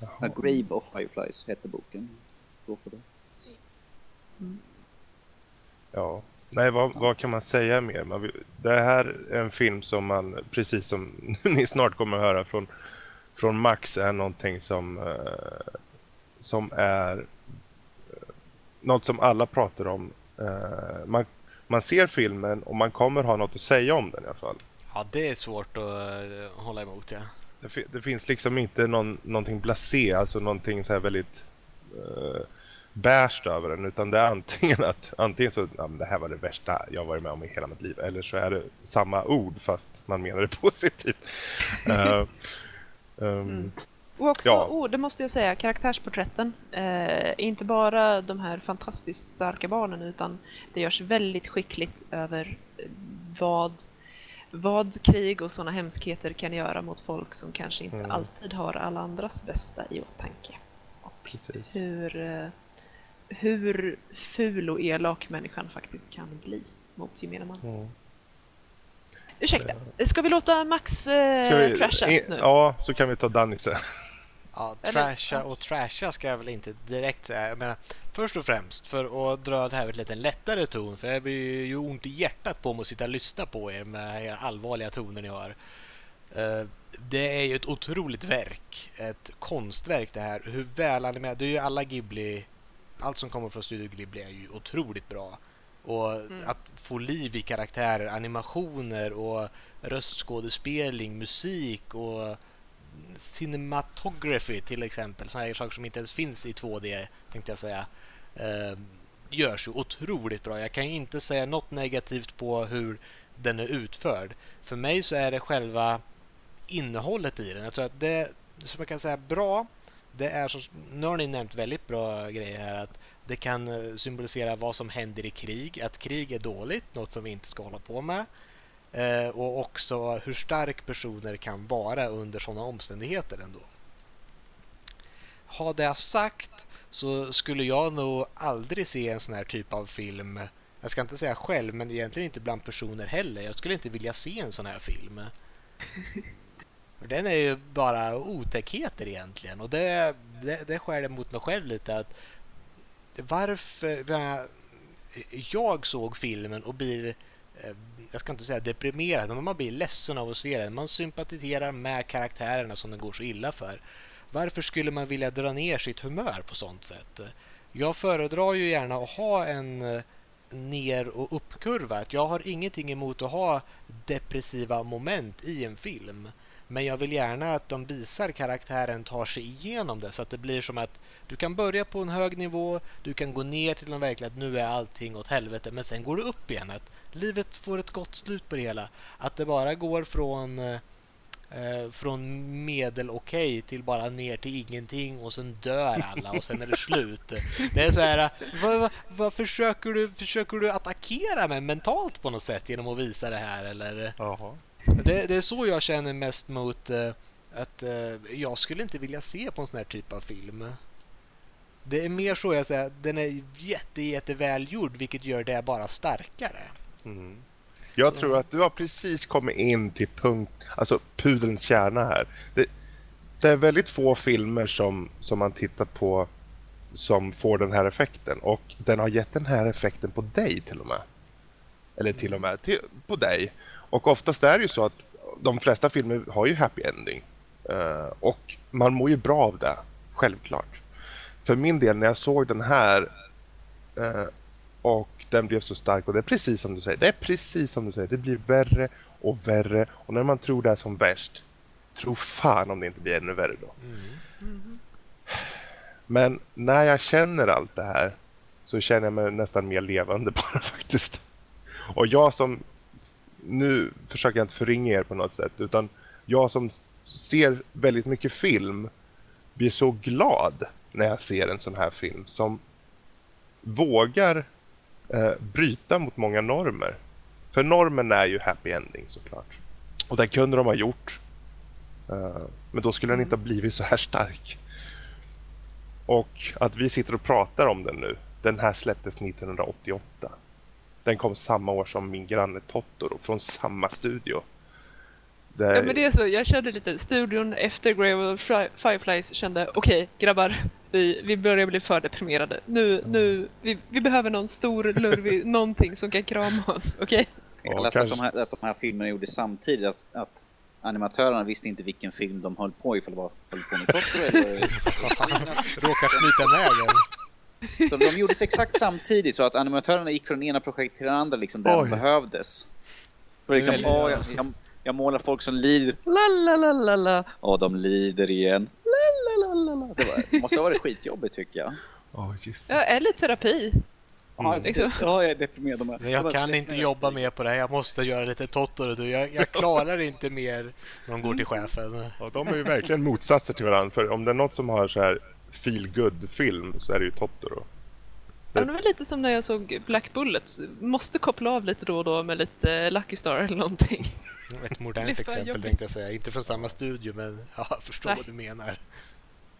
A Jaha. Grave of Fireflies hette boken. Gå på det. Ja. Nej, vad, vad kan man säga mer? Man, vill- det här är en film som man, precis som ni snart kommer att höra från, från Max, är någonting som, eh, som är eh, något som alla pratar om. Eh, man, man ser filmen och man kommer ha något att säga om den i alla fall. Ja, det är svårt att eh, hålla emot. Ja. Det, det finns liksom inte någon, någonting blasé, alltså någonting så här väldigt uh, bärst över den, utan det är antingen att antingen så, ja, det här var det värsta jag varit med om i hela mitt liv, eller så är det samma ord fast man menar det positivt. Eh, ehm, Mm. Och också, Ja. oh, det måste jag säga, karaktärsporträtten. Eh, inte bara de här fantastiskt starka barnen utan det görs väldigt skickligt över eh, vad, vad krig och sådana hemskheter kan göra mot folk som kanske inte Mm. alltid har alla andras bästa i åtanke. Och Precis. hur, eh, hur ful och elak människan faktiskt kan bli mot gemene man. Mm. Ursäkta, ska vi låta Max eh, vi- trasha i- nu? Ja, så kan vi ta Danny sen. Ja, trasha och trasha ska jag väl inte direkt säga. Jag menar, först och främst för att dra det här med lite lättare ton. För jag blir ju ont i hjärtat på mig att sitta och lyssna på er med era allvarliga toner ni har. Eh, Det är ju ett otroligt verk. Ett konstverk det här. Hur väl animerat. Det är ju alla Ghibli. Allt som kommer från Studio Ghibli är ju otroligt bra. Och att få liv i karaktärer, animationer och röstskådespeling, musik och cinematography till exempel, sådana här saker som inte ens finns i 2D, tänkte jag säga, eh, görs ju otroligt bra. Jag kan ju inte säga något negativt på hur den är utförd. För mig så är det själva innehållet i den. Jag tror att det som jag kan säga bra, det är så, nu har ni nämnt väldigt bra grejer här att det kan eh, symbolisera vad som händer i krig, att krig är dåligt, något som vi inte ska hålla på med. Eh, och också hur stark personer kan vara under sådana omständigheter ändå. Har det sagt så skulle jag nog aldrig se en sån här typ av film. Jag ska inte säga själv, men egentligen inte bland personer heller. Jag skulle inte vilja se en sån här film. Den är ju bara otäckheter egentligen och det, det, det skär emot mig själv lite att varför jag såg filmen och blir eh, jag ska inte säga deprimerad, men man blir ledsen av att se den. Man sympatiserar med karaktärerna som det går så illa för. Varför skulle man vilja dra ner sitt humör på sånt sätt? Jag föredrar ju gärna att ha en eh, ner och uppkurva. Jag har ingenting emot att ha depressiva moment i en film. Men jag vill gärna att de visar karaktären tar sig igenom det så att det blir som att du kan börja på en hög nivå, du kan gå ner till en verklighet att nu är allting åt helvete, men sen går du upp igen. Att livet får ett gott slut på det hela. Att det bara går från eh, från medel okej okay till bara ner till ingenting och sen dör alla och sen är det slut. Det är så här, vad, vad, vad försöker, du, försöker du attackera mig mentalt på något sätt genom att visa det här eller? Aha. Det, det, är så jag känner mest mot uh, att uh, jag skulle inte vilja se på en sån här typ av film. Det är mer så jag säger, den är jätte, jätte välgjord vilket gör det bara starkare. Mm. Jag så. tror att du har precis kommit in till punkt, alltså pudelns kärna här. Det, det, är väldigt få filmer som, som man tittar på som får den här effekten och den har gett den här effekten på dig till och med. Eller till och med till, på dig. Och oftast är det ju så att de flesta filmer har ju happy ending. Uh, och man mår ju bra av det, självklart. För min del när jag såg den här uh, och den blev så stark och det är precis som du säger. Det är precis som du säger. Det blir värre och värre och när man tror det är som värst tro fan om det inte blir ännu värre då. Mm. Mm. Men när jag känner allt det här så känner jag mig nästan mer levande bara faktiskt. Och jag som nu försöker jag inte förringa er på något sätt utan jag som ser väldigt mycket film blir så glad när jag ser en sån här film som vågar eh, bryta mot många normer. För normen är ju happy ending såklart. Och det kunde de ha gjort. Eh, men då skulle den inte ha blivit så här stark. Och att vi sitter och pratar om den nu. Den här släpptes 1988. Den kom samma år som min granne Totoro från samma studio. Det... Ja men det är så, jag kände lite, studion efter Grave of Fireflies kände okej okay, grabbar, vi, vi börjar bli för deprimerade. Nu, nu, vi, vi behöver någon stor lurvig, någonting som kan krama oss, okej? Okay? Jag läste att de, här, att de här filmerna gjordes samtidigt, att, att animatörerna visste inte vilken film de höll på ifall det var höll på med Totoro eller... Råkar flyta med den. Så de gjordes exakt samtidigt så att animatörerna gick från ena projektet till det andra liksom där Oj. de behövdes. Liksom, åh, jag, jag, jag målar folk som lider. La, la, la, la, la. Och de lider igen. La, la, la, la. Det, var, det måste ha varit skitjobbigt tycker jag. Oh, Jesus. ja, eller terapi. Mm. Liksom. Ja, jag är deprimerad. De här. Jag kan inte jobba mer på det här. Jag måste göra lite Totoro. Du. Jag, jag klarar inte mer när de går till chefen. Ja, de är ju verkligen motsatser till varandra. För om det är något som har så här feel good film så är det ju Totoro. Ja, det var lite som när jag såg Black Bullets. Måste koppla av lite då och då med lite Lucky Star eller någonting. Ett modernt exempel tänkte jag säga. Inte från samma studio men ja, jag förstår Nej. vad du menar.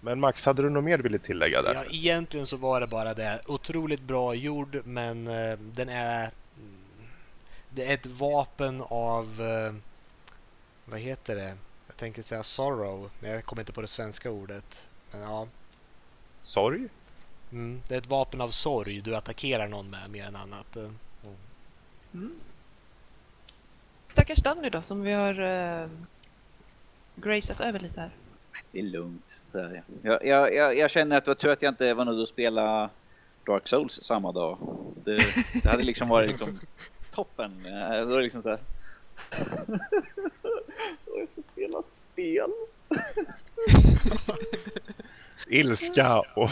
Men Max, hade du något mer du ville tillägga där? Ja, egentligen så var det bara det. Otroligt bra gjord men uh, den är... Mm, det är ett vapen av... Uh, vad heter det? Jag tänker säga sorrow, men jag kommer inte på det svenska ordet. Men ja. Sorg? Mm, det är ett vapen av sorg du attackerar någon med mer än annat. Mm. Stackars Danny då, som vi har uh, graceat över lite här. Det är lugnt. Jag, jag, jag, jag känner att det var tur att jag inte var nöjd att spela Dark Souls samma dag. det, det hade liksom varit liksom toppen. Eh, det liksom så här. Jag ska spela spel. Ilska och,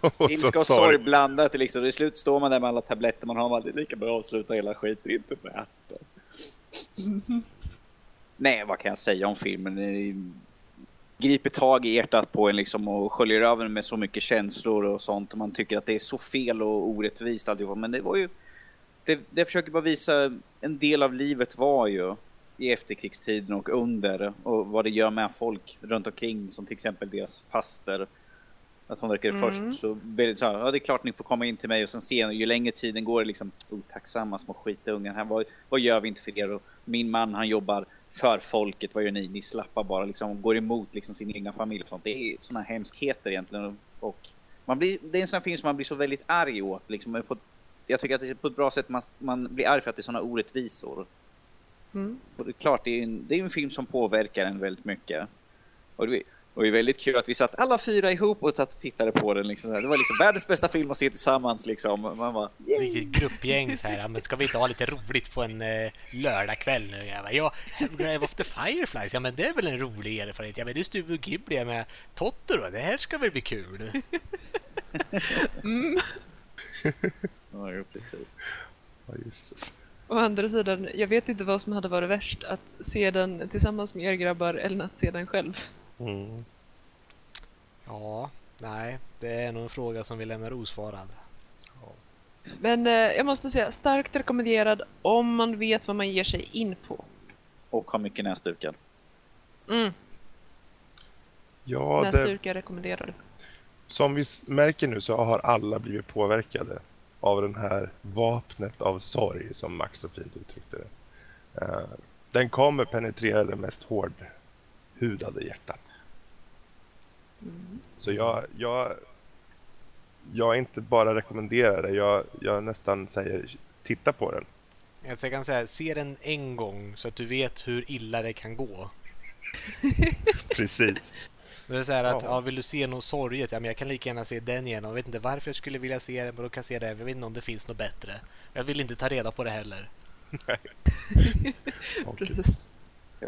och Ilska och sorg blandat. Liksom. Till slut står man där med alla tabletter man har. Man är lika bra att avsluta hela skiten. Inte värt det. Nej, vad kan jag säga om filmen? Griper tag i hjärtat på en liksom och sköljer över med så mycket känslor och sånt. Och man tycker att det är så fel och orättvist alltihop. Men det var ju... Det, det försöker bara visa en del av livet var ju i efterkrigstiden och under och vad det gör med folk runt omkring som till exempel deras faster. Att hon verkar Mm. först så väldigt så här, ja det är klart ni får komma in till mig och sen se ju längre tiden går liksom otacksamma små skitungar här. Vad, vad gör vi inte för er? Och min man han jobbar för folket, vad gör ni? Ni slappar bara liksom går emot liksom sin egna familj och sånt. Det är sådana hemskheter egentligen och man blir, det är en sån film som man blir så väldigt arg åt liksom. På, jag tycker att det är på ett bra sätt man, man blir arg för att det är sådana orättvisor. Mm. Och det är klart, det är, en, det är en film som påverkar en väldigt mycket. Och det, och det är väldigt kul att vi satt alla fyra ihop och satt och tittade på den. Liksom. Det var liksom världens bästa film att se tillsammans. Liksom. Man bara, Riktigt gruppgäng så här. Men ska vi inte ha lite roligt på en eh, lördagkväll nu? Jag bara, ja, Grave of the Fireflies. Ja, men det är väl en rolig erfarenhet. Ja, men det är Studio Ghibli med Totoro. Det här ska väl bli kul? Mm. ja, precis. Ja, Jesus. Å andra sidan, jag vet inte vad som hade varit värst. Att se den tillsammans med er grabbar eller att se den själv. Mm. Ja, nej, det är nog en fråga som vi lämnar osvarad. Men eh, jag måste säga, starkt rekommenderad om man vet vad man ger sig in på. Och har mycket näsdukar. Mm. Ja, det, Näsdukar rekommenderade. som vi märker nu så har alla blivit påverkade av den här vapnet av sorg som Max så fint uttryckte det. Eh, den kommer penetrera det mest hårdhudade hjärtat. Så jag, jag, jag inte bara rekommenderar det, jag, jag nästan säger titta på den. Jag kan säga, se den en gång så att du vet hur illa det kan gå. Precis. Det är så här att, Ja. ja, vill du se något sorgligt? Ja, men jag kan lika gärna se den igen. Jag vet inte varför jag skulle vilja se den, men då kan jag se den. Jag vet inte om det finns något bättre. Jag vill inte ta reda på det heller. Precis.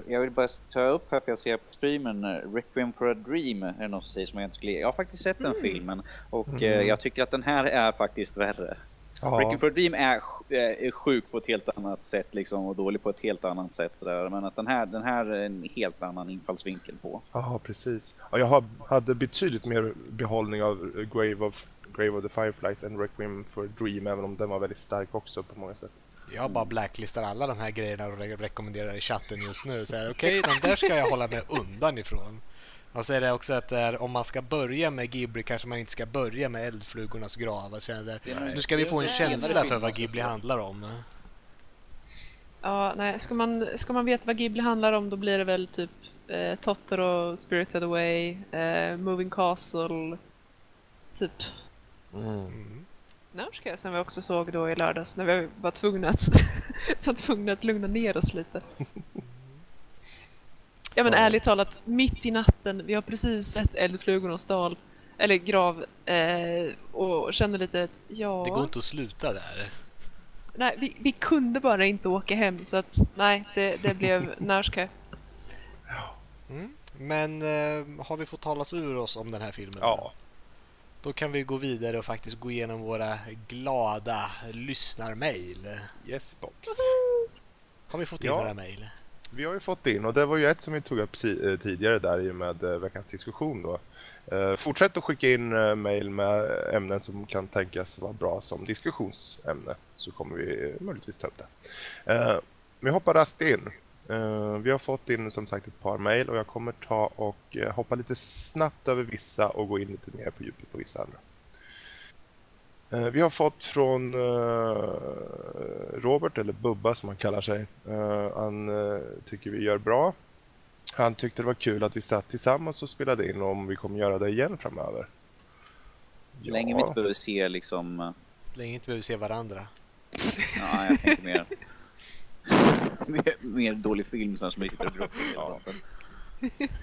Jag- vill bara ta upp här, för jag ser på streamen, eh, Requiem for a Dream är det någon som jag inte skulle... Jag har faktiskt sett den filmen och eh, Mm. jag tycker att den här är faktiskt värre. Ja, Requiem for a Dream är, eh, är sjuk på ett helt annat sätt liksom och dålig på ett helt annat sätt sådär. Men att den här, den här är en helt annan infallsvinkel på. ja, precis. Ja, jag har, hade betydligt mer behållning av Grave of, Grave of the Fireflies än Requiem for a Dream, även om den var väldigt stark också på många sätt. Jag bara blacklistar alla de här grejerna och re- rekommenderar i chatten just nu. Okej, de där ska jag hålla mig undan ifrån. Och så är det också att där, om man ska börja med Ghibli kanske man inte ska börja med Eldflugornas grav. Och där, Nej. nu ska vi få en känsla för vad Ghibli handlar om. Ja, nej, ska man, ska man veta vad Ghibli handlar om då blir det väl typ eh, Totoro, Spirited Away, eh, Moving Castle, typ Mm. Nausicaa som vi också såg då i lördags när vi var tvungna att, var tvungna att lugna ner oss lite. Ja men Ja. ärligt talat, mitt i natten, vi har precis sett Eldflugornas dal, eller grav, eh, och känner lite att ja, Det går inte att sluta där. nej, vi, vi kunde bara inte åka hem så att nej, det, det blev Nausicaa. Mm. Men eh, har vi fått talas ur oss om den här filmen? Ja, Då kan vi gå vidare och faktiskt gå igenom våra glada lyssnarmail. yes box. Har vi fått in Ja. några mail? Vi har ju fått in, och det var ju ett som vi tog upp eh, tidigare där i och med eh, veckans diskussion då. Eh, fortsätt att skicka in mail med ämnen som kan tänkas vara bra som diskussionsämne så kommer vi möjligtvis ta upp det. Vi hoppar raskt in. Vi har fått in som sagt ett par mail och jag kommer ta och hoppa lite snabbt över vissa och gå in lite mer på djupet på vissa andra. Eh, Vi har fått från eh, Robert, eller Bubba som han kallar sig. Eh, Han tycker vi gör bra. Han tyckte det var kul att vi satt tillsammans och spelade in om vi kommer göra det igen framöver. Så länge vi inte behöver se liksom... länge inte behöver se varandra. Ja, jag tänker mer... mer, mer dålig film sen som vi sitter och gråter. Ja.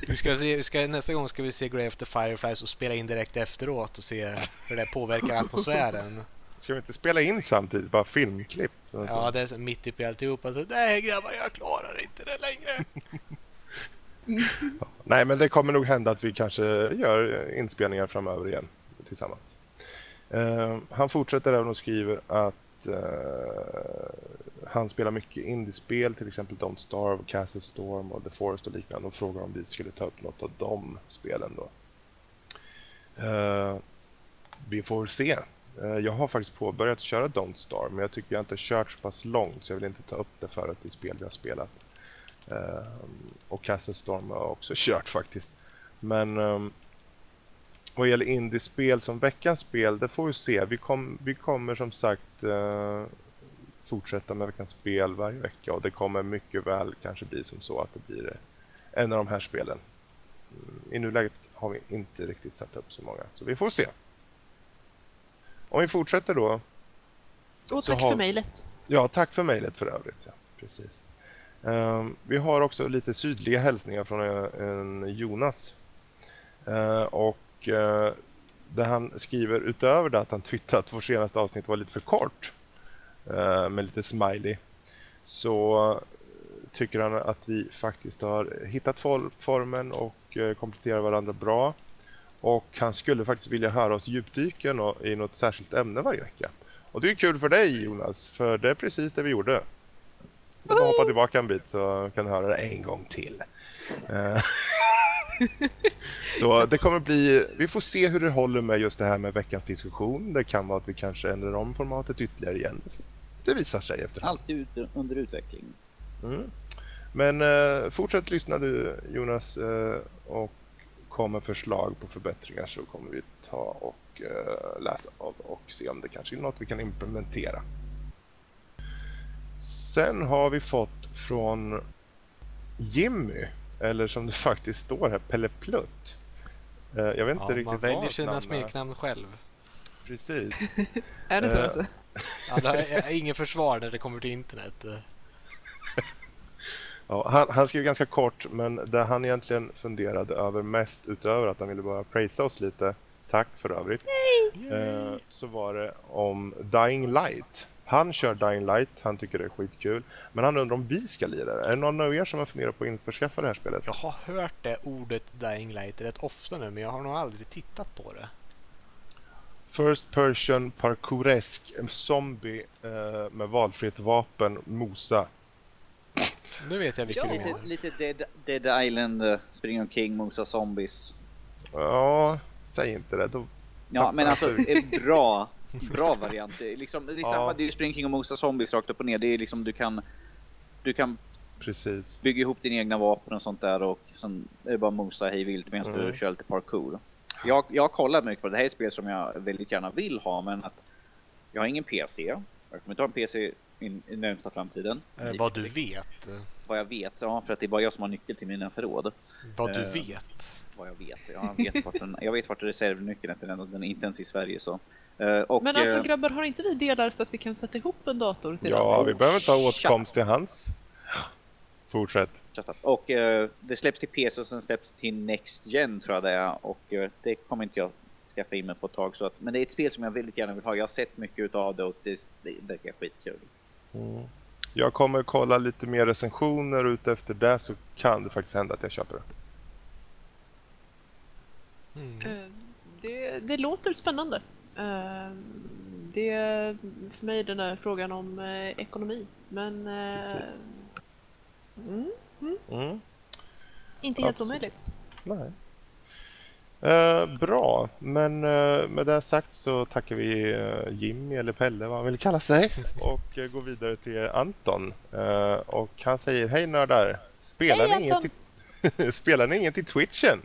Vi ska se, vi ska, nästa gång ska vi se Grey the Fireflies och spela in direkt efteråt och se hur det påverkar atmosfären. Ska vi inte spela in samtidigt? Bara filmklipp? Alltså. Ja, det är så mitt uppe i alltihopa. Så, Nej grabbar, jag klarar inte det längre. Nej, men det kommer nog hända att vi kanske gör inspelningar framöver igen tillsammans. Eh, han fortsätter även och skriver att eh, han spelar mycket indiespel, till exempel Don't Starve, Castle Storm och The Forest och liknande och frågar om vi skulle ta upp något av de spelen då. Uh, vi får se. Uh, jag har faktiskt påbörjat köra Don't Starve men jag tycker jag inte kört så pass långt så jag vill inte ta upp det för att det är spel jag har spelat. Uh, och Castle Storm har jag också kört faktiskt. Men um, vad gäller indiespel som veckans spel, det får vi se. Vi, kom, vi kommer som sagt uh, fortsätta med veckans spel varje vecka och det kommer mycket väl kanske bli som så att det blir en av de här spelen. Mm, I nuläget har vi inte riktigt satt upp så många, så vi får se. Om vi fortsätter då. Och tack har- för mejlet. Ja, tack för mejlet för övrigt. Ja, precis. Ehm, vi har också lite sydliga hälsningar från en, en Jonas. Eh, och uh, där han skriver utöver det att han tyckte att vårt senaste avsnitt var lite för kort eh, med lite smiley så eh, tycker han att vi faktiskt har hittat for- formen och uh, kompletterar varandra bra. Och han skulle faktiskt vilja höra oss djupdyka i något särskilt ämne varje vecka. Och det är kul för dig Jonas, för det är precis det vi gjorde. Du bara hoppa tillbaka en bit så kan du höra det en gång till. Eh, så det kommer bli, vi får se hur det håller med just det här med veckans diskussion. Det kan vara att vi kanske ändrar om formatet ytterligare igen. Det visar sig efterhand. Alltid ut, under utveckling. Mm. Men eh, fortsätt lyssna du Jonas eh, och kom med förslag på förbättringar så kommer vi ta och eh, läsa av och se om det kanske är något vi kan implementera. Sen har vi fått från Jimmy, eller som det faktiskt står här, Pelle Plutt. Eh, jag vet inte Ja, riktigt man vad väljer sina smeknamn själv. Precis. Är det så Eh, alltså? Ja, det är ingen försvar när det kommer till internet. Ja, han, han skrev ganska kort, men det han egentligen funderade över mest utöver att han ville bara prisa oss lite, tack för övrigt, eh, så var det om Dying Light. Han kör Dying Light, han tycker det är skitkul, men han undrar om vi ska lira det. Är det någon av er som har funderat på att införskaffa det här spelet? Jag har hört det ordet Dying Light rätt ofta nu, men jag har nog aldrig tittat på det. First person parkouresk zombie eh, med valfritt vapen, mosa. Nu vet jag vilken Ja. Lite, menar. lite Dead, Dead Island, eh, Spring King, Mosa Zombies. Ja, säg inte det. Då, Ja, men alltså en bra, bra variant. Det är, liksom, det är Ja. samma, det är ju Spring King och Mosa Zombies rakt upp och ner. Det är liksom du kan, du kan precis. bygga ihop dina egna vapen och sånt där och sen är det bara mosa hej vilt medan Mm. du kör lite parkour. Jag, jag har kollat mycket på det. Det här är ett spel som jag väldigt gärna vill ha men att jag har ingen PC. Jag kommer inte ha en PC i, i närmsta framtiden. Eh, vad du vet. Vad jag vet, ja för att det är bara jag som har nyckel till mina förråd. Vad du Eh, vet. Vad jag vet. Jag vet vart, den, jag vet vart reservnyckeln är till den den är inte ens i Sverige så. Eh, och, Men alltså eh, grabbar, har inte vi delar så att vi kan sätta ihop en dator till Ja, den? vi behöver ha åtkomst till hans. Fortsätt. Och eh, det släpps till PC och sen släpps till Next Gen tror jag det är. Och eh, det kommer inte jag skaffa in mig på ett tag. Så att, men det är ett spel som jag väldigt gärna vill ha. Jag har sett mycket av det och det, det verkar skitkul. Mm. Jag kommer kolla lite mer recensioner och ut efter det så kan det faktiskt hända att jag köper det. Mm. Eh, Det, det låter spännande. Eh, Det är för mig den där frågan om eh, ekonomi. Men Precis. mm, Mm. inte helt Absolut. omöjligt. Nej. Eh, bra, men eh, med det sagt så tackar vi eh, Jimmy eller Pelle vad han vill kalla sig och eh, går vidare till Anton. Eh, och han säger hej nördar, spelar, Hej, ni inget till, spelar ni inget till Twitchen?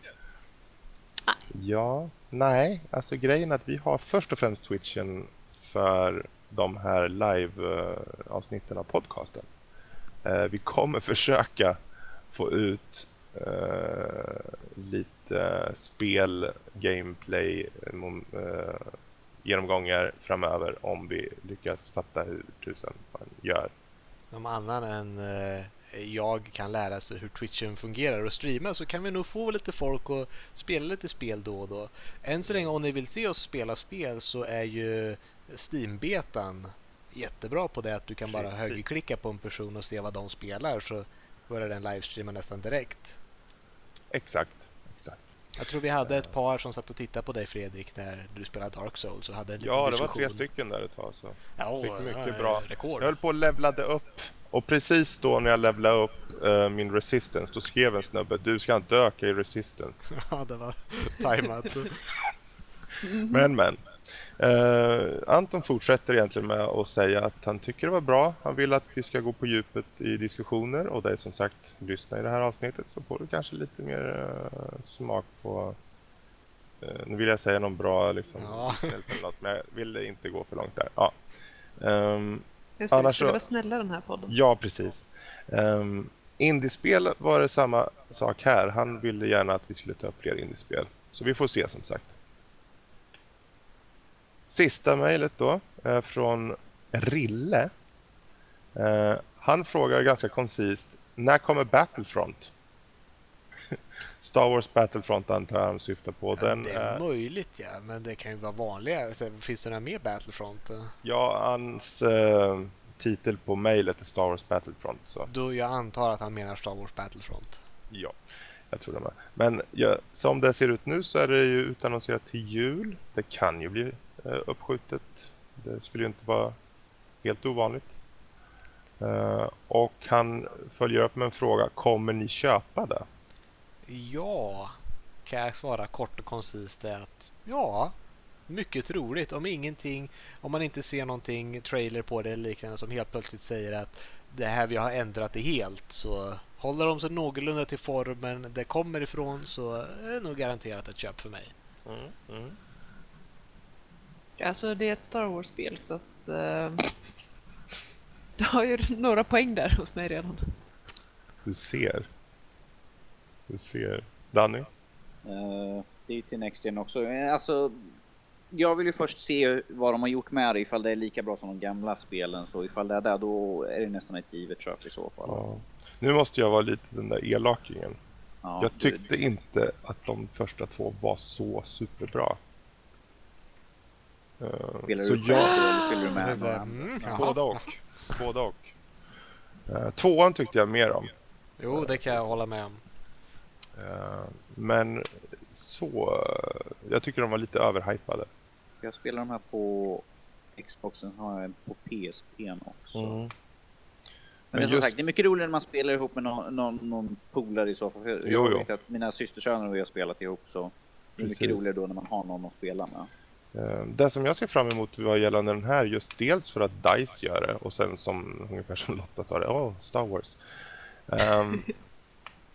Nej. Ja, nej, alltså grejen är att vi har först och främst Twitchen för de här live-avsnitten av podcasten. Eh, vi kommer försöka få ut eh, lite spel, gameplay, eh, genomgångar framöver om vi lyckas fatta hur tusen man gör. Om annan än eh, jag kan lära sig hur Twitchen fungerar och streama så kan vi nog få lite folk att spela lite spel då och då. Än så länge om ni vill se oss spela spel så är ju Steam-betan jättebra på det att du kan bara Precis. högerklicka på en person och se vad de spelar så börjar den livestreama nästan direkt. Exakt, exakt. Jag tror vi hade ett par som satt och tittade på dig Fredrik när du spelade Dark Souls och hade en Ja, det var tre stycken där ett tag. Så. Ja, Fick mycket bra. Rekord. Jag höll på att levlade upp och precis då när jag levlade upp eh, min resistance då skrev en snubbe du ska inte öka i resistance. Ja, det var tajmat. Men men. Eh, Anton fortsätter egentligen med att säga att han tycker det var bra. Han vill att vi ska gå på djupet i diskussioner och det är som sagt, lyssna i det här avsnittet så får du kanske lite mer eh, smak på eh, nu vill jag säga någon bra liksom, Ja. något, men jag vill inte gå för långt där. Ja. Ehm, Just det, vi Annars skulle så- vara snälla den här podden. Ja, precis. Um, indiespel var det samma sak här. Han ville gärna att vi skulle ta upp fler indiespel. Så vi får se som sagt. Sista mejlet då är från Rille. Eh, han frågar ganska koncist. När kommer Battlefront? Star Wars Battlefront antar jag han syftar på. Den, det är är- möjligt ja, men det kan ju vara vanliga. Så Finns det några mer Battlefront? ja, hans eh, titel på mejlet är Star Wars Battlefront. Så. Då jag antar att han menar Star Wars Battlefront. Ja, jag tror det med. Men ja, som det ser ut nu så är det ju utannonserat till jul. Det kan ju bli eh, uppskjutet. Det skulle ju inte vara helt ovanligt. Eh, och han följer upp med en fråga. Kommer ni köpa det? Ja, kan jag svara kort och koncist är att ja, mycket troligt. Om ingenting, om man inte ser någonting trailer på det eller liknande som helt plötsligt säger att det här vi har ändrat det helt så håller de sig någorlunda till formen det kommer ifrån så är det nog garanterat ett köp för mig. Mm, mm. Alltså det är ett Star Wars-spel så att... Uh, det har ju några poäng där hos mig redan. Du ser. Du ser. Danny? Eh, det är ju till Next Gen också. Eh, Alltså, jag vill ju först se vad de har gjort med det, ifall det är lika bra som de gamla spelen. Så ifall det är det, då är det nästan ett givet köp i så fall. Ja. Nu måste jag vara lite den där elakingen. Ja, jag du- tyckte inte att de första två var så superbra. Eh, Spelar så du jag... eller spelar du med några? mm. Båda och. Båda och. Eh, tvåan tyckte jag mer om. Jo, det kan jag hålla med om. Eh, men så... jag tycker de var lite överhypade. Jag spelar de här på Xboxen, har jag på PSPn också. Mm. Men, Men det är som just- sagt, det är mycket roligare när man spelar ihop med någon, någon, någon polare i så fall. Jag Jo, jo. vet att mina systersöner och jag har spelat ihop så det är mycket roligare då när man har någon att spela med. Eh, Det som jag ser fram emot vad gällande den här, just dels för att DICE gör det och sen som ungefär som Lotta sa det, åh, Star Wars. Um,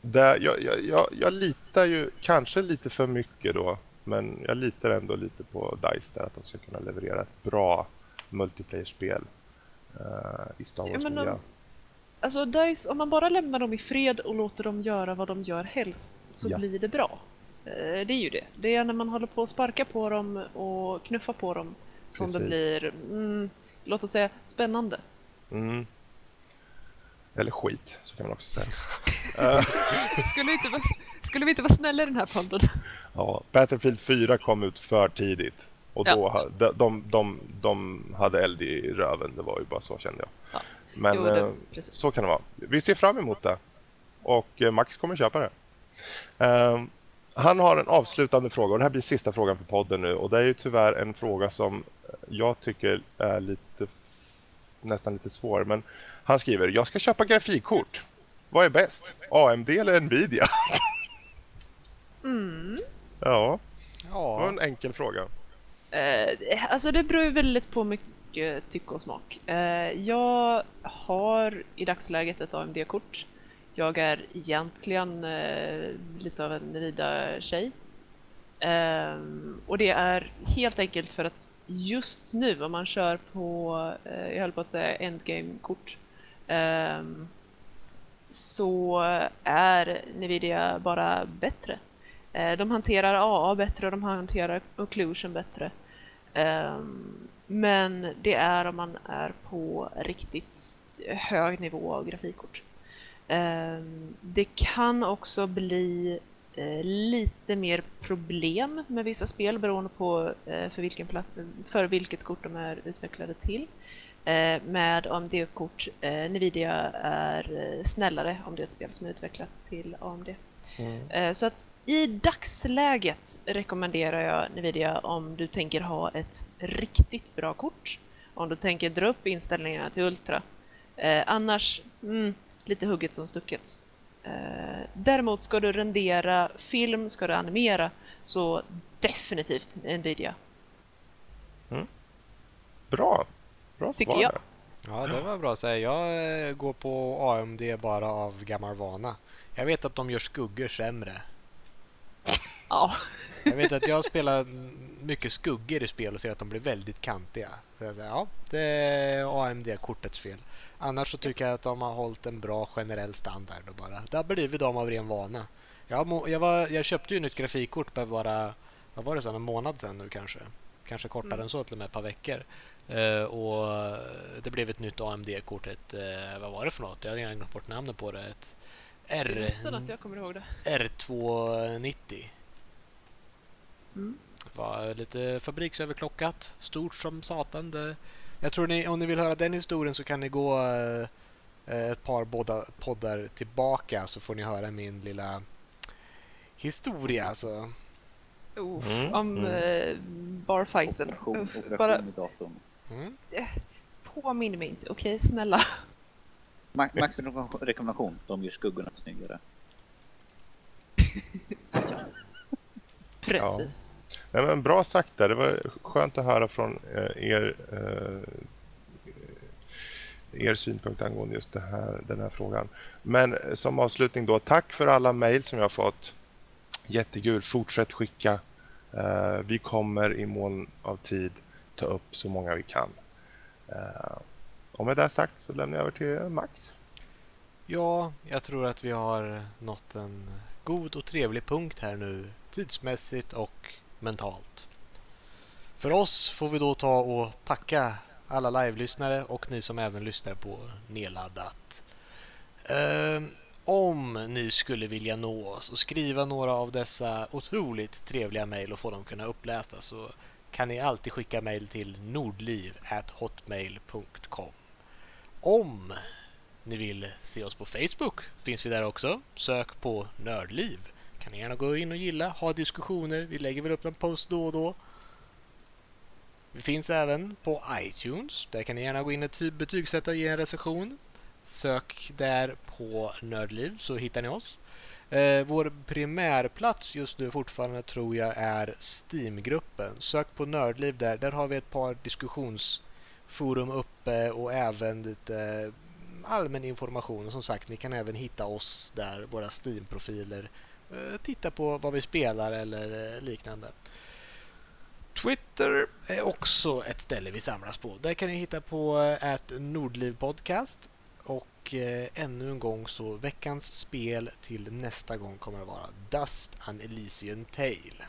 där, jag, jag, jag, jag litar ju kanske lite för mycket då, men jag litar ändå lite på DICE där att de ska kunna leverera ett bra multiplayer-spel eh, i Star Ja, men Wars-miljö. om- Alltså DICE, om man bara lämnar dem i fred och låter dem göra vad de gör helst så Ja. blir det bra. Eh, Det är ju det. Det är när man håller på att sparka på dem och knuffa på dem som det Precis. blir, mm, låt oss säga, spännande. Mm. Eller skit, så kan man också säga. Eh, Skulle vi inte vara, skulle vi inte vara snälla i den här podden? Ja, Battlefield 4 kom ut för tidigt. Och Ja. då, ha- de, de, de, de hade eld i röven, det var ju bara så kände jag. Ja. Men Jo, det- eh, så kan det vara. Vi ser fram emot det. Och Max kommer köpa det. Han har en avslutande fråga och det här blir sista frågan för podden nu. Och det är ju tyvärr en fråga som jag tycker är lite nästan lite svår. Men han skriver, jag ska köpa grafikkort. Vad är bäst? AMD eller Nvidia? Mm. ja, det var Ja, en enkel fråga. Eh, alltså det beror ju väldigt på mycket tycke och smak. Eh, jag har i dagsläget ett AMD-kort. Jag är egentligen eh, lite av en Nvidia-tjej. Um, eh, och det är helt enkelt för att just nu om man kör på, eh, jag höll på att säga endgame-kort, um, så är Nvidia bara bättre. Uh, De hanterar AA bättre och de hanterar occlusion bättre. Um, Men det är om man är på riktigt hög nivå av grafikkort. Ehm, Det kan också bli eh, lite mer problem med vissa spel beroende på eh, för, vilken för vilket kort de är utvecklade till. Eh, med AMD-kort, Nvidia är snällare om det är ett spel som är utvecklat till AMD. Mm. Så att i dagsläget rekommenderar jag Nvidia om du tänker ha ett riktigt bra kort. Om du tänker dra upp inställningarna till Ultra. annars, mm, lite hugget som stucket. däremot ska du rendera film, ska du animera, så definitivt Nvidia. Mm. Bra! Bra Tycker svar. jag. Ja, det var bra att säga. Jag eh, går på AMD bara av gammal vana. Jag vet att de gör skuggor sämre. Ja. Jag vet att jag spelar mycket skuggor i spel och ser att de blir väldigt kantiga. Ja, det är AMD-kortets fel. Annars så tycker jag att de har hållit en bra generell standard. Och bara. Det har blivit de av ren vana. Jag, jag, var, jag köpte ju nytt grafikkort för bara vad var det, så, en månad sedan nu kanske. Kanske kortare mm. än så, till och med ett par veckor. Uh, och det blev ett nytt AMD-kort. Ett, uh, vad var det för något? Jag har redan glömt bort namnet på det. Ett R... att jag kommer ihåg det. R290. Mm. Var lite fabriksöverklockat. Stort som satan. Det, jag tror ni, om ni vill höra den historien så kan ni gå uh, ett par båda poddar tillbaka så får ni höra min lilla historia. Alltså. Oh, mm. Om mm. barfighten. Operation, operation Bara... Mm. Påminn mig inte, okej okay, snälla. Max rekommendation, de gör skuggorna snyggare. Precis. Ja men bra sagt där, det var skönt att höra från eh, er eh, er synpunkt angående just här, den här frågan. Men eh, som avslutning då, tack för alla mejl som jag har fått. Jättekul, fortsätt skicka. Vi kommer i mån av tid ta upp så många vi kan. Och med det sagt så lämnar jag över till Max. Ja, jag tror att vi har nått en god och trevlig punkt här nu tidsmässigt och mentalt. För oss får vi då ta och tacka alla live-lyssnare och ni som även lyssnar på nedladdat. Ehm, om ni skulle vilja nå oss och skriva några av dessa otroligt trevliga mejl och få dem kunna upplästa så kan ni alltid skicka mejl till nordliv.hotmail.com. Om ni vill se oss på Facebook finns vi där också. Sök på Nördliv. Kan ni gärna gå in och gilla, ha diskussioner. Vi lägger väl upp en post då och då. Vi finns även på iTunes. Där kan ni gärna gå in och betygsätta och ge en recension. Sök där på Nördliv så hittar ni oss. Eh, vår primärplats just nu fortfarande tror jag är Steam-gruppen. Sök på Nördliv där. Där har vi ett par diskussionsforum uppe och även lite allmän information. som sagt, ni kan även hitta oss där, våra Steam-profiler. Eh, titta på vad vi spelar eller eh, liknande. Twitter är också ett ställe vi samlas på. Där kan ni hitta på eh, att Nordliv Podcast. Och ännu en gång så veckans spel till nästa gång kommer att vara Dust An Elysian Tale.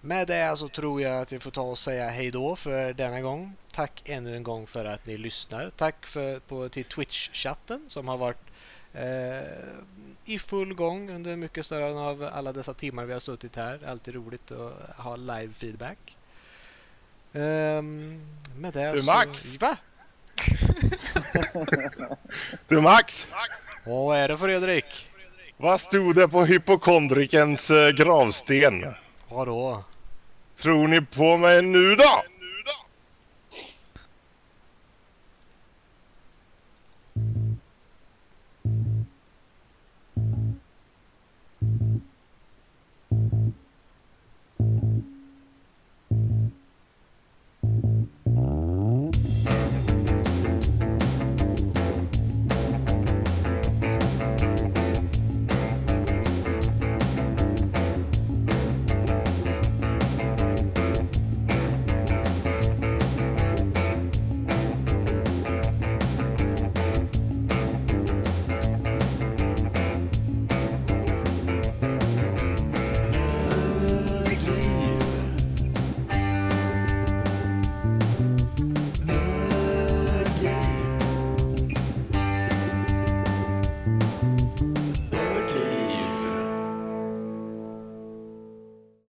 Med det så tror jag att vi får ta och säga hej då för denna gång. Tack ännu en gång för att ni lyssnar. Tack för, på, till Twitch-chatten som har varit i full gång under mycket större av alla dessa timmar vi har suttit här. Alltid roligt att ha live feedback. Um, med det du Max! Så, va? du Max! vad är det Fredrik? Vad stod det på hypokondrikens eh, gravsten? Vadå? Tror ni på mig nu då?